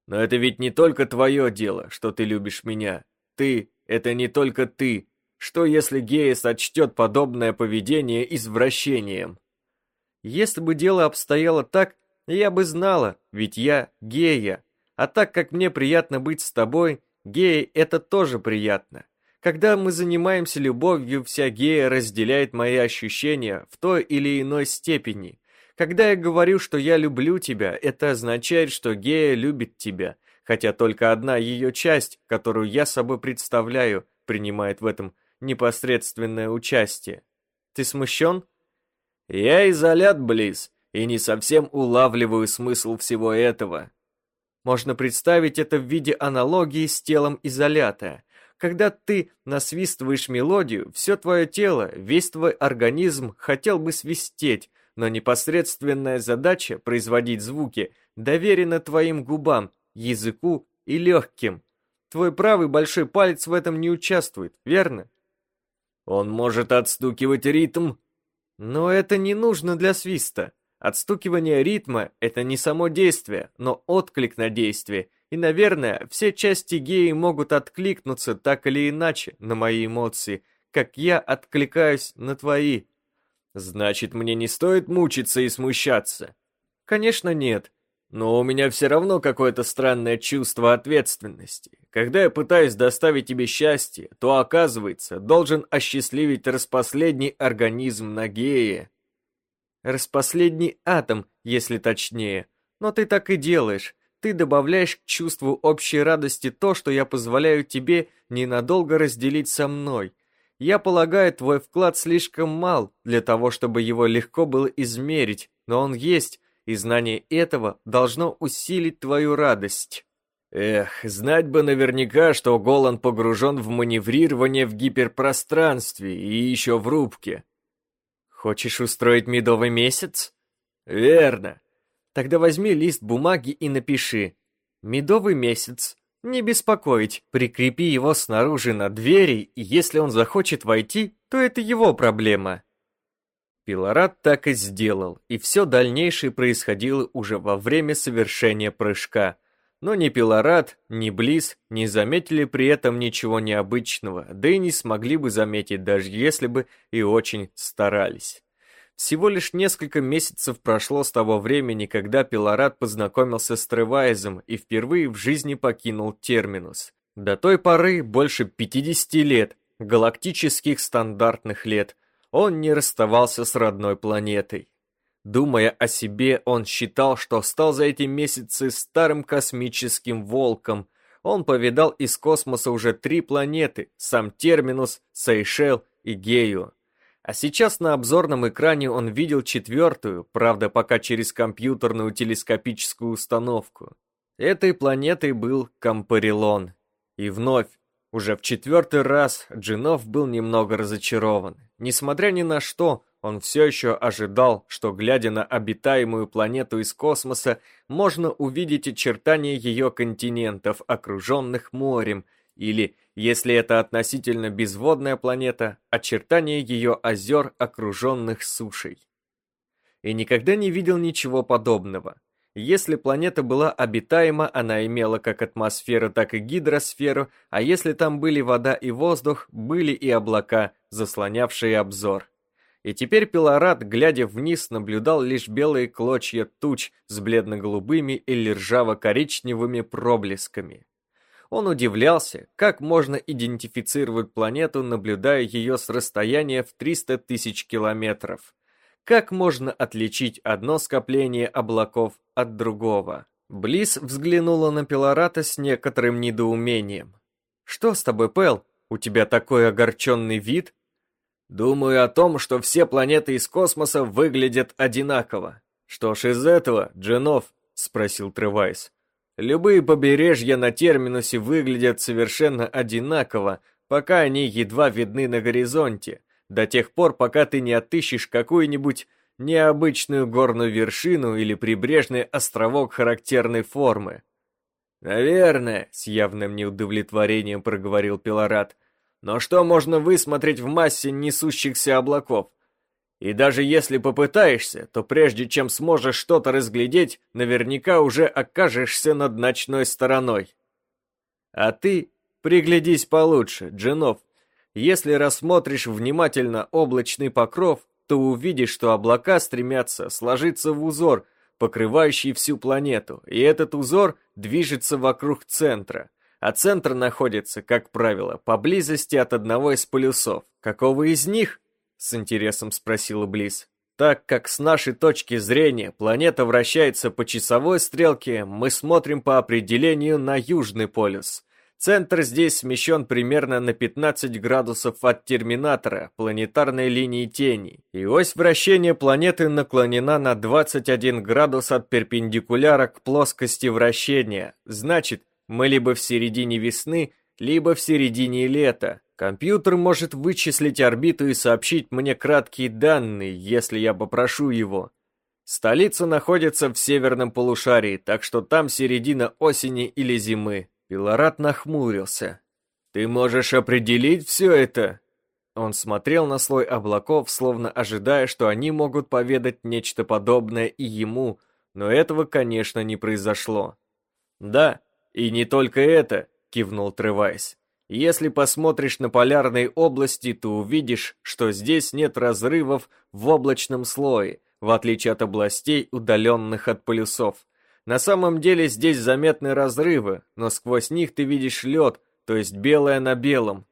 Но это ведь не только твое дело, что ты любишь меня. Ты — это не только ты. Что, если гея сочтет подобное поведение извращением? Если бы дело обстояло так, я бы знала, ведь я гея. А так как мне приятно быть с тобой, геи это тоже приятно. Когда мы занимаемся любовью, вся гея разделяет мои ощущения в той или иной степени. Когда я говорю, что я люблю тебя, это означает, что гея любит тебя, хотя только одна ее часть, которую я собой представляю, принимает в этом непосредственное участие. Ты смущен? Я изолят, Близ, и не совсем улавливаю смысл всего этого. Можно представить это в виде аналогии с телом изолята. Когда ты насвистываешь мелодию, все твое тело, весь твой организм хотел бы свистеть, но непосредственная задача производить звуки доверена твоим губам, языку и легким. Твой правый большой палец в этом не участвует, верно? Он может отстукивать ритм. Но это не нужно для свиста. Отстукивание ритма — это не само действие, но отклик на действие, и, наверное, все части геи могут откликнуться так или иначе на мои эмоции, как я откликаюсь на твои. Значит, мне не стоит мучиться и смущаться? Конечно, нет. Но у меня все равно какое-то странное чувство ответственности. Когда я пытаюсь доставить тебе счастье, то, оказывается, должен осчастливить распоследний организм на гее. Распоследний атом, если точнее. Но ты так и делаешь. Ты добавляешь к чувству общей радости то, что я позволяю тебе ненадолго разделить со мной. Я полагаю, твой вклад слишком мал для того, чтобы его легко было измерить, но он есть, и знание этого должно усилить твою радость. Эх, знать бы наверняка, что Голан погружен в маневрирование в гиперпространстве и еще в рубке. Хочешь устроить медовый месяц? Верно. Тогда возьми лист бумаги и напиши. Медовый месяц. Не беспокоить, прикрепи его снаружи на двери, и если он захочет войти, то это его проблема. Пилорат так и сделал, и все дальнейшее происходило уже во время совершения прыжка. Но ни Пилорат, ни Близ не заметили при этом ничего необычного, да и не смогли бы заметить, даже если бы и очень старались. Всего лишь несколько месяцев прошло с того времени, когда Пилорат познакомился с Тревайзом и впервые в жизни покинул Терминус. До той поры больше 50 лет, галактических стандартных лет, он не расставался с родной планетой. Думая о себе, он считал, что стал за эти месяцы старым космическим волком. Он повидал из космоса уже три планеты, сам Терминус, Сейшел и Гею. А сейчас на обзорном экране он видел четвертую, правда пока через компьютерную телескопическую установку. Этой планетой был Кампарилон. И вновь, уже в четвертый раз, Джинов был немного разочарован. Несмотря ни на что, Он все еще ожидал, что, глядя на обитаемую планету из космоса, можно увидеть очертания ее континентов, окруженных морем, или, если это относительно безводная планета, очертания ее озер, окруженных сушей. И никогда не видел ничего подобного. Если планета была обитаема, она имела как атмосферу, так и гидросферу, а если там были вода и воздух, были и облака, заслонявшие обзор. И теперь Пилорат, глядя вниз, наблюдал лишь белые клочья туч с бледно-голубыми или ржаво-коричневыми проблесками. Он удивлялся, как можно идентифицировать планету, наблюдая ее с расстояния в 300 тысяч километров. Как можно отличить одно скопление облаков от другого? Близ взглянула на Пилората с некоторым недоумением. «Что с тобой, Пэл? У тебя такой огорченный вид?» Думаю о том, что все планеты из космоса выглядят одинаково. Что ж из этого, Дженов? Спросил Тревайс. Любые побережья на терминусе выглядят совершенно одинаково, пока они едва видны на горизонте, до тех пор, пока ты не отыщешь какую-нибудь необычную горную вершину или прибрежный островок характерной формы. «Наверное», — с явным неудовлетворением проговорил Пилорат, но что можно высмотреть в массе несущихся облаков? И даже если попытаешься, то прежде чем сможешь что-то разглядеть, наверняка уже окажешься над ночной стороной. А ты приглядись получше, Дженов. Если рассмотришь внимательно облачный покров, то увидишь, что облака стремятся сложиться в узор, покрывающий всю планету, и этот узор движется вокруг центра а центр находится, как правило, поблизости от одного из полюсов. Какого из них? С интересом спросила Близ. Так как с нашей точки зрения планета вращается по часовой стрелке, мы смотрим по определению на южный полюс. Центр здесь смещен примерно на 15 градусов от терминатора, планетарной линии тени, и ось вращения планеты наклонена на 21 градус от перпендикуляра к плоскости вращения. Значит, мы либо в середине весны, либо в середине лета. Компьютер может вычислить орбиту и сообщить мне краткие данные, если я попрошу его. Столица находится в северном полушарии, так что там середина осени или зимы. Пилорат нахмурился. «Ты можешь определить все это?» Он смотрел на слой облаков, словно ожидая, что они могут поведать нечто подобное и ему, но этого, конечно, не произошло. «Да, «И не только это», — кивнул Тревайс. «Если посмотришь на полярные области, то увидишь, что здесь нет разрывов в облачном слое, в отличие от областей, удаленных от полюсов. На самом деле здесь заметны разрывы, но сквозь них ты видишь лед, то есть белое на белом».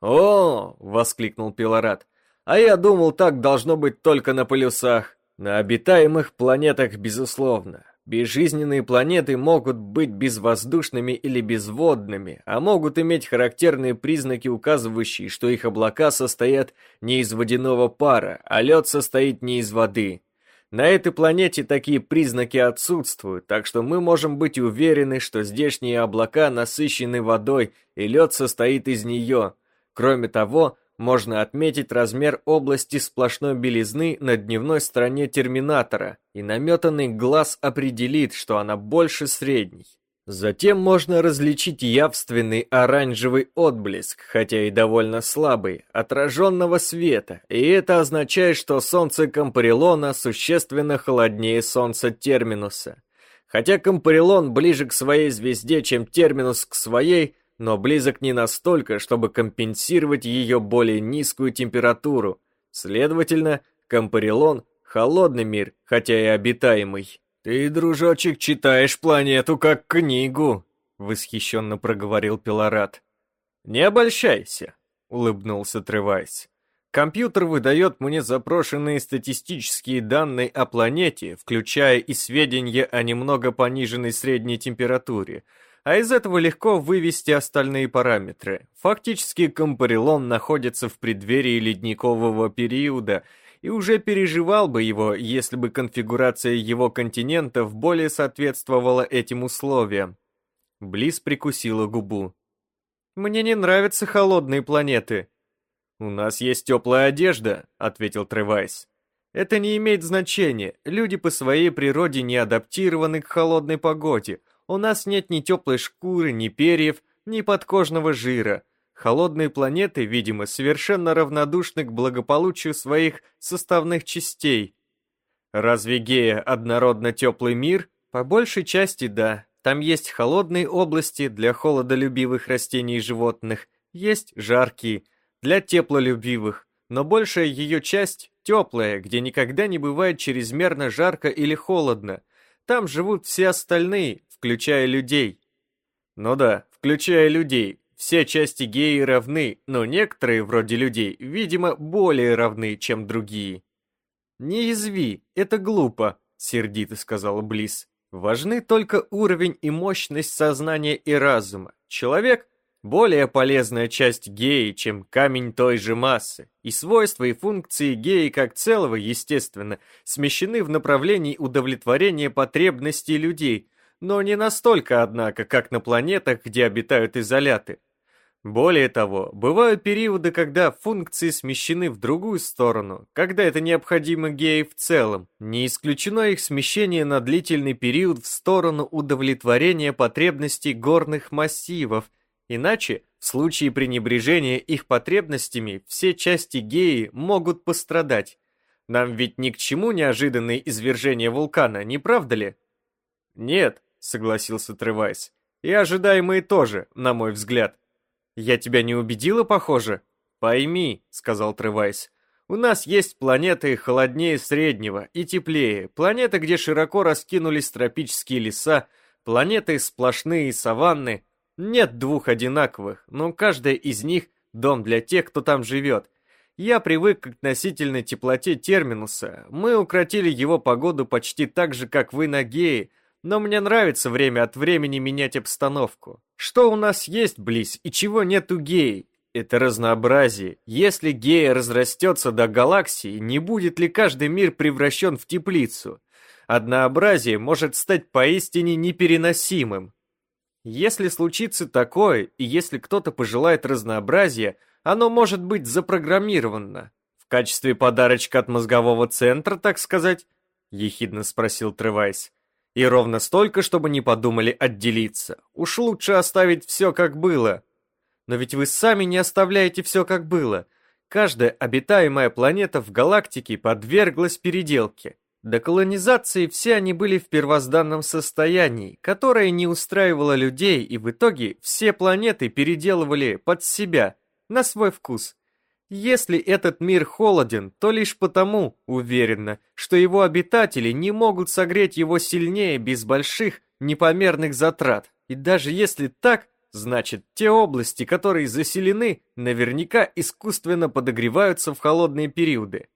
«О!» — воскликнул Пилорат. «А я думал, так должно быть только на полюсах. На обитаемых планетах, безусловно. Безжизненные планеты могут быть безвоздушными или безводными, а могут иметь характерные признаки, указывающие, что их облака состоят не из водяного пара, а лед состоит не из воды. На этой планете такие признаки отсутствуют, так что мы можем быть уверены, что здешние облака насыщены водой, и лед состоит из нее. Кроме того, можно отметить размер области сплошной белизны на дневной стороне терминатора, и наметанный глаз определит, что она больше средней. Затем можно различить явственный оранжевый отблеск, хотя и довольно слабый, отраженного света, и это означает, что солнце Кампарилона существенно холоднее солнца Терминуса. Хотя Кампарилон ближе к своей звезде, чем Терминус к своей, но близок не настолько, чтобы компенсировать ее более низкую температуру. Следовательно, Кампарилон — холодный мир, хотя и обитаемый. «Ты, дружочек, читаешь планету как книгу», — восхищенно проговорил Пилорат. «Не обольщайся», — улыбнулся Тревайс. «Компьютер выдает мне запрошенные статистические данные о планете, включая и сведения о немного пониженной средней температуре, а из этого легко вывести остальные параметры. Фактически Компарилон находится в преддверии ледникового периода и уже переживал бы его, если бы конфигурация его континентов более соответствовала этим условиям. Близ прикусила губу. «Мне не нравятся холодные планеты». «У нас есть теплая одежда», — ответил Тревайс. «Это не имеет значения. Люди по своей природе не адаптированы к холодной погоде. У нас нет ни теплой шкуры, ни перьев, ни подкожного жира. Холодные планеты, видимо, совершенно равнодушны к благополучию своих составных частей. Разве Гея однородно теплый мир? По большей части да. Там есть холодные области для холодолюбивых растений и животных, есть жаркие для теплолюбивых, но большая ее часть теплая, где никогда не бывает чрезмерно жарко или холодно. Там живут все остальные, включая людей. Ну да, включая людей, все части геи равны, но некоторые, вроде людей, видимо, более равны, чем другие. «Не изви, это глупо», — сердито сказала Близ. «Важны только уровень и мощность сознания и разума. Человек — более полезная часть геи, чем камень той же массы, и свойства и функции геи как целого, естественно, смещены в направлении удовлетворения потребностей людей, но не настолько, однако, как на планетах, где обитают изоляты. Более того, бывают периоды, когда функции смещены в другую сторону, когда это необходимо геи в целом. Не исключено их смещение на длительный период в сторону удовлетворения потребностей горных массивов, иначе, в случае пренебрежения их потребностями, все части геи могут пострадать. Нам ведь ни к чему неожиданные извержения вулкана, не правда ли? Нет, согласился Тревайс. И ожидаемые тоже, на мой взгляд. «Я тебя не убедила, похоже?» «Пойми», — сказал Тревайс, «у нас есть планеты холоднее среднего и теплее, планеты, где широко раскинулись тропические леса, планеты сплошные саванны. Нет двух одинаковых, но каждая из них — дом для тех, кто там живет. Я привык к относительной теплоте терминуса. Мы укротили его погоду почти так же, как вы на Гее, но мне нравится время от времени менять обстановку. Что у нас есть близ и чего нет у геи? Это разнообразие. Если гея разрастется до галаксии, не будет ли каждый мир превращен в теплицу? Однообразие может стать поистине непереносимым. Если случится такое, и если кто-то пожелает разнообразия, оно может быть запрограммировано. В качестве подарочка от мозгового центра, так сказать? Ехидно спросил Тревайс. И ровно столько, чтобы не подумали отделиться. Уж лучше оставить все как было. Но ведь вы сами не оставляете все как было. Каждая обитаемая планета в галактике подверглась переделке. До колонизации все они были в первозданном состоянии, которое не устраивало людей, и в итоге все планеты переделывали под себя, на свой вкус. Если этот мир холоден, то лишь потому, уверенно, что его обитатели не могут согреть его сильнее без больших, непомерных затрат. И даже если так, значит, те области, которые заселены, наверняка искусственно подогреваются в холодные периоды.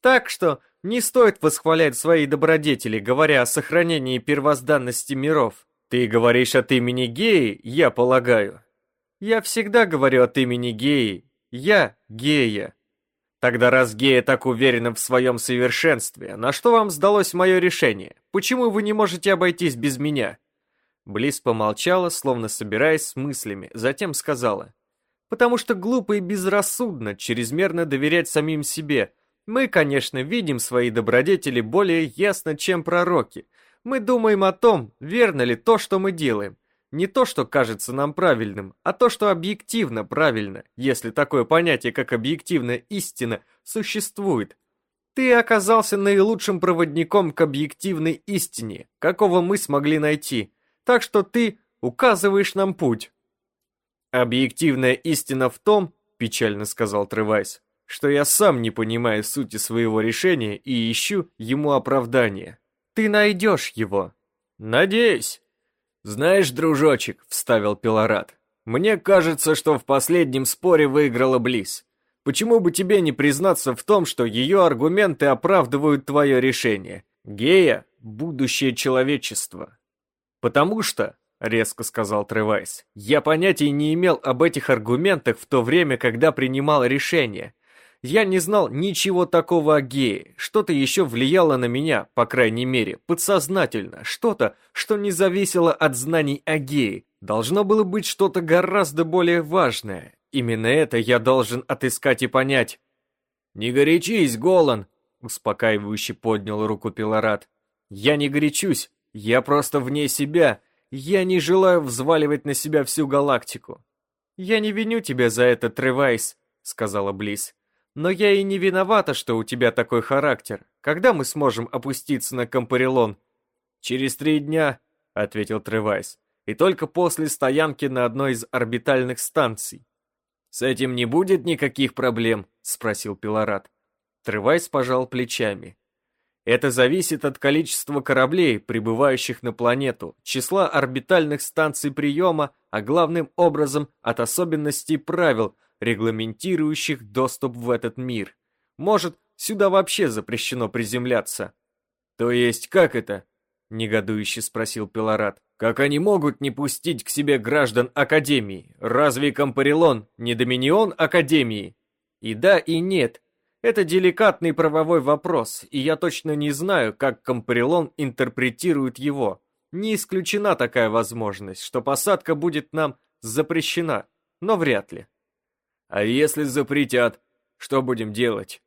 Так что не стоит восхвалять свои добродетели, говоря о сохранении первозданности миров. Ты говоришь от имени геи, я полагаю. Я всегда говорю от имени геи, я гея. Тогда раз гея так уверена в своем совершенстве, на что вам сдалось мое решение? Почему вы не можете обойтись без меня?» Близ помолчала, словно собираясь с мыслями, затем сказала. «Потому что глупо и безрассудно чрезмерно доверять самим себе. Мы, конечно, видим свои добродетели более ясно, чем пророки. Мы думаем о том, верно ли то, что мы делаем. Не то, что кажется нам правильным, а то, что объективно правильно, если такое понятие, как объективная истина, существует. Ты оказался наилучшим проводником к объективной истине, какого мы смогли найти, так что ты указываешь нам путь. Объективная истина в том, печально сказал Тревайс, что я сам не понимаю сути своего решения и ищу ему оправдание. Ты найдешь его. Надеюсь. «Знаешь, дружочек», — вставил Пилорат, «мне кажется, что в последнем споре выиграла Близ. Почему бы тебе не признаться в том, что ее аргументы оправдывают твое решение? Гея — будущее человечества». «Потому что», — резко сказал Тревайс, «я понятия не имел об этих аргументах в то время, когда принимал решение. Я не знал ничего такого о гее, что-то еще влияло на меня, по крайней мере, подсознательно, что-то, что не зависело от знаний о гее. Должно было быть что-то гораздо более важное. Именно это я должен отыскать и понять. Не горячись, Голан, успокаивающе поднял руку Пилорат. Я не горячусь, я просто вне себя. Я не желаю взваливать на себя всю галактику. Я не виню тебя за это, Тревайс, сказала Близ. Но я и не виновата, что у тебя такой характер. Когда мы сможем опуститься на Компарелон? Через три дня, ответил Тревайс. И только после стоянки на одной из орбитальных станций. С этим не будет никаких проблем, спросил Пилорат. Тревайс пожал плечами. Это зависит от количества кораблей, прибывающих на планету, числа орбитальных станций приема, а главным образом от особенностей правил, регламентирующих доступ в этот мир. Может, сюда вообще запрещено приземляться. То есть как это? Негодующе спросил Пилорат. Как они могут не пустить к себе граждан Академии? Разве Компарелон не доминион Академии? И да, и нет. Это деликатный правовой вопрос, и я точно не знаю, как Компарелон интерпретирует его. Не исключена такая возможность, что посадка будет нам запрещена, но вряд ли. А если запретят, что будем делать?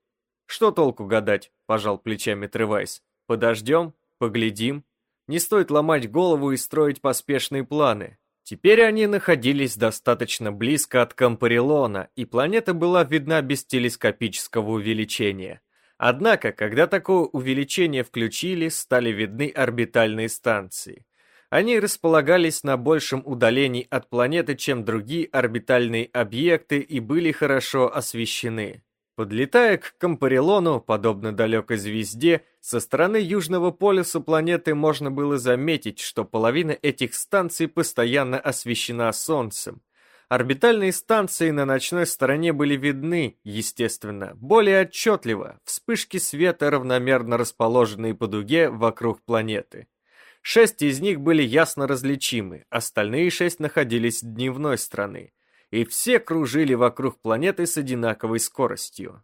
Что толку гадать, пожал плечами Тревайс. Подождем, поглядим. Не стоит ломать голову и строить поспешные планы. Теперь они находились достаточно близко от Кампарилона, и планета была видна без телескопического увеличения. Однако, когда такое увеличение включили, стали видны орбитальные станции. Они располагались на большем удалении от планеты, чем другие орбитальные объекты и были хорошо освещены. Подлетая к Компарелону, подобно далекой звезде, со стороны южного полюса планеты можно было заметить, что половина этих станций постоянно освещена Солнцем. Орбитальные станции на ночной стороне были видны, естественно, более отчетливо, вспышки света, равномерно расположенные по дуге вокруг планеты. Шесть из них были ясно различимы, остальные шесть находились дневной стороны, и все кружили вокруг планеты с одинаковой скоростью.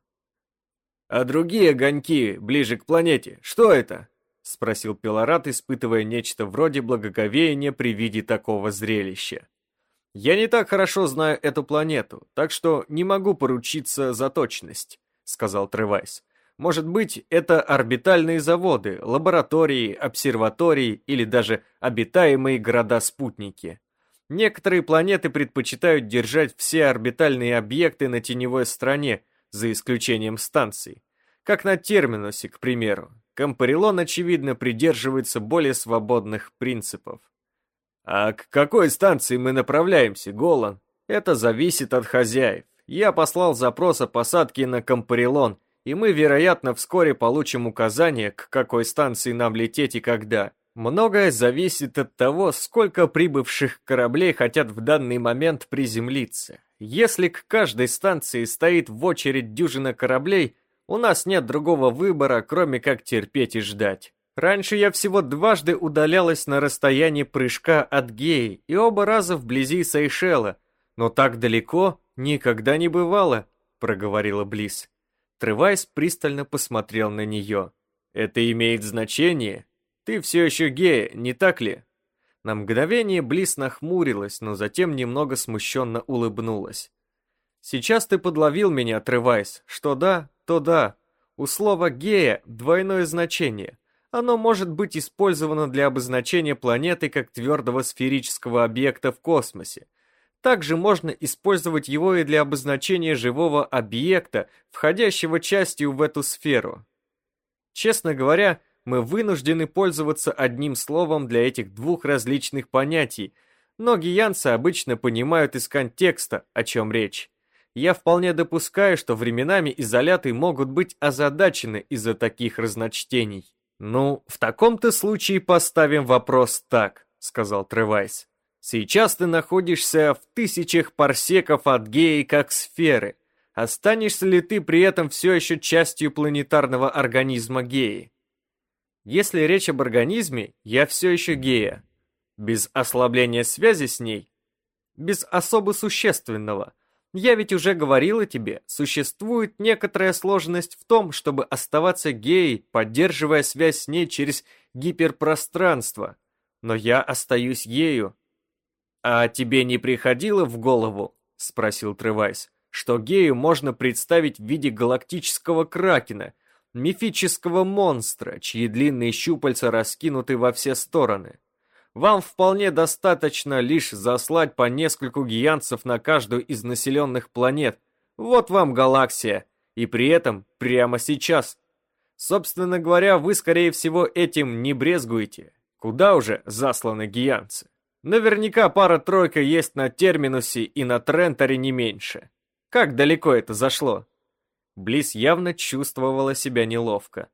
«А другие огоньки ближе к планете, что это?» — спросил Пилорат, испытывая нечто вроде благоговения при виде такого зрелища. «Я не так хорошо знаю эту планету, так что не могу поручиться за точность», — сказал Тревайс. Может быть, это орбитальные заводы, лаборатории, обсерватории или даже обитаемые города-спутники. Некоторые планеты предпочитают держать все орбитальные объекты на теневой стороне, за исключением станций. Как на Терминусе, к примеру. Компарилон, очевидно, придерживается более свободных принципов. А к какой станции мы направляемся, Голан? Это зависит от хозяев. Я послал запрос о посадке на Компарилон, и мы, вероятно, вскоре получим указание, к какой станции нам лететь и когда. Многое зависит от того, сколько прибывших кораблей хотят в данный момент приземлиться. Если к каждой станции стоит в очередь дюжина кораблей, у нас нет другого выбора, кроме как терпеть и ждать. Раньше я всего дважды удалялась на расстоянии прыжка от Геи, и оба раза вблизи Сейшела, но так далеко никогда не бывало, проговорила Близ. Тревайс пристально посмотрел на нее. «Это имеет значение? Ты все еще гея, не так ли?» На мгновение Близ нахмурилась, но затем немного смущенно улыбнулась. «Сейчас ты подловил меня, Тревайс. Что да, то да. У слова «гея» двойное значение. Оно может быть использовано для обозначения планеты как твердого сферического объекта в космосе, также можно использовать его и для обозначения живого объекта, входящего частью в эту сферу. Честно говоря, мы вынуждены пользоваться одним словом для этих двух различных понятий, но гиянцы обычно понимают из контекста, о чем речь. Я вполне допускаю, что временами изоляты могут быть озадачены из-за таких разночтений. «Ну, в таком-то случае поставим вопрос так», — сказал Тревайс. Сейчас ты находишься в тысячах парсеков от геи как сферы. Останешься ли ты при этом все еще частью планетарного организма геи? Если речь об организме, я все еще гея. Без ослабления связи с ней, без особо существенного. Я ведь уже говорила тебе, существует некоторая сложность в том, чтобы оставаться геей, поддерживая связь с ней через гиперпространство. Но я остаюсь ею, «А тебе не приходило в голову?» — спросил Тревайс, — «что гею можно представить в виде галактического кракена, мифического монстра, чьи длинные щупальца раскинуты во все стороны. Вам вполне достаточно лишь заслать по нескольку гиянцев на каждую из населенных планет. Вот вам галаксия, и при этом прямо сейчас. Собственно говоря, вы, скорее всего, этим не брезгуете. Куда уже засланы гиянцы? Наверняка пара-тройка есть на Терминусе и на Тренторе не меньше. Как далеко это зашло? Близ явно чувствовала себя неловко.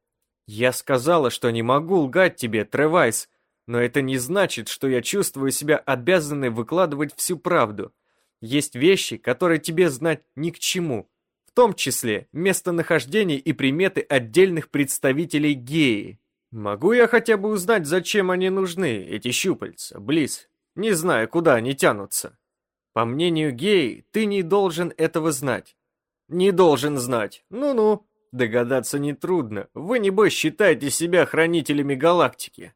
«Я сказала, что не могу лгать тебе, Тревайс, но это не значит, что я чувствую себя обязанной выкладывать всю правду. Есть вещи, которые тебе знать ни к чему, в том числе местонахождение и приметы отдельных представителей геи. Могу я хотя бы узнать, зачем они нужны, эти щупальца, Близ, не зная, куда они тянутся? По мнению геи, ты не должен этого знать. Не должен знать. Ну-ну, догадаться нетрудно. Вы, небось, считаете себя хранителями галактики.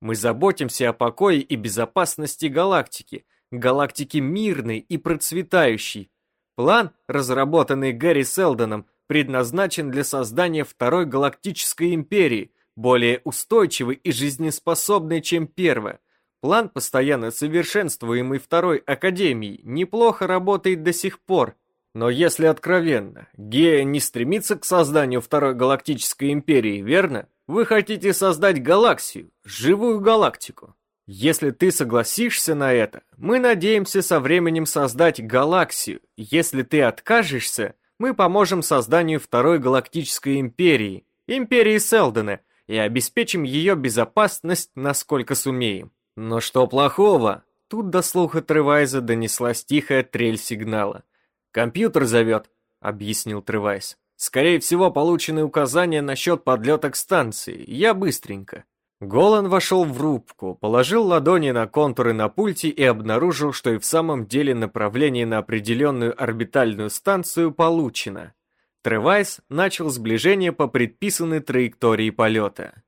Мы заботимся о покое и безопасности галактики, галактики мирной и процветающей. План, разработанный Гэри Селдоном, предназначен для создания Второй Галактической Империи, более устойчивой и жизнеспособной, чем первая. План, постоянно совершенствуемый Второй Академией, неплохо работает до сих пор. Но если откровенно, Гея не стремится к созданию Второй Галактической Империи, верно? Вы хотите создать галаксию, живую галактику. Если ты согласишься на это, мы надеемся со временем создать галаксию. Если ты откажешься, мы поможем созданию Второй Галактической Империи, Империи Селдена, и обеспечим ее безопасность, насколько сумеем. Но что плохого? Тут до слуха Тревайза донеслась тихая трель сигнала. «Компьютер зовет», — объяснил Тревайз. Скорее всего, получены указания насчет подлета к станции. Я быстренько. Голан вошел в рубку, положил ладони на контуры на пульте и обнаружил, что и в самом деле направление на определенную орбитальную станцию получено. Тревайс начал сближение по предписанной траектории полета.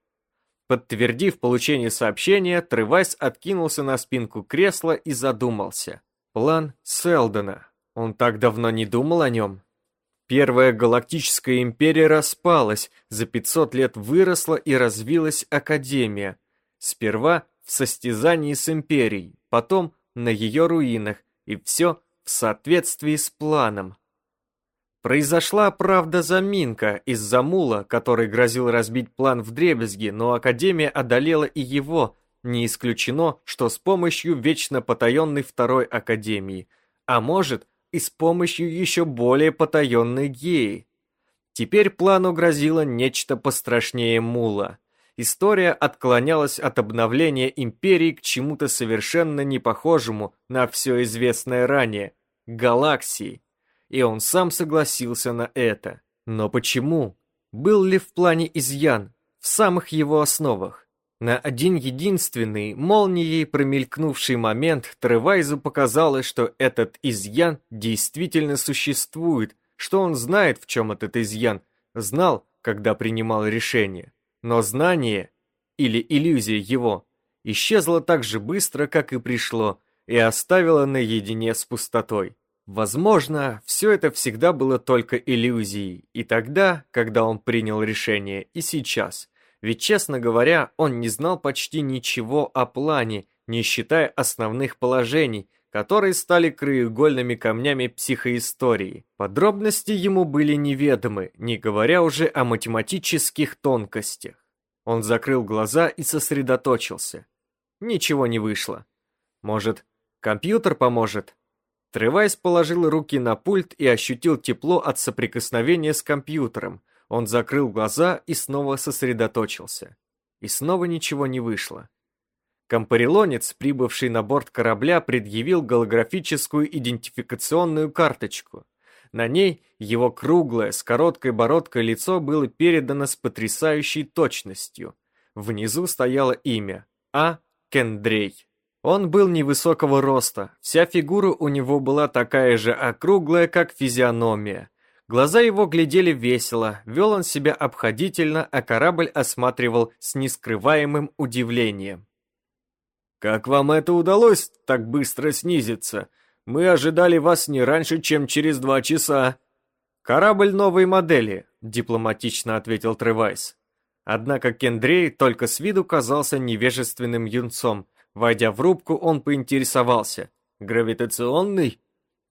Подтвердив получение сообщения, Тревайс откинулся на спинку кресла и задумался. План Селдона. Он так давно не думал о нем. Первая галактическая империя распалась, за 500 лет выросла и развилась Академия. Сперва в состязании с империей, потом на ее руинах, и все в соответствии с планом. Произошла, правда, заминка из-за мула, который грозил разбить план в дребезги, но Академия одолела и его, не исключено, что с помощью вечно потаенной второй Академии, а может, и с помощью еще более потаенной геи. Теперь плану грозило нечто пострашнее мула. История отклонялась от обновления империи к чему-то совершенно не похожему на все известное ранее – галаксии. И он сам согласился на это. Но почему? Был ли в плане изъян в самых его основах? На один единственный, молнией промелькнувший момент, Тревайзу показалось, что этот изъян действительно существует, что он знает, в чем этот изъян, знал, когда принимал решение. Но знание, или иллюзия его, исчезло так же быстро, как и пришло, и оставило наедине с пустотой. Возможно, все это всегда было только иллюзией, и тогда, когда он принял решение, и сейчас – ведь, честно говоря, он не знал почти ничего о плане, не считая основных положений, которые стали краеугольными камнями психоистории. Подробности ему были неведомы, не говоря уже о математических тонкостях. Он закрыл глаза и сосредоточился. Ничего не вышло. Может, компьютер поможет? Тревайс положил руки на пульт и ощутил тепло от соприкосновения с компьютером, он закрыл глаза и снова сосредоточился. И снова ничего не вышло. Компарилонец, прибывший на борт корабля, предъявил голографическую идентификационную карточку. На ней его круглое, с короткой бородкой лицо было передано с потрясающей точностью. Внизу стояло имя – А. Кендрей. Он был невысокого роста, вся фигура у него была такая же округлая, как физиономия, Глаза его глядели весело, вел он себя обходительно, а корабль осматривал с нескрываемым удивлением. «Как вам это удалось так быстро снизиться? Мы ожидали вас не раньше, чем через два часа». «Корабль новой модели», — дипломатично ответил Тревайс. Однако Кендрей только с виду казался невежественным юнцом. Войдя в рубку, он поинтересовался. «Гравитационный?»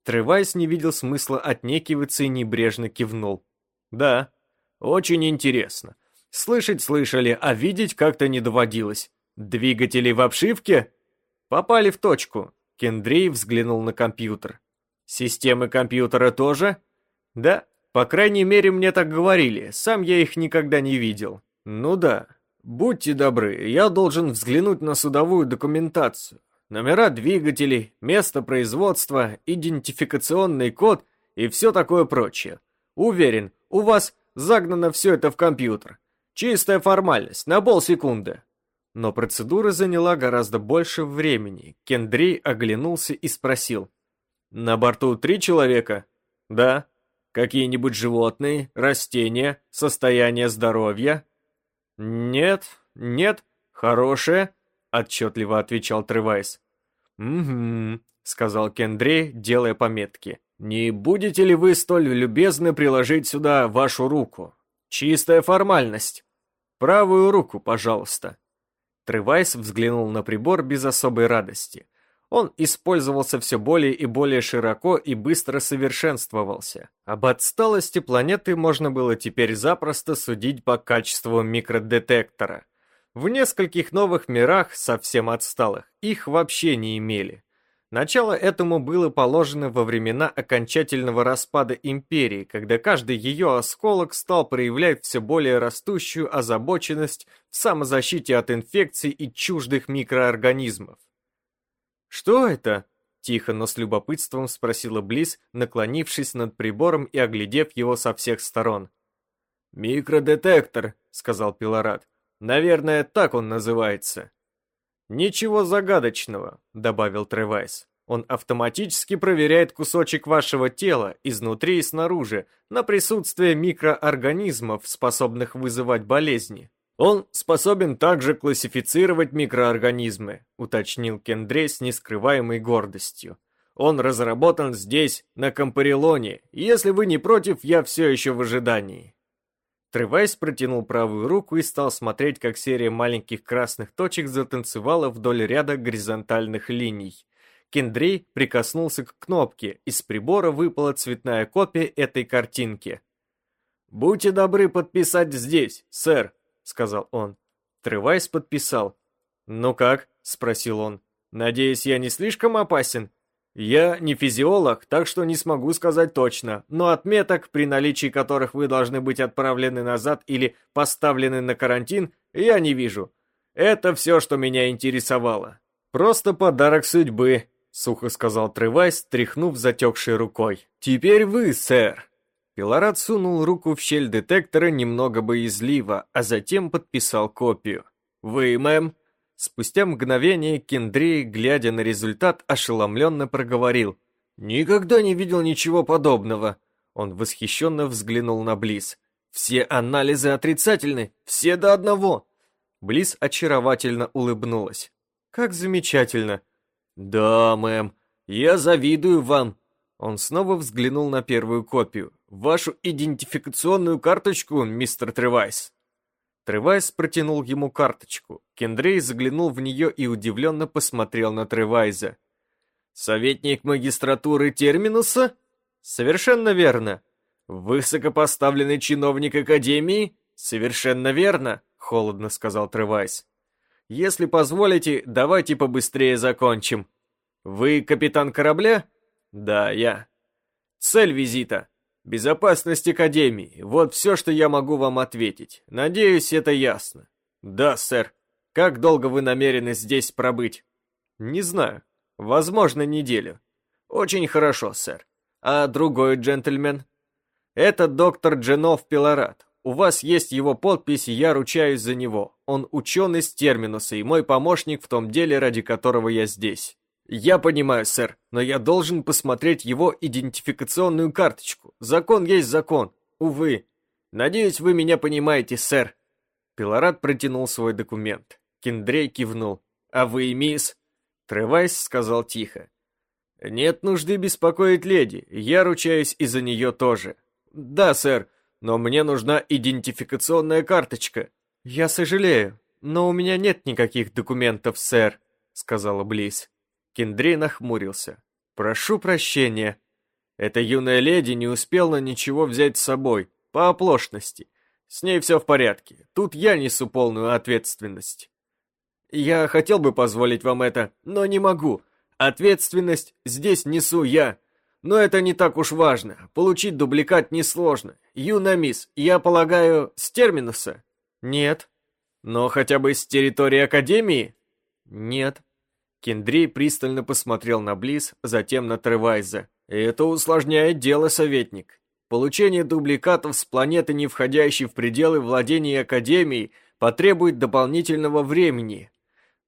Тревайс не видел смысла отнекиваться и небрежно кивнул. «Да, очень интересно. Слышать слышали, а видеть как-то не доводилось. Двигатели в обшивке?» «Попали в точку», — Кендрей взглянул на компьютер. «Системы компьютера тоже?» «Да, по крайней мере, мне так говорили, сам я их никогда не видел». «Ну да. Будьте добры, я должен взглянуть на судовую документацию. Номера двигателей, место производства, идентификационный код и все такое прочее. Уверен, у вас загнано все это в компьютер. Чистая формальность, на полсекунды». Но процедура заняла гораздо больше времени. Кендрей оглянулся и спросил. «На борту три человека?» «Да». «Какие-нибудь животные, растения, состояние здоровья?» «Нет, нет, хорошее», — отчетливо отвечал Тревайс. «Угу», — сказал Кендрей, делая пометки. «Не будете ли вы столь любезны приложить сюда вашу руку? Чистая формальность. Правую руку, пожалуйста». Тревайс взглянул на прибор без особой радости. Он использовался все более и более широко и быстро совершенствовался. Об отсталости планеты можно было теперь запросто судить по качеству микродетектора. В нескольких новых мирах, совсем отсталых, их вообще не имели. Начало этому было положено во времена окончательного распада империи, когда каждый ее осколок стал проявлять все более растущую озабоченность в самозащите от инфекций и чуждых микроорганизмов. «Что это?» — тихо, но с любопытством спросила Близ, наклонившись над прибором и оглядев его со всех сторон. «Микродетектор», — сказал Пилорат. «Наверное, так он называется». «Ничего загадочного», — добавил Тревайс. «Он автоматически проверяет кусочек вашего тела изнутри и снаружи на присутствие микроорганизмов, способных вызывать болезни. Он способен также классифицировать микроорганизмы, уточнил Кендрей с нескрываемой гордостью. Он разработан здесь, на Кампарилоне. Если вы не против, я все еще в ожидании. Тревайс протянул правую руку и стал смотреть, как серия маленьких красных точек затанцевала вдоль ряда горизонтальных линий. Кендрей прикоснулся к кнопке, из прибора выпала цветная копия этой картинки. «Будьте добры подписать здесь, сэр», сказал он. Тревайс подписал. «Ну как?» — спросил он. «Надеюсь, я не слишком опасен?» «Я не физиолог, так что не смогу сказать точно, но отметок, при наличии которых вы должны быть отправлены назад или поставлены на карантин, я не вижу. Это все, что меня интересовало. Просто подарок судьбы», — сухо сказал Тревайс, тряхнув затекшей рукой. «Теперь вы, сэр». Пилорат сунул руку в щель детектора немного боязливо, а затем подписал копию. «Вы, мэм?» Спустя мгновение Кендрей, глядя на результат, ошеломленно проговорил. «Никогда не видел ничего подобного!» Он восхищенно взглянул на Близ. «Все анализы отрицательны, все до одного!» Близ очаровательно улыбнулась. «Как замечательно!» «Да, мэм, я завидую вам!» Он снова взглянул на первую копию. «Вашу идентификационную карточку, мистер Тревайс!» Тревайс протянул ему карточку. Кендрей заглянул в нее и удивленно посмотрел на Тревайза. «Советник магистратуры Терминуса?» «Совершенно верно». «Высокопоставленный чиновник Академии?» «Совершенно верно», — холодно сказал Тревайс. «Если позволите, давайте побыстрее закончим. Вы капитан корабля?» Да, я. Цель визита. Безопасность Академии. Вот все, что я могу вам ответить. Надеюсь, это ясно. Да, сэр. Как долго вы намерены здесь пробыть? Не знаю. Возможно, неделю. Очень хорошо, сэр. А другой джентльмен? Это доктор Дженов Пилорат. У вас есть его подпись, и я ручаюсь за него. Он ученый с терминуса и мой помощник в том деле, ради которого я здесь. «Я понимаю, сэр, но я должен посмотреть его идентификационную карточку. Закон есть закон. Увы. Надеюсь, вы меня понимаете, сэр». Пилорат протянул свой документ. Кендрей кивнул. «А вы, мисс?» Тревайс сказал тихо. Нет нужды беспокоить леди, я ручаюсь и за нее тоже. Да, сэр, но мне нужна идентификационная карточка. Я сожалею, но у меня нет никаких документов, сэр, сказала Близ. Кендрей нахмурился. Прошу прощения. Эта юная леди не успела ничего взять с собой, по оплошности. С ней все в порядке. Тут я несу полную ответственность. Я хотел бы позволить вам это, но не могу. Ответственность здесь несу я. Но это не так уж важно. Получить дубликат несложно. Юна мисс, я полагаю, с терминуса? Нет. Но хотя бы с территории Академии? Нет. Кендрей пристально посмотрел на Близ, затем на Тревайза. Это усложняет дело, советник. Получение дубликатов с планеты, не входящей в пределы владения Академией, потребует дополнительного времени.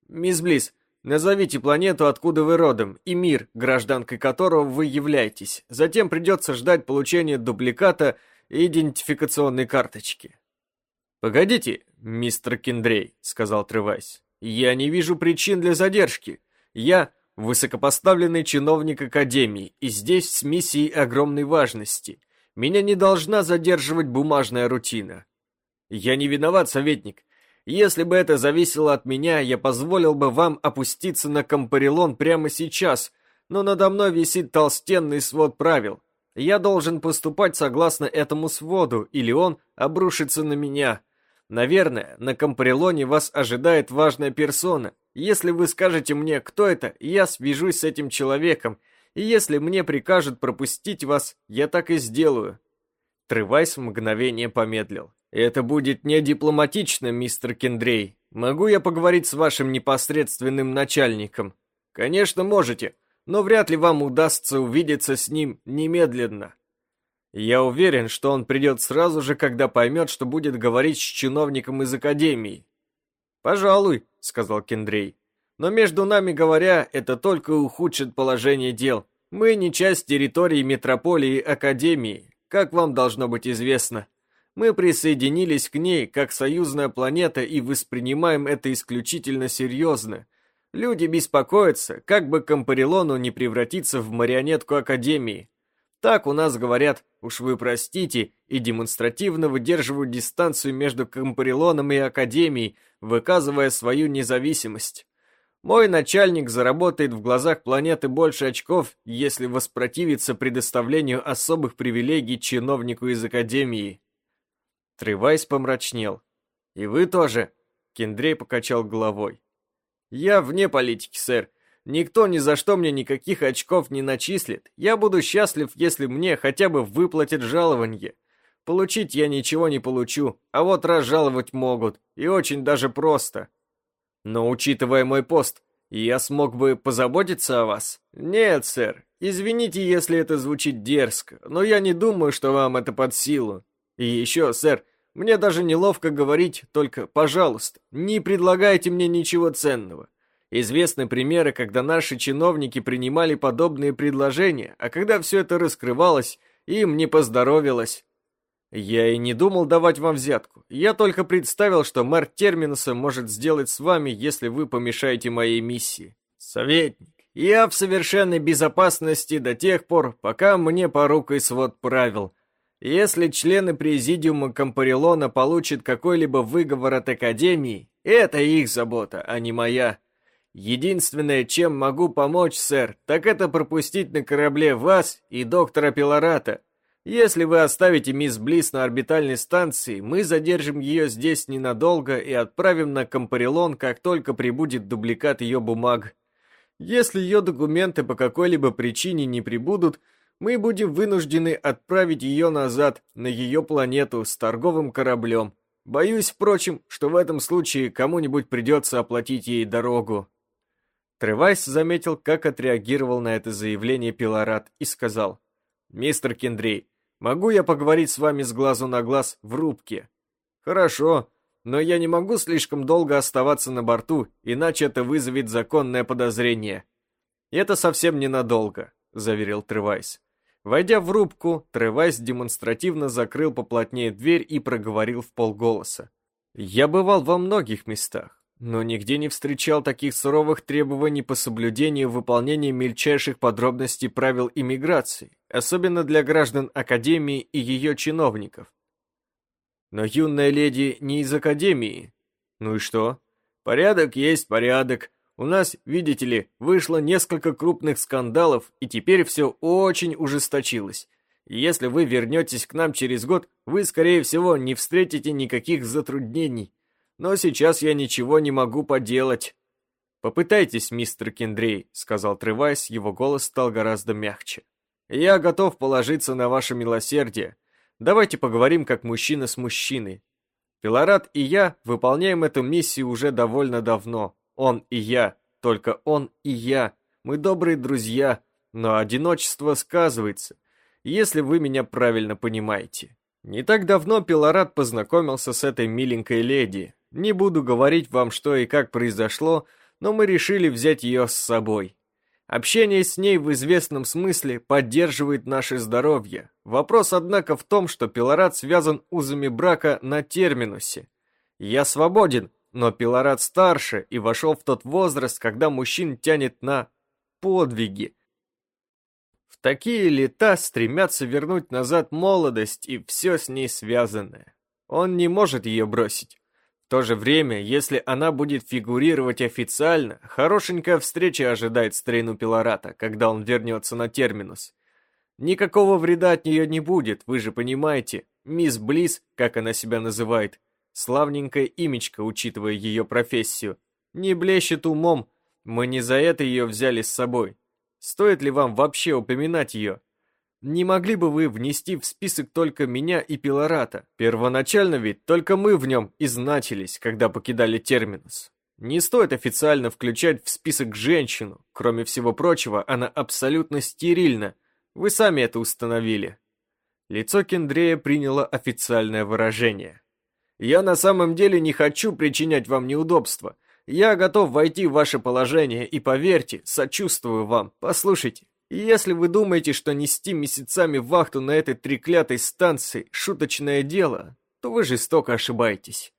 Мисс Близ, Назовите планету, откуда вы родом, и мир, гражданкой которого вы являетесь. Затем придется ждать получения дубликата и идентификационной карточки. «Погодите, мистер Кендрей», — сказал Тревайс. «Я не вижу причин для задержки. Я высокопоставленный чиновник Академии, и здесь с миссией огромной важности. Меня не должна задерживать бумажная рутина». «Я не виноват, советник. Если бы это зависело от меня, я позволил бы вам опуститься на Компарилон прямо сейчас, но надо мной висит толстенный свод правил. Я должен поступать согласно этому своду, или он обрушится на меня. Наверное, на Компарилоне вас ожидает важная персона. Если вы скажете мне, кто это, я свяжусь с этим человеком, и если мне прикажут пропустить вас, я так и сделаю». Тревайс мгновение помедлил. «Это будет не дипломатично, мистер Кендрей. Могу я поговорить с вашим непосредственным начальником?» «Конечно, можете, но вряд ли вам удастся увидеться с ним немедленно. Я уверен, что он придет сразу же, когда поймет, что будет говорить с чиновником из Академии». «Пожалуй», — сказал Кендрей. «Но между нами говоря, это только ухудшит положение дел. Мы не часть территории метрополии Академии, как вам должно быть известно. Мы присоединились к ней как союзная планета и воспринимаем это исключительно серьезно. Люди беспокоятся, как бы Компарилону не превратиться в марионетку Академии. Так у нас говорят, уж вы простите, и демонстративно выдерживают дистанцию между Компарилоном и Академией, выказывая свою независимость. Мой начальник заработает в глазах планеты больше очков, если воспротивится предоставлению особых привилегий чиновнику из Академии. Тревайс помрачнел. «И вы тоже?» Кендрей покачал головой. «Я вне политики, сэр. Никто ни за что мне никаких очков не начислит. Я буду счастлив, если мне хотя бы выплатят жалование. Получить я ничего не получу, а вот разжаловать могут, и очень даже просто. Но учитывая мой пост, я смог бы позаботиться о вас? Нет, сэр. Извините, если это звучит дерзко, но я не думаю, что вам это под силу. И еще, сэр, мне даже неловко говорить, только, пожалуйста, не предлагайте мне ничего ценного. Известны примеры, когда наши чиновники принимали подобные предложения, а когда все это раскрывалось, им не поздоровилось. Я и не думал давать вам взятку. Я только представил, что мэр Терминуса может сделать с вами, если вы помешаете моей миссии. Советник, я в совершенной безопасности до тех пор, пока мне по рукой свод правил, если члены президиума Компарилона получат какой-либо выговор от Академии, это их забота, а не моя. Единственное, чем могу помочь, сэр, так это пропустить на корабле вас и доктора Пилората. Если вы оставите мисс Близ на орбитальной станции, мы задержим ее здесь ненадолго и отправим на Компарилон, как только прибудет дубликат ее бумаг. Если ее документы по какой-либо причине не прибудут, мы будем вынуждены отправить ее назад, на ее планету, с торговым кораблем. Боюсь, впрочем, что в этом случае кому-нибудь придется оплатить ей дорогу». Тревайс заметил, как отреагировал на это заявление Пилорат и сказал, «Мистер Кендрей, могу я поговорить с вами с глазу на глаз в рубке?» «Хорошо, но я не могу слишком долго оставаться на борту, иначе это вызовет законное подозрение». «Это совсем ненадолго», — заверил Тревайс. Войдя в рубку, Тревайс демонстративно закрыл поплотнее дверь и проговорил в полголоса. «Я бывал во многих местах, но нигде не встречал таких суровых требований по соблюдению выполнения мельчайших подробностей правил иммиграции, особенно для граждан Академии и ее чиновников. Но юная леди не из Академии. Ну и что? Порядок есть порядок. У нас, видите ли, вышло несколько крупных скандалов, и теперь все очень ужесточилось. И если вы вернетесь к нам через год, вы, скорее всего, не встретите никаких затруднений. Но сейчас я ничего не могу поделать. «Попытайтесь, мистер Кендрей», — сказал Тревайс, его голос стал гораздо мягче. «Я готов положиться на ваше милосердие. Давайте поговорим как мужчина с мужчиной. Пилорат и я выполняем эту миссию уже довольно давно. Он и я, только он и я. Мы добрые друзья, но одиночество сказывается, если вы меня правильно понимаете. Не так давно Пилорат познакомился с этой миленькой леди, не буду говорить вам, что и как произошло, но мы решили взять ее с собой. Общение с ней в известном смысле поддерживает наше здоровье. Вопрос, однако, в том, что Пилорат связан узами брака на терминусе. Я свободен, но Пилорат старше и вошел в тот возраст, когда мужчин тянет на подвиги. В такие лета стремятся вернуть назад молодость и все с ней связанное. Он не может ее бросить то же время, если она будет фигурировать официально, хорошенькая встреча ожидает старину Пилората, когда он вернется на терминус. Никакого вреда от нее не будет, вы же понимаете. Мисс Близ, как она себя называет, славненькая имечко, учитывая ее профессию, не блещет умом, мы не за это ее взяли с собой. Стоит ли вам вообще упоминать ее? Не могли бы вы внести в список только меня и Пилората? Первоначально ведь только мы в нем и значились, когда покидали терминус. Не стоит официально включать в список женщину. Кроме всего прочего, она абсолютно стерильна. Вы сами это установили. Лицо Кендрея приняло официальное выражение. Я на самом деле не хочу причинять вам неудобства. Я готов войти в ваше положение и, поверьте, сочувствую вам. Послушайте, если вы думаете, что нести месяцами вахту на этой треклятой станции – шуточное дело, то вы жестоко ошибаетесь.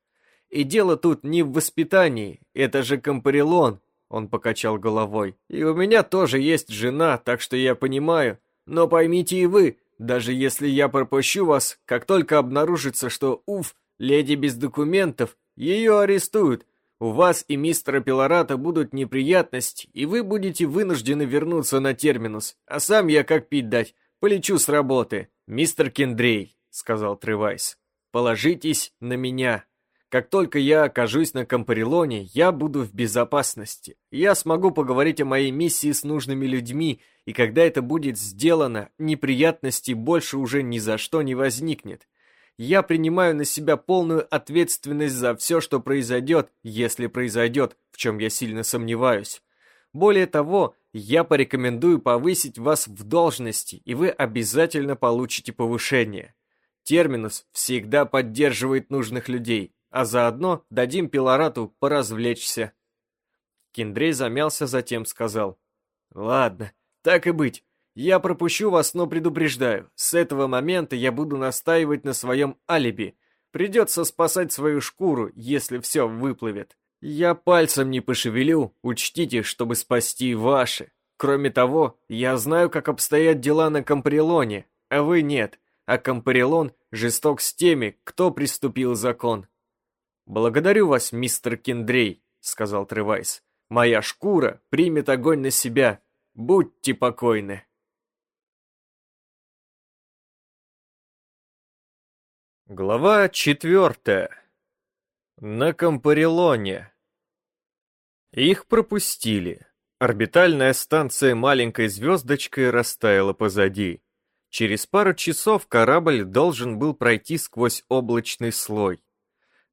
И дело тут не в воспитании, это же компарилон, он покачал головой. И у меня тоже есть жена, так что я понимаю. Но поймите и вы, даже если я пропущу вас, как только обнаружится, что, уф, леди без документов, ее арестуют, у вас и мистера Пилората будут неприятности, и вы будете вынуждены вернуться на терминус, а сам я, как пить дать, полечу с работы. Мистер Кендрей, сказал Тревайс, положитесь на меня. Как только я окажусь на Кампарилоне, я буду в безопасности. Я смогу поговорить о моей миссии с нужными людьми, и когда это будет сделано, неприятностей больше уже ни за что не возникнет я принимаю на себя полную ответственность за все, что произойдет, если произойдет, в чем я сильно сомневаюсь. Более того, я порекомендую повысить вас в должности, и вы обязательно получите повышение. Терминус всегда поддерживает нужных людей, а заодно дадим Пилорату поразвлечься. Киндрей замялся, затем сказал. «Ладно, так и быть. Я пропущу вас, но предупреждаю, с этого момента я буду настаивать на своем алиби. Придется спасать свою шкуру, если все выплывет. Я пальцем не пошевелю, учтите, чтобы спасти ваши. Кроме того, я знаю, как обстоят дела на Компарелоне, а вы нет, а Компарелон жесток с теми, кто приступил закон. «Благодарю вас, мистер Кендрей», — сказал Тревайс. «Моя шкура примет огонь на себя. Будьте покойны». Глава четвертая. На Компарелоне. Их пропустили. Орбитальная станция маленькой звездочкой растаяла позади. Через пару часов корабль должен был пройти сквозь облачный слой.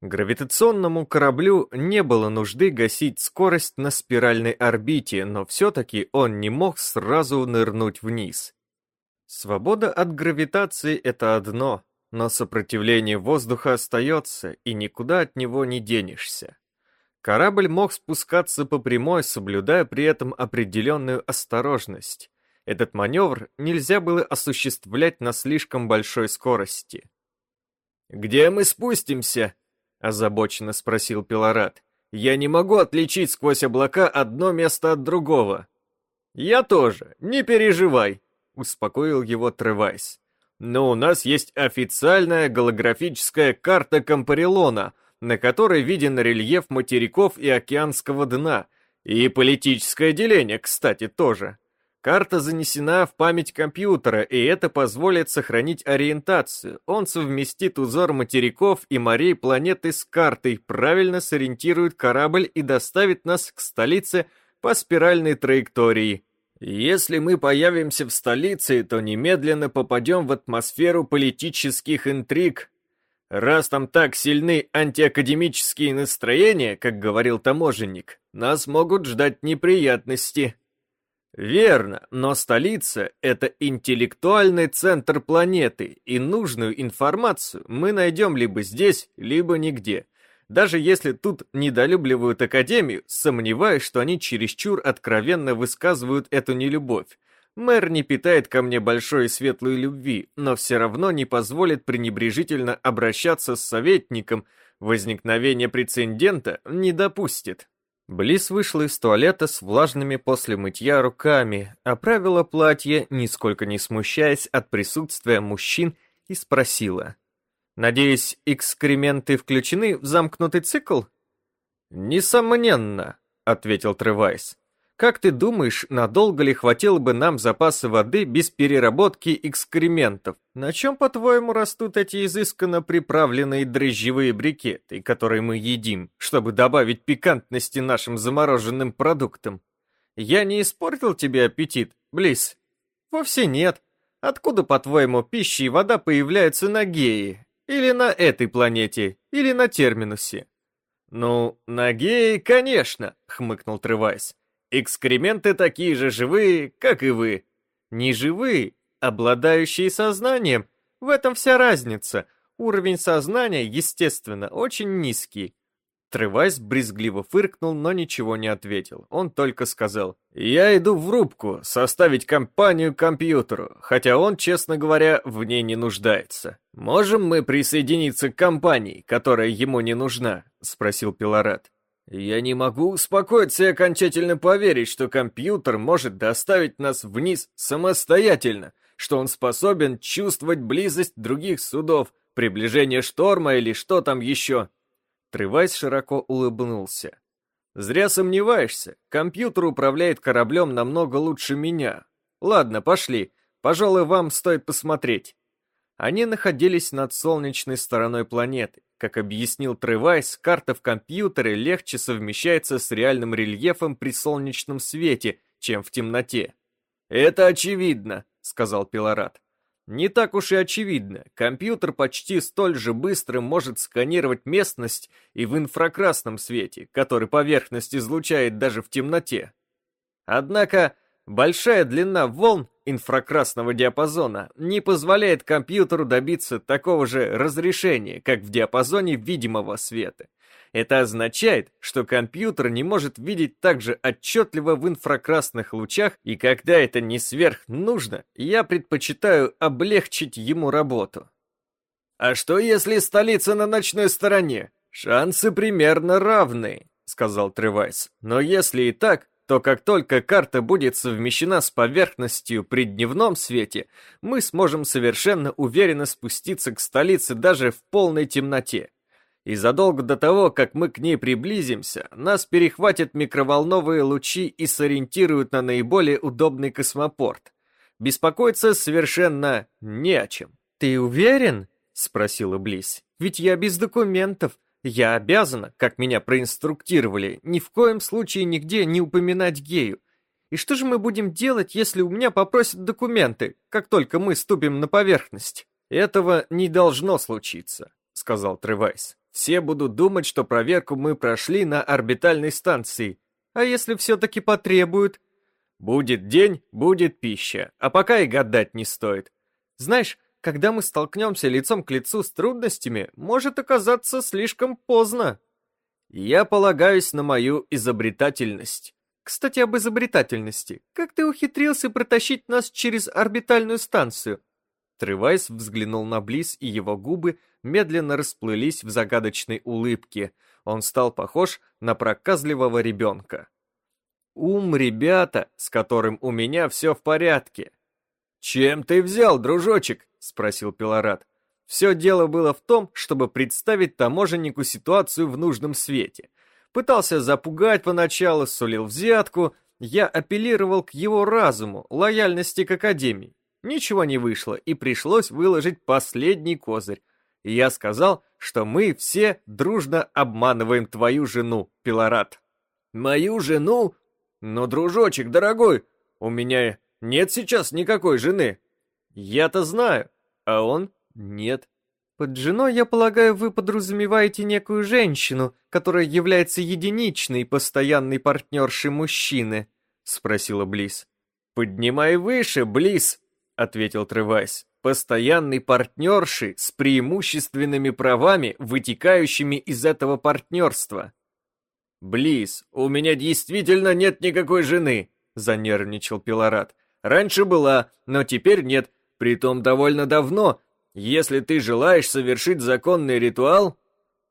Гравитационному кораблю не было нужды гасить скорость на спиральной орбите, но все-таки он не мог сразу нырнуть вниз. Свобода от гравитации — это одно — но сопротивление воздуха остается, и никуда от него не денешься. Корабль мог спускаться по прямой, соблюдая при этом определенную осторожность. Этот маневр нельзя было осуществлять на слишком большой скорости. «Где мы спустимся?» — озабоченно спросил Пилорат. Я не могу отличить сквозь облака одно место от другого. Я тоже, не переживай, успокоил его Тревайс. Но у нас есть официальная голографическая карта Кампарилона, на которой виден рельеф материков и океанского дна, и политическое деление, кстати, тоже. Карта занесена в память компьютера, и это позволит сохранить ориентацию. Он совместит узор материков и морей планеты с картой, правильно сориентирует корабль и доставит нас к столице по спиральной траектории. Если мы появимся в столице, то немедленно попадем в атмосферу политических интриг. Раз там так сильны антиакадемические настроения, как говорил таможенник, нас могут ждать неприятности. Верно, но столица — это интеллектуальный центр планеты, и нужную информацию мы найдем либо здесь, либо нигде. Даже если тут недолюбливают Академию, сомневаюсь, что они чересчур откровенно высказывают эту нелюбовь. Мэр не питает ко мне большой и светлой любви, но все равно не позволит пренебрежительно обращаться с советником, возникновение прецедента не допустит. Близ вышла из туалета с влажными после мытья руками, оправила платье, нисколько не смущаясь от присутствия мужчин, и спросила. Надеюсь, экскременты включены в замкнутый цикл? Несомненно, ответил Тревайс. Как ты думаешь, надолго ли хватило бы нам запасы воды без переработки экскрементов? На чем, по-твоему, растут эти изысканно приправленные дрожжевые брикеты, которые мы едим, чтобы добавить пикантности нашим замороженным продуктам? Я не испортил тебе аппетит, Близ? Вовсе нет. Откуда, по-твоему, пища и вода появляются на Геи, или на этой планете, или на Терминусе. Ну, на геи, конечно, хмыкнул Тревайс. Экскременты такие же живые, как и вы. Не живые, обладающие сознанием. В этом вся разница. Уровень сознания, естественно, очень низкий. Тревайс брезгливо фыркнул, но ничего не ответил. Он только сказал, «Я иду в рубку, составить компанию компьютеру, хотя он, честно говоря, в ней не нуждается. Можем мы присоединиться к компании, которая ему не нужна?» — спросил Пилорат. «Я не могу успокоиться и окончательно поверить, что компьютер может доставить нас вниз самостоятельно, что он способен чувствовать близость других судов, приближение шторма или что там еще». Тревайс широко улыбнулся. «Зря сомневаешься. Компьютер управляет кораблем намного лучше меня. Ладно, пошли. Пожалуй, вам стоит посмотреть». Они находились над солнечной стороной планеты. Как объяснил Тревайс, карта в компьютере легче совмещается с реальным рельефом при солнечном свете, чем в темноте. «Это очевидно», — сказал Пилорат. Не так уж и очевидно. Компьютер почти столь же быстро может сканировать местность и в инфракрасном свете, который поверхность излучает даже в темноте. Однако, большая длина волн инфракрасного диапазона не позволяет компьютеру добиться такого же разрешения, как в диапазоне видимого света. Это означает, что компьютер не может видеть так же отчетливо в инфракрасных лучах, и когда это не сверх нужно, я предпочитаю облегчить ему работу. «А что если столица на ночной стороне? Шансы примерно равны», — сказал Тревайс. «Но если и так, то как только карта будет совмещена с поверхностью при дневном свете, мы сможем совершенно уверенно спуститься к столице даже в полной темноте и задолго до того, как мы к ней приблизимся, нас перехватят микроволновые лучи и сориентируют на наиболее удобный космопорт. Беспокоиться совершенно не о чем. «Ты уверен?» — спросила Близ. «Ведь я без документов. Я обязана, как меня проинструктировали, ни в коем случае нигде не упоминать гею. И что же мы будем делать, если у меня попросят документы, как только мы ступим на поверхность?» «Этого не должно случиться», — сказал Тревайс. Все будут думать, что проверку мы прошли на орбитальной станции. А если все-таки потребуют? Будет день, будет пища, а пока и гадать не стоит. Знаешь, когда мы столкнемся лицом к лицу с трудностями, может оказаться слишком поздно. Я полагаюсь на мою изобретательность. Кстати, об изобретательности. Как ты ухитрился протащить нас через орбитальную станцию? Тревайс взглянул на Близ, и его губы медленно расплылись в загадочной улыбке. Он стал похож на проказливого ребенка. «Ум, ребята, с которым у меня все в порядке». «Чем ты взял, дружочек?» — спросил Пилорат. Все дело было в том, чтобы представить таможеннику ситуацию в нужном свете. Пытался запугать поначалу, сулил взятку. Я апеллировал к его разуму, лояльности к Академии. Ничего не вышло, и пришлось выложить последний козырь. Я сказал, что мы все дружно обманываем твою жену, Пилорат. Мою жену? Но, дружочек, дорогой, у меня нет сейчас никакой жены. Я-то знаю, а он нет. Под женой, я полагаю, вы подразумеваете некую женщину, которая является единичной постоянной партнершей мужчины, спросила Близ. Поднимай выше, Близ, ответил Тревайс, постоянной партнерши с преимущественными правами, вытекающими из этого партнерства. «Близ, у меня действительно нет никакой жены», — занервничал Пилорат. «Раньше была, но теперь нет, притом довольно давно. Если ты желаешь совершить законный ритуал...»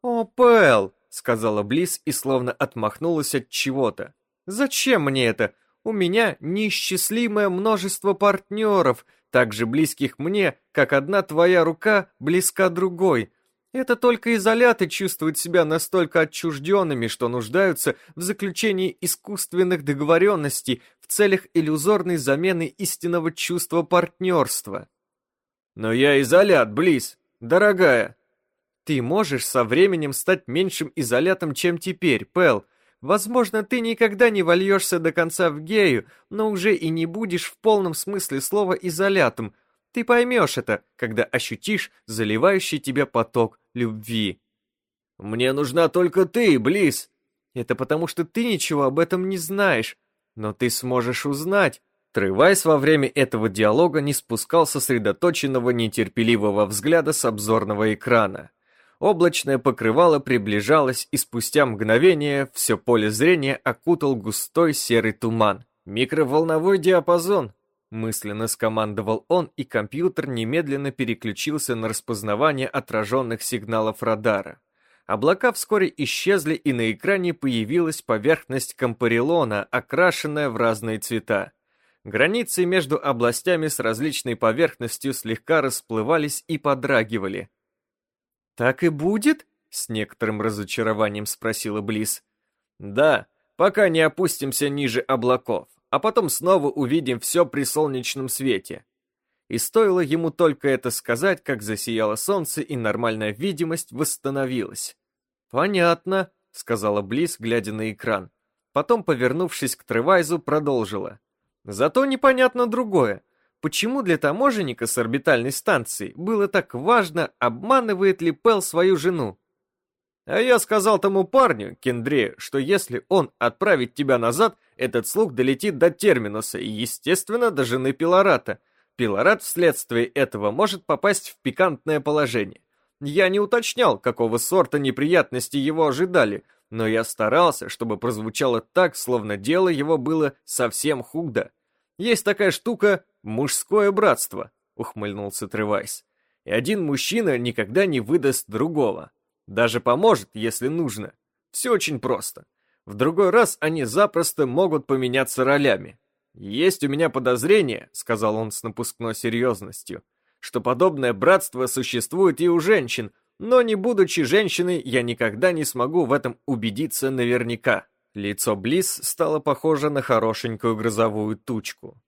«О, Пэл», — сказала Близ и словно отмахнулась от чего-то. «Зачем мне это? У меня неисчислимое множество партнеров, так же близких мне, как одна твоя рука близка другой. Это только изоляты чувствуют себя настолько отчужденными, что нуждаются в заключении искусственных договоренностей в целях иллюзорной замены истинного чувства партнерства. Но я изолят, Близ, дорогая. Ты можешь со временем стать меньшим изолятом, чем теперь, Пэл, Возможно, ты никогда не вольешься до конца в гею, но уже и не будешь в полном смысле слова изолятом. Ты поймешь это, когда ощутишь заливающий тебя поток любви. Мне нужна только ты, Близ. Это потому, что ты ничего об этом не знаешь. Но ты сможешь узнать. Трывайс во время этого диалога не спускал сосредоточенного нетерпеливого взгляда с обзорного экрана. Облачное покрывало приближалось, и спустя мгновение все поле зрения окутал густой серый туман. «Микроволновой диапазон!» Мысленно скомандовал он, и компьютер немедленно переключился на распознавание отраженных сигналов радара. Облака вскоре исчезли, и на экране появилась поверхность Компарилона, окрашенная в разные цвета. Границы между областями с различной поверхностью слегка расплывались и подрагивали. «Так и будет?» — с некоторым разочарованием спросила Близ. «Да, пока не опустимся ниже облаков, а потом снова увидим все при солнечном свете». И стоило ему только это сказать, как засияло солнце, и нормальная видимость восстановилась. «Понятно», — сказала Близ, глядя на экран. Потом, повернувшись к Тревайзу, продолжила. «Зато непонятно другое. Почему для таможенника с орбитальной станции было так важно, обманывает ли Пел свою жену? А я сказал тому парню, Кендре, что если он отправит тебя назад, этот слух долетит до терминуса и, естественно, до жены Пилората. Пилорат вследствие этого может попасть в пикантное положение. Я не уточнял, какого сорта неприятности его ожидали, но я старался, чтобы прозвучало так, словно дело его было совсем худо. Есть такая штука «мужское братство», — ухмыльнулся Тревайс. «И один мужчина никогда не выдаст другого. Даже поможет, если нужно. Все очень просто. В другой раз они запросто могут поменяться ролями. Есть у меня подозрение, — сказал он с напускной серьезностью, — что подобное братство существует и у женщин, но не будучи женщиной, я никогда не смогу в этом убедиться наверняка. Лицо Близ стало похоже на хорошенькую грозовую тучку.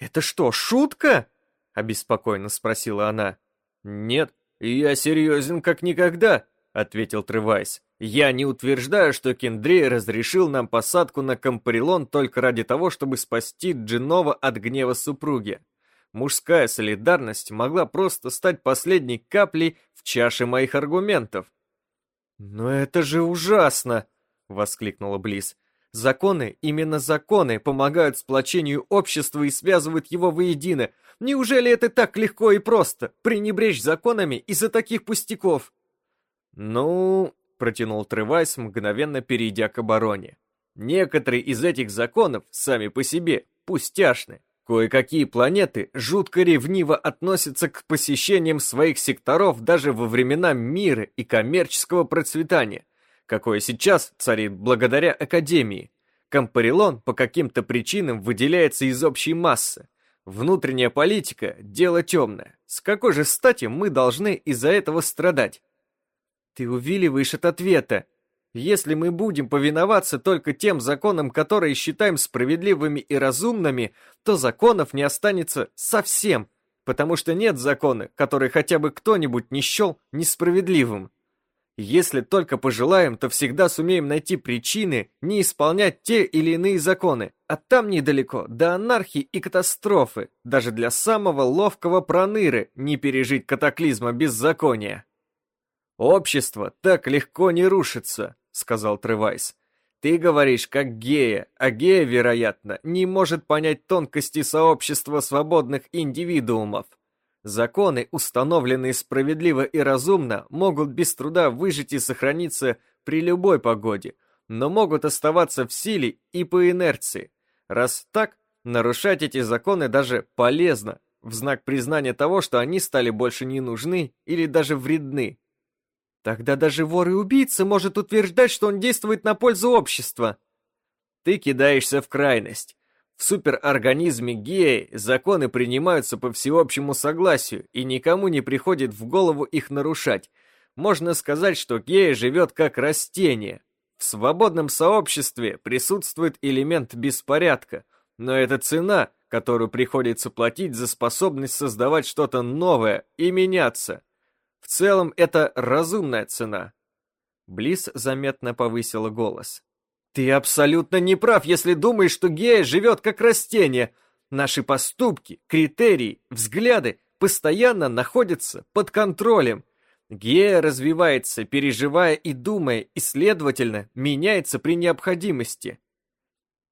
«Это что, шутка?» — обеспокоенно спросила она. «Нет, я серьезен как никогда», — ответил Тревайс. «Я не утверждаю, что Кендрей разрешил нам посадку на Компарилон только ради того, чтобы спасти Джинова от гнева супруги. Мужская солидарность могла просто стать последней каплей в чаше моих аргументов». «Но это же ужасно!» — воскликнула Близ. «Законы, именно законы, помогают сплочению общества и связывают его воедино. Неужели это так легко и просто, пренебречь законами из-за таких пустяков?» «Ну...» — протянул Тревайс, мгновенно перейдя к обороне. «Некоторые из этих законов сами по себе пустяшны. Кое-какие планеты жутко ревниво относятся к посещениям своих секторов даже во времена мира и коммерческого процветания, какое сейчас царит благодаря Академии. Кампарилон по каким-то причинам выделяется из общей массы. Внутренняя политика – дело темное. С какой же стати мы должны из-за этого страдать? Ты увиливаешь от ответа. Если мы будем повиноваться только тем законам, которые считаем справедливыми и разумными, то законов не останется совсем, потому что нет закона, который хотя бы кто-нибудь не счел несправедливым. Если только пожелаем, то всегда сумеем найти причины не исполнять те или иные законы, а там недалеко, до анархии и катастрофы, даже для самого ловкого проныры не пережить катаклизма беззакония. «Общество так легко не рушится», — сказал Тревайс. «Ты говоришь, как гея, а гея, вероятно, не может понять тонкости сообщества свободных индивидуумов. Законы, установленные справедливо и разумно, могут без труда выжить и сохраниться при любой погоде, но могут оставаться в силе и по инерции. Раз так, нарушать эти законы даже полезно, в знак признания того, что они стали больше не нужны или даже вредны. Тогда даже вор и убийца может утверждать, что он действует на пользу общества. Ты кидаешься в крайность. В суперорганизме геи законы принимаются по всеобщему согласию, и никому не приходит в голову их нарушать. Можно сказать, что гея живет как растение. В свободном сообществе присутствует элемент беспорядка, но это цена, которую приходится платить за способность создавать что-то новое и меняться. В целом, это разумная цена. Близ заметно повысила голос. Ты абсолютно не прав, если думаешь, что гея живет как растение. Наши поступки, критерии, взгляды постоянно находятся под контролем. Гея развивается, переживая и думая, и, следовательно, меняется при необходимости.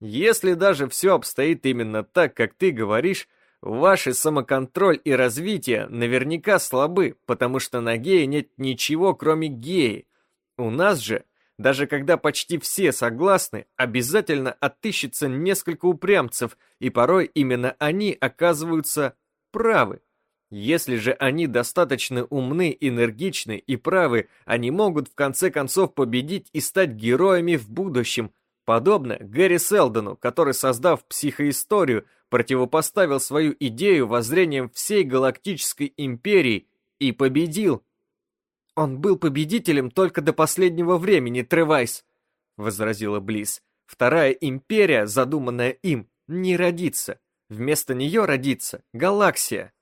Если даже все обстоит именно так, как ты говоришь, Ваши самоконтроль и развитие наверняка слабы, потому что на гее нет ничего, кроме геи. У нас же, даже когда почти все согласны, обязательно отыщется несколько упрямцев, и порой именно они оказываются правы. Если же они достаточно умны, энергичны и правы, они могут в конце концов победить и стать героями в будущем, подобно Гэри Селдону, который, создав психоисторию, противопоставил свою идею воззрениям всей галактической империи и победил. Он был победителем только до последнего времени, Тревайс, возразила Близ. Вторая империя, задуманная им, не родится. Вместо нее родится галаксия.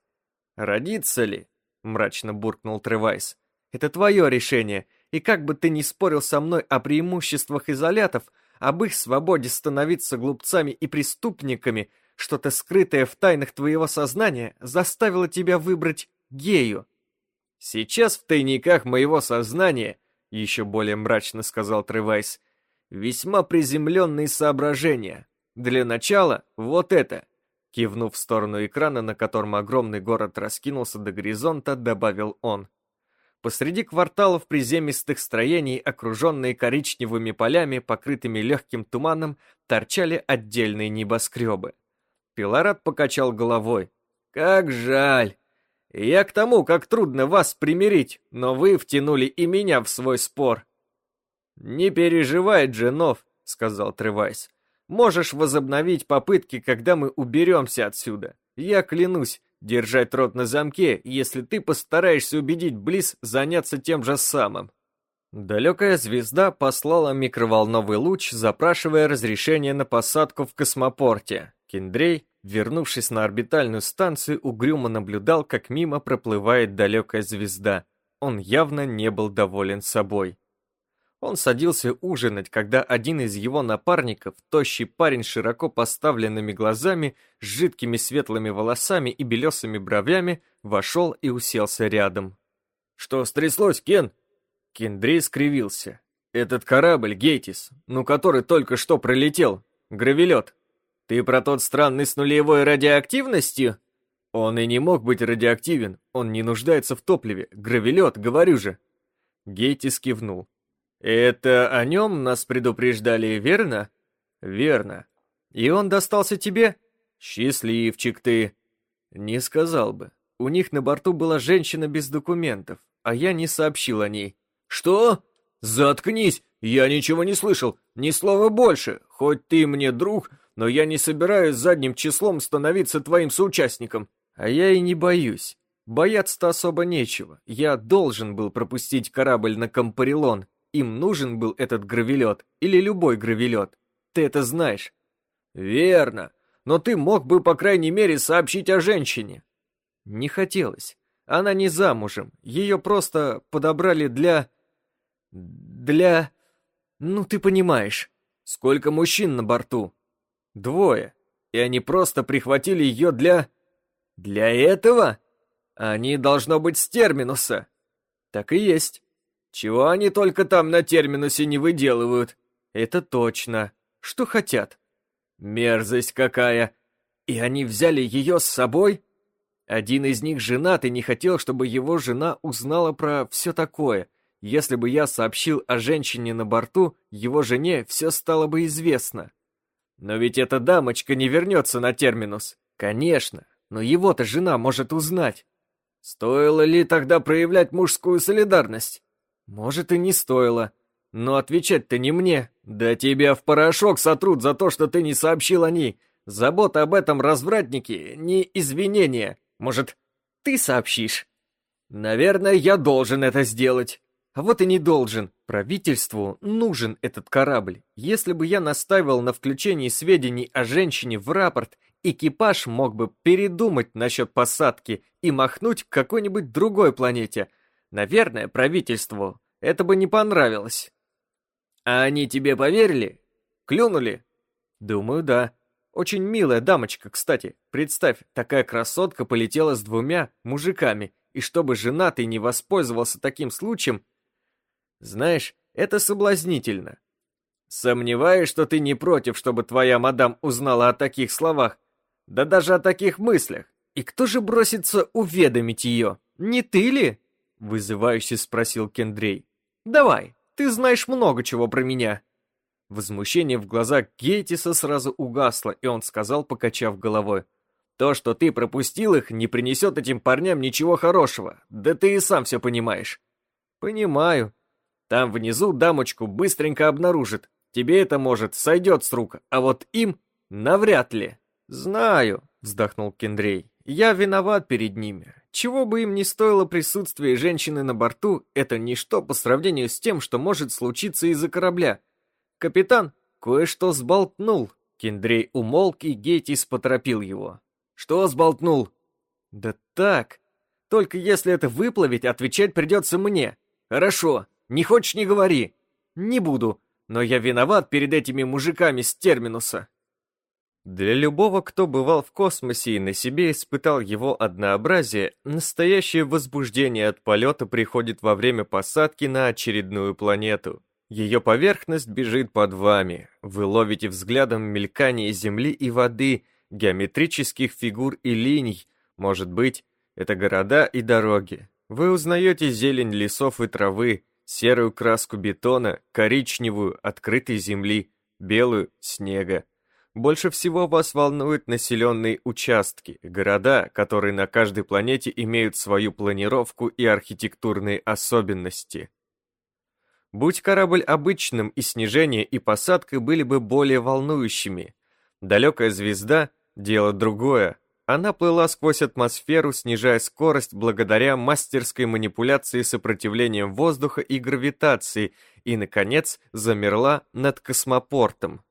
Родится ли? мрачно буркнул Тревайс. Это твое решение, и как бы ты ни спорил со мной о преимуществах изолятов, об их свободе становиться глупцами и преступниками, что-то скрытое в тайнах твоего сознания заставило тебя выбрать гею. Сейчас в тайниках моего сознания, еще более мрачно сказал Тревайс, весьма приземленные соображения. Для начала вот это. Кивнув в сторону экрана, на котором огромный город раскинулся до горизонта, добавил он. Посреди кварталов приземистых строений, окруженные коричневыми полями, покрытыми легким туманом, торчали отдельные небоскребы. Пилорат покачал головой. «Как жаль! Я к тому, как трудно вас примирить, но вы втянули и меня в свой спор». «Не переживай, Дженов», — сказал Тревайс. «Можешь возобновить попытки, когда мы уберемся отсюда. Я клянусь держать рот на замке, если ты постараешься убедить Близ заняться тем же самым». Далекая звезда послала микроволновый луч, запрашивая разрешение на посадку в космопорте. Киндрей, вернувшись на орбитальную станцию, угрюмо наблюдал, как мимо проплывает далекая звезда. Он явно не был доволен собой. Он садился ужинать, когда один из его напарников, тощий парень с широко поставленными глазами, с жидкими светлыми волосами и белесыми бровями, вошел и уселся рядом. «Что стряслось, Кен?» Кендрей скривился. «Этот корабль, Гейтис, ну который только что пролетел, гравелет, ты про тот странный с нулевой радиоактивностью? Он и не мог быть радиоактивен, он не нуждается в топливе. Гравелет, говорю же. Гейтис кивнул. Это о нем нас предупреждали, верно? Верно. И он достался тебе? Счастливчик ты. Не сказал бы. У них на борту была женщина без документов, а я не сообщил о ней. Что? Заткнись! Я ничего не слышал, ни слова больше. Хоть ты мне друг, но я не собираюсь задним числом становиться твоим соучастником. А я и не боюсь. Бояться-то особо нечего. Я должен был пропустить корабль на Кампарилон. Им нужен был этот гравелет или любой гравелет. Ты это знаешь. Верно. Но ты мог бы, по крайней мере, сообщить о женщине. Не хотелось. Она не замужем. Ее просто подобрали для... Для... Ну, ты понимаешь. Сколько мужчин на борту? Двое. И они просто прихватили ее для... Для этого? Они должно быть с терминуса. Так и есть. Чего они только там на терминусе не выделывают? Это точно. Что хотят? Мерзость какая! И они взяли ее с собой? Один из них женат и не хотел, чтобы его жена узнала про все такое. Если бы я сообщил о женщине на борту, его жене все стало бы известно. Но ведь эта дамочка не вернется на терминус. Конечно, но его-то жена может узнать. Стоило ли тогда проявлять мужскую солидарность? Может и не стоило. Но отвечать-то не мне. Да тебя в порошок сотрут за то, что ты не сообщил о ней. Забота об этом развратнике не извинение. Может, ты сообщишь? Наверное, я должен это сделать. А вот и не должен. Правительству нужен этот корабль. Если бы я настаивал на включении сведений о женщине в рапорт, экипаж мог бы передумать насчет посадки и махнуть к какой-нибудь другой планете. Наверное, правительству это бы не понравилось. А они тебе поверили? Клюнули? Думаю, да. Очень милая дамочка, кстати. Представь, такая красотка полетела с двумя мужиками, и чтобы женатый не воспользовался таким случаем... Знаешь, это соблазнительно. Сомневаюсь, что ты не против, чтобы твоя мадам узнала о таких словах, да даже о таких мыслях. И кто же бросится уведомить ее? Не ты ли? Вызывающе спросил Кендрей. Давай, ты знаешь много чего про меня. Возмущение в глазах Гейтиса сразу угасло, и он сказал, покачав головой. То, что ты пропустил их, не принесет этим парням ничего хорошего. Да ты и сам все понимаешь. Понимаю. Там внизу дамочку быстренько обнаружит. Тебе это, может, сойдет с рук, а вот им навряд ли. Знаю, вздохнул Кендрей. Я виноват перед ними. Чего бы им ни стоило присутствие женщины на борту, это ничто по сравнению с тем, что может случиться из-за корабля. Капитан кое-что сболтнул. Кендрей умолк, и Гейтис поторопил его. Что сболтнул? Да так. Только если это выплавить, отвечать придется мне. Хорошо, не хочешь, не говори. Не буду, но я виноват перед этими мужиками с терминуса. Для любого, кто бывал в космосе и на себе испытал его однообразие, настоящее возбуждение от полета приходит во время посадки на очередную планету. Ее поверхность бежит под вами. Вы ловите взглядом мелькание земли и воды, геометрических фигур и линий. Может быть, это города и дороги. Вы узнаете зелень лесов и травы, серую краску бетона, коричневую открытой земли, белую снега. Больше всего вас волнуют населенные участки, города, которые на каждой планете имеют свою планировку и архитектурные особенности. Будь корабль обычным, и снижение, и посадка были бы более волнующими. Далекая звезда — дело другое. Она плыла сквозь атмосферу, снижая скорость благодаря мастерской манипуляции сопротивлением воздуха и гравитации, и, наконец, замерла над космопортом.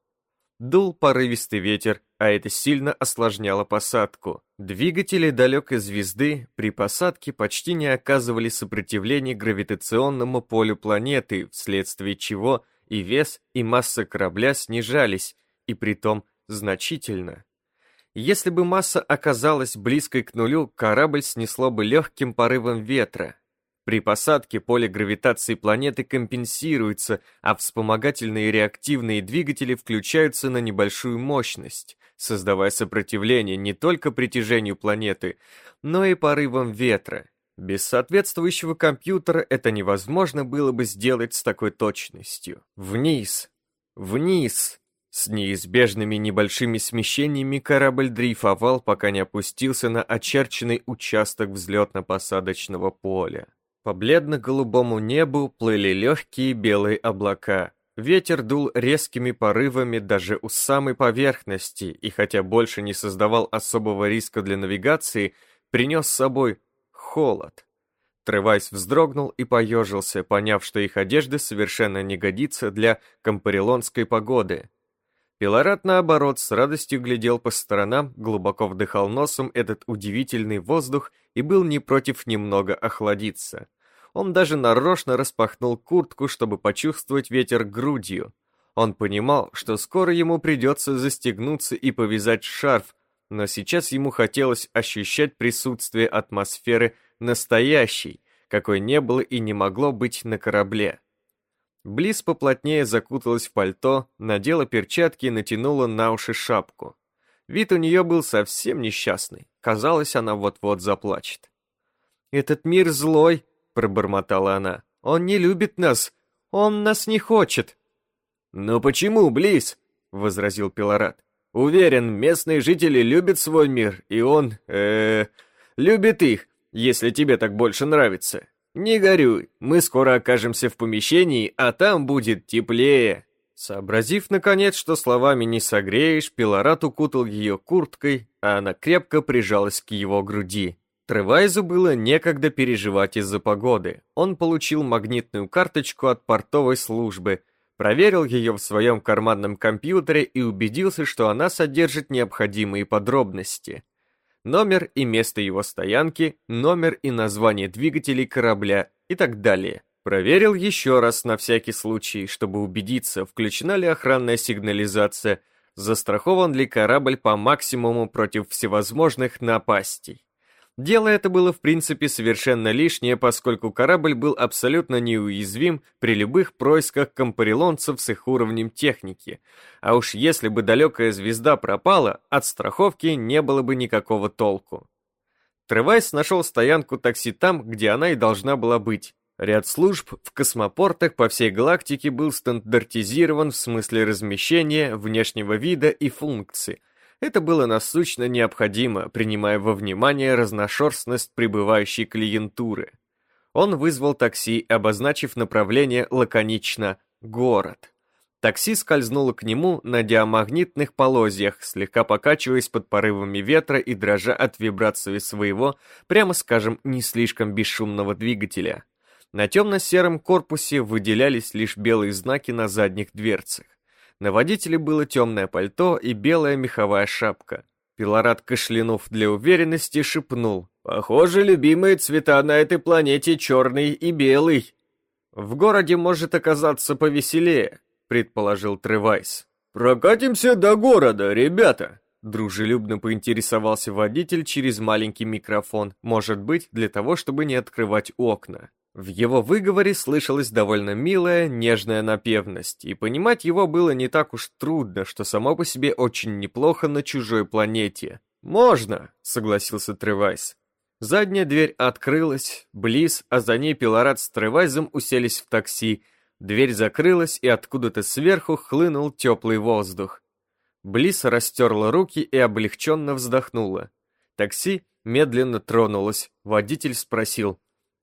Дул порывистый ветер, а это сильно осложняло посадку. Двигатели далекой звезды при посадке почти не оказывали сопротивления гравитационному полю планеты, вследствие чего и вес, и масса корабля снижались, и притом значительно. Если бы масса оказалась близкой к нулю, корабль снесло бы легким порывом ветра, при посадке поле гравитации планеты компенсируется, а вспомогательные реактивные двигатели включаются на небольшую мощность, создавая сопротивление не только притяжению планеты, но и порывам ветра. Без соответствующего компьютера это невозможно было бы сделать с такой точностью. Вниз, вниз, С неизбежными небольшими смещениями корабль дрейфовал, пока не опустился на очерченный участок взлетно-посадочного поля. По бледно-голубому небу плыли легкие белые облака. Ветер дул резкими порывами даже у самой поверхности, и хотя больше не создавал особого риска для навигации, принес с собой холод. Тревайс вздрогнул и поежился, поняв, что их одежда совершенно не годится для компарилонской погоды. Пилорат, наоборот, с радостью глядел по сторонам, глубоко вдыхал носом этот удивительный воздух и был не против немного охладиться. Он даже нарочно распахнул куртку, чтобы почувствовать ветер грудью. Он понимал, что скоро ему придется застегнуться и повязать шарф, но сейчас ему хотелось ощущать присутствие атмосферы настоящей, какой не было и не могло быть на корабле. Близ поплотнее закуталась в пальто, надела перчатки и натянула на уши шапку. Вид у нее был совсем несчастный. Казалось, она вот-вот заплачет. «Этот мир злой», — пробормотала она. «Он не любит нас. Он нас не хочет». «Но почему, Близ?» — возразил Пилорат. «Уверен, местные жители любят свой мир, и он, э, -э любит их, если тебе так больше нравится. «Не горюй, мы скоро окажемся в помещении, а там будет теплее». Сообразив, наконец, что словами не согреешь, Пилорат укутал ее курткой, а она крепко прижалась к его груди. Тревайзу было некогда переживать из-за погоды. Он получил магнитную карточку от портовой службы, проверил ее в своем карманном компьютере и убедился, что она содержит необходимые подробности номер и место его стоянки, номер и название двигателей корабля и так далее. Проверил еще раз на всякий случай, чтобы убедиться, включена ли охранная сигнализация, застрахован ли корабль по максимуму против всевозможных напастей. Дело это было в принципе совершенно лишнее, поскольку корабль был абсолютно неуязвим при любых происках компарилонцев с их уровнем техники. А уж если бы далекая звезда пропала, от страховки не было бы никакого толку. Тревайс нашел стоянку такси там, где она и должна была быть. Ряд служб в космопортах по всей галактике был стандартизирован в смысле размещения, внешнего вида и функций, это было насущно необходимо, принимая во внимание разношерстность прибывающей клиентуры. Он вызвал такси, обозначив направление лаконично «город». Такси скользнуло к нему на диамагнитных полозьях, слегка покачиваясь под порывами ветра и дрожа от вибрации своего, прямо скажем, не слишком бесшумного двигателя. На темно-сером корпусе выделялись лишь белые знаки на задних дверцах. На водителе было темное пальто и белая меховая шапка. Пилорат, кашлянув для уверенности, шепнул. «Похоже, любимые цвета на этой планете черный и белый». «В городе может оказаться повеселее», — предположил Тревайс. «Прокатимся до города, ребята», — дружелюбно поинтересовался водитель через маленький микрофон, может быть, для того, чтобы не открывать окна. В его выговоре слышалась довольно милая, нежная напевность, и понимать его было не так уж трудно, что само по себе очень неплохо на чужой планете. «Можно», — согласился Тревайс. Задняя дверь открылась, Близ, а за ней Пилорат с Тревайзом уселись в такси. Дверь закрылась, и откуда-то сверху хлынул теплый воздух. Близ растерла руки и облегченно вздохнула. Такси медленно тронулось. Водитель спросил,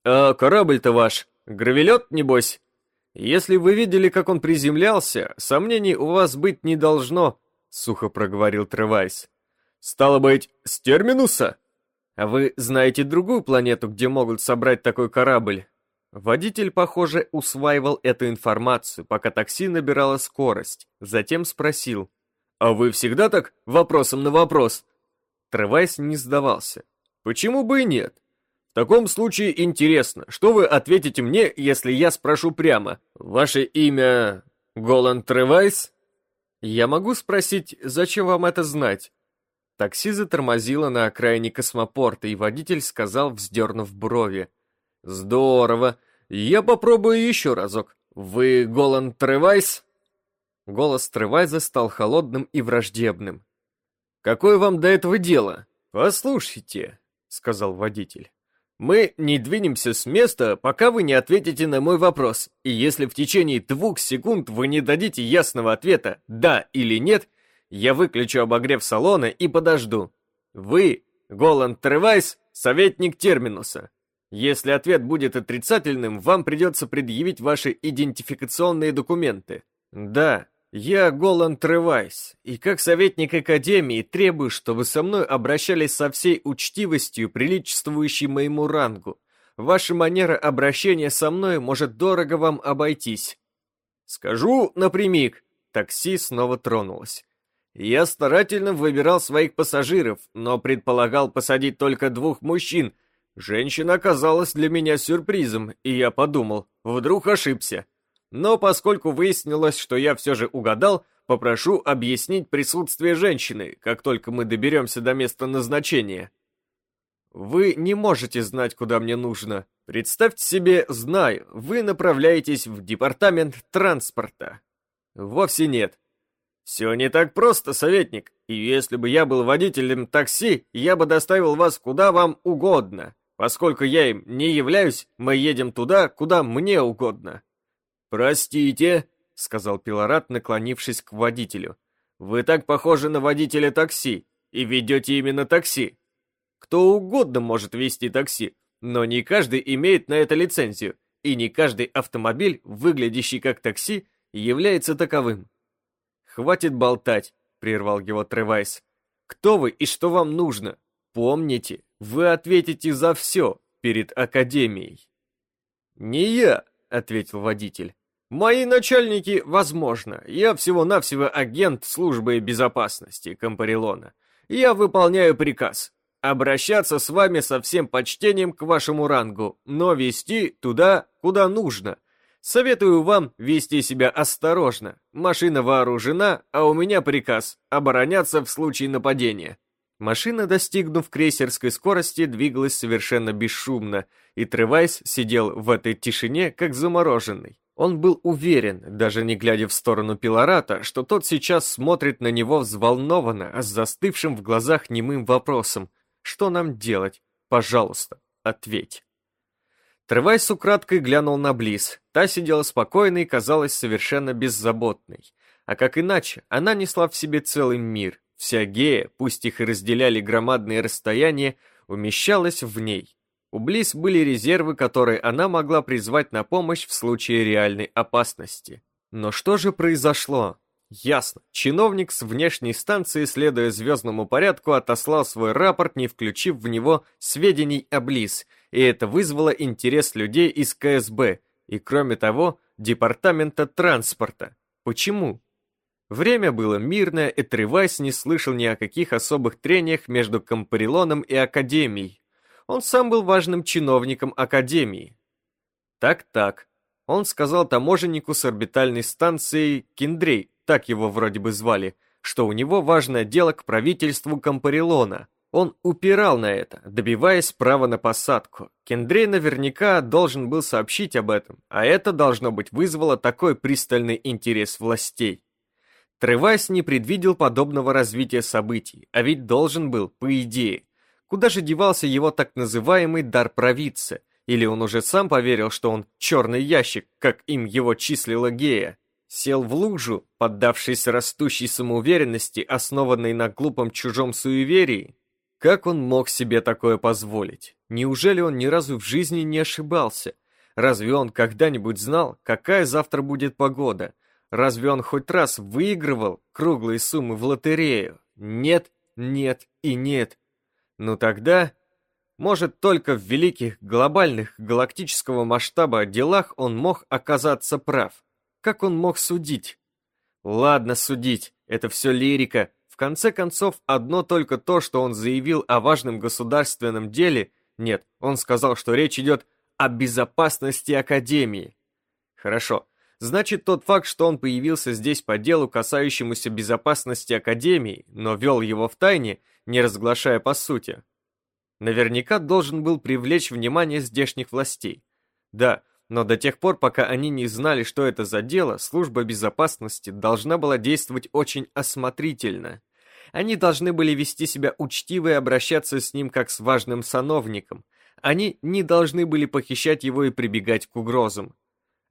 «А корабль-то ваш, гравелет, небось?» «Если вы видели, как он приземлялся, сомнений у вас быть не должно», — сухо проговорил Тревайс. «Стало быть, с терминуса?» «А вы знаете другую планету, где могут собрать такой корабль?» Водитель, похоже, усваивал эту информацию, пока такси набирало скорость. Затем спросил. «А вы всегда так вопросом на вопрос?» Тревайс не сдавался. «Почему бы и нет? В таком случае интересно, что вы ответите мне, если я спрошу прямо? Ваше имя Голланд Тревайс? Я могу спросить, зачем вам это знать? Такси затормозило на окраине космопорта, и водитель сказал, вздернув брови. «Здорово. Я попробую еще разок. Вы Голланд Тревайс?» Голос Тревайза стал холодным и враждебным. «Какое вам до этого дело? Послушайте», — сказал водитель. Мы не двинемся с места, пока вы не ответите на мой вопрос, и если в течение двух секунд вы не дадите ясного ответа «да» или «нет», я выключу обогрев салона и подожду. Вы, Голланд Тревайс, советник Терминуса. Если ответ будет отрицательным, вам придется предъявить ваши идентификационные документы. Да, я Голланд Тревайс, и как советник Академии требую, чтобы со мной обращались со всей учтивостью, приличествующей моему рангу. Ваша манера обращения со мной может дорого вам обойтись. Скажу напрямик. Такси снова тронулось. Я старательно выбирал своих пассажиров, но предполагал посадить только двух мужчин. Женщина оказалась для меня сюрпризом, и я подумал, вдруг ошибся. Но поскольку выяснилось, что я все же угадал, попрошу объяснить присутствие женщины, как только мы доберемся до места назначения. Вы не можете знать, куда мне нужно. Представьте себе, знаю, вы направляетесь в департамент транспорта. Вовсе нет. Все не так просто, советник, и если бы я был водителем такси, я бы доставил вас куда вам угодно. Поскольку я им не являюсь, мы едем туда, куда мне угодно. «Простите», — сказал Пилорат, наклонившись к водителю. «Вы так похожи на водителя такси, и ведете именно такси. Кто угодно может вести такси, но не каждый имеет на это лицензию, и не каждый автомобиль, выглядящий как такси, является таковым». «Хватит болтать», — прервал его Тревайс. «Кто вы и что вам нужно? Помните, вы ответите за все перед Академией». «Не я», — ответил водитель. «Мои начальники, возможно. Я всего-навсего агент службы безопасности Кампарилона. Я выполняю приказ. Обращаться с вами со всем почтением к вашему рангу, но вести туда, куда нужно. Советую вам вести себя осторожно. Машина вооружена, а у меня приказ обороняться в случае нападения. Машина, достигнув крейсерской скорости, двигалась совершенно бесшумно, и Тревайс сидел в этой тишине, как замороженный. Он был уверен, даже не глядя в сторону Пилората, что тот сейчас смотрит на него взволнованно, а с застывшим в глазах немым вопросом. «Что нам делать? Пожалуйста, ответь». Тревайс украдкой глянул на Близ. Та сидела спокойно и казалась совершенно беззаботной. А как иначе, она несла в себе целый мир, Вся гея, пусть их и разделяли громадные расстояния, умещалась в ней. У Близ были резервы, которые она могла призвать на помощь в случае реальной опасности. Но что же произошло? Ясно. Чиновник с внешней станции, следуя звездному порядку, отослал свой рапорт, не включив в него сведений о Близ, и это вызвало интерес людей из КСБ и, кроме того, Департамента транспорта. Почему? Время было мирное, и Тревайс не слышал ни о каких особых трениях между Кампарилоном и Академией. Он сам был важным чиновником Академии. Так-так. Он сказал таможеннику с орбитальной станции Киндрей, так его вроде бы звали, что у него важное дело к правительству Кампарилона. Он упирал на это, добиваясь права на посадку. Кендрей наверняка должен был сообщить об этом, а это, должно быть, вызвало такой пристальный интерес властей. Тревайс не предвидел подобного развития событий, а ведь должен был, по идее. Куда же девался его так называемый дар провидца? Или он уже сам поверил, что он черный ящик, как им его числила Гея? Сел в лужу, поддавшись растущей самоуверенности, основанной на глупом чужом суеверии? Как он мог себе такое позволить? Неужели он ни разу в жизни не ошибался? Разве он когда-нибудь знал, какая завтра будет погода? Разве он хоть раз выигрывал круглые суммы в лотерею? Нет, нет и нет. Ну тогда, может, только в великих глобальных галактического масштаба делах он мог оказаться прав. Как он мог судить? Ладно, судить, это все лирика. В конце концов, одно только то, что он заявил о важном государственном деле, нет, он сказал, что речь идет о безопасности Академии. Хорошо, Значит, тот факт, что он появился здесь по делу, касающемуся безопасности Академии, но вел его в тайне, не разглашая по сути, наверняка должен был привлечь внимание здешних властей. Да, но до тех пор, пока они не знали, что это за дело, служба безопасности должна была действовать очень осмотрительно. Они должны были вести себя учтиво и обращаться с ним как с важным сановником, Они не должны были похищать его и прибегать к угрозам.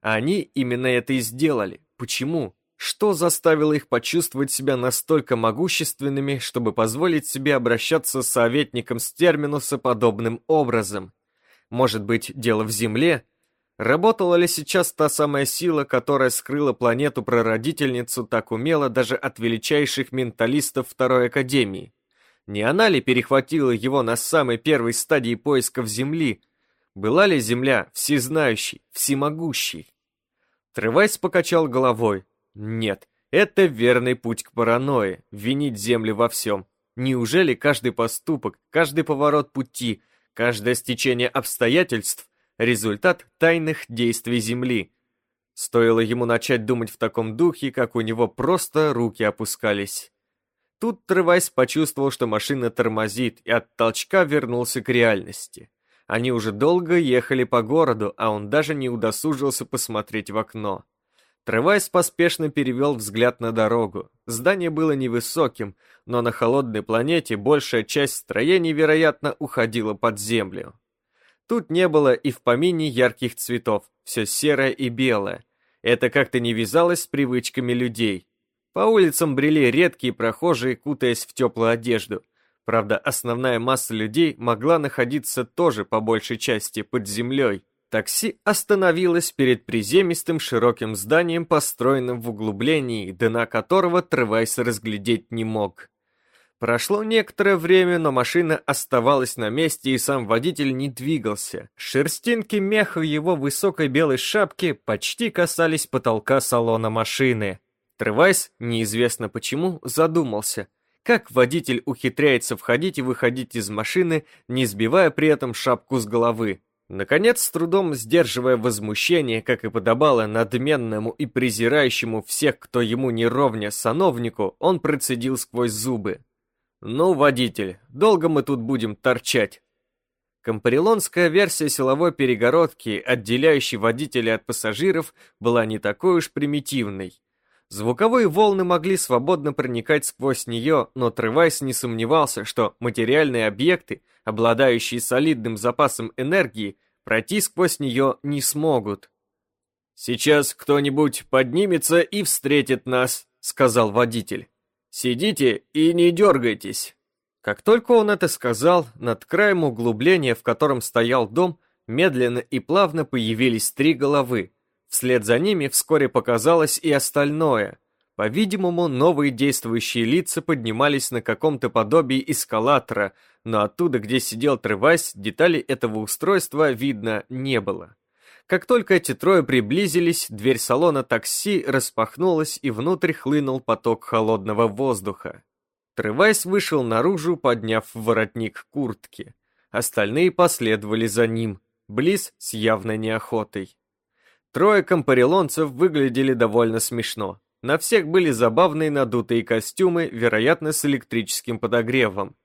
А они именно это и сделали. Почему? Что заставило их почувствовать себя настолько могущественными, чтобы позволить себе обращаться с советником с терминуса подобным образом? Может быть, дело в Земле? Работала ли сейчас та самая сила, которая скрыла планету-прародительницу так умело даже от величайших менталистов Второй Академии? Не она ли перехватила его на самой первой стадии поисков Земли? Была ли Земля всезнающей, всемогущей? Тревайс покачал головой. Нет, это верный путь к паранойи, винить Землю во всем. Неужели каждый поступок, каждый поворот пути, каждое стечение обстоятельств – результат тайных действий Земли? Стоило ему начать думать в таком духе, как у него просто руки опускались. Тут Тревайс почувствовал, что машина тормозит, и от толчка вернулся к реальности. Они уже долго ехали по городу, а он даже не удосужился посмотреть в окно. Тревайс поспешно перевел взгляд на дорогу. Здание было невысоким, но на холодной планете большая часть строений, вероятно, уходила под землю. Тут не было и в помине ярких цветов, все серое и белое. Это как-то не вязалось с привычками людей. По улицам брели редкие прохожие, кутаясь в теплую одежду. Правда, основная масса людей могла находиться тоже по большей части под землей. Такси остановилось перед приземистым широким зданием, построенным в углублении, дна которого Тревайс разглядеть не мог. Прошло некоторое время, но машина оставалась на месте, и сам водитель не двигался. Шерстинки меха его высокой белой шапки почти касались потолка салона машины. Тревайс, неизвестно почему, задумался, как водитель ухитряется входить и выходить из машины, не сбивая при этом шапку с головы. Наконец, с трудом сдерживая возмущение, как и подобало надменному и презирающему всех, кто ему не ровня сановнику, он процедил сквозь зубы. «Ну, водитель, долго мы тут будем торчать?» Компарилонская версия силовой перегородки, отделяющей водителя от пассажиров, была не такой уж примитивной. Звуковые волны могли свободно проникать сквозь нее, но Тревайс не сомневался, что материальные объекты, обладающие солидным запасом энергии, пройти сквозь нее не смогут. «Сейчас кто-нибудь поднимется и встретит нас», — сказал водитель. «Сидите и не дергайтесь». Как только он это сказал, над краем углубления, в котором стоял дом, медленно и плавно появились три головы, Вслед за ними вскоре показалось и остальное. По-видимому, новые действующие лица поднимались на каком-то подобии эскалатора, но оттуда, где сидел Тревайс, деталей этого устройства видно не было. Как только эти трое приблизились, дверь салона такси распахнулась, и внутрь хлынул поток холодного воздуха. Тревайс вышел наружу, подняв воротник куртки. Остальные последовали за ним, Близ с явной неохотой. Трое компарилонцев выглядели довольно смешно. На всех были забавные надутые костюмы, вероятно, с электрическим подогревом.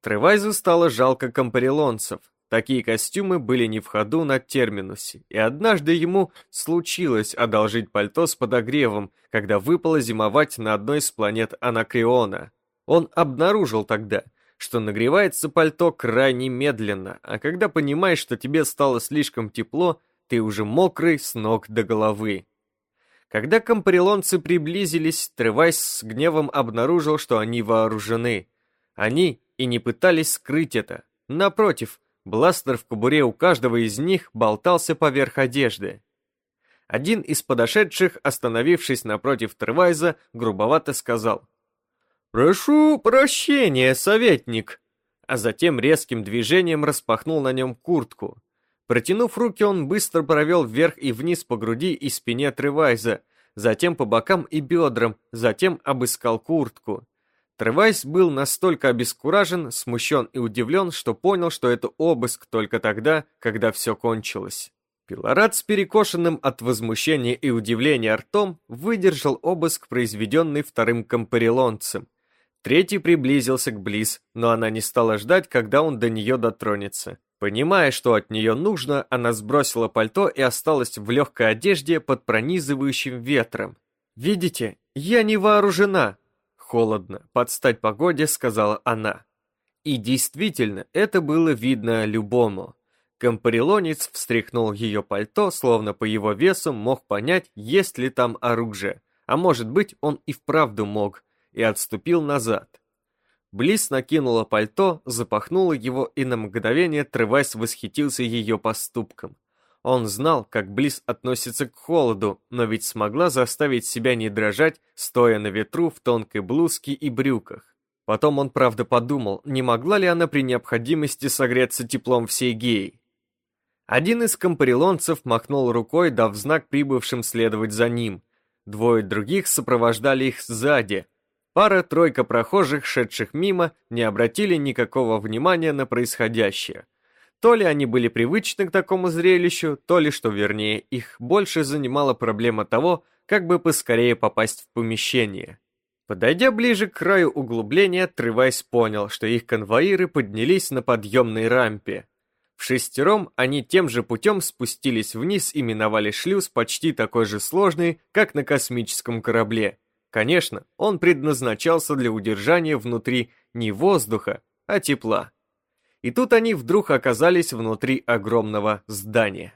Тревайзу стало жалко компарилонцев. Такие костюмы были не в ходу на терминусе, и однажды ему случилось одолжить пальто с подогревом, когда выпало зимовать на одной из планет Анакреона. Он обнаружил тогда, что нагревается пальто крайне медленно, а когда понимаешь, что тебе стало слишком тепло, ты уже мокрый с ног до головы. Когда компарилонцы приблизились, Тревайс с гневом обнаружил, что они вооружены. Они и не пытались скрыть это. Напротив, бластер в кобуре у каждого из них болтался поверх одежды. Один из подошедших, остановившись напротив Тревайза, грубовато сказал «Прошу прощения, советник!» а затем резким движением распахнул на нем куртку. Протянув руки, он быстро провел вверх и вниз по груди и спине Тревайза, затем по бокам и бедрам, затем обыскал куртку. Тревайз был настолько обескуражен, смущен и удивлен, что понял, что это обыск только тогда, когда все кончилось. Пилорат с перекошенным от возмущения и удивления ртом выдержал обыск, произведенный вторым компарилонцем. Третий приблизился к Близ, но она не стала ждать, когда он до нее дотронется. Понимая, что от нее нужно, она сбросила пальто и осталась в легкой одежде под пронизывающим ветром. «Видите, я не вооружена!» Холодно, под стать погоде, сказала она. И действительно, это было видно любому. Компарелонец встряхнул ее пальто, словно по его весу мог понять, есть ли там оружие, а может быть, он и вправду мог, и отступил назад. Близ накинула пальто, запахнула его, и на мгновение Тревайс восхитился ее поступком. Он знал, как Близ относится к холоду, но ведь смогла заставить себя не дрожать, стоя на ветру в тонкой блузке и брюках. Потом он правда подумал, не могла ли она при необходимости согреться теплом всей геи. Один из компарелонцев махнул рукой, дав знак прибывшим следовать за ним. Двое других сопровождали их сзади. Пара-тройка прохожих, шедших мимо, не обратили никакого внимания на происходящее. То ли они были привычны к такому зрелищу, то ли, что вернее, их больше занимала проблема того, как бы поскорее попасть в помещение. Подойдя ближе к краю углубления, Тревайс понял, что их конвоиры поднялись на подъемной рампе. В шестером они тем же путем спустились вниз и миновали шлюз почти такой же сложный, как на космическом корабле. Конечно, он предназначался для удержания внутри не воздуха, а тепла. И тут они вдруг оказались внутри огромного здания.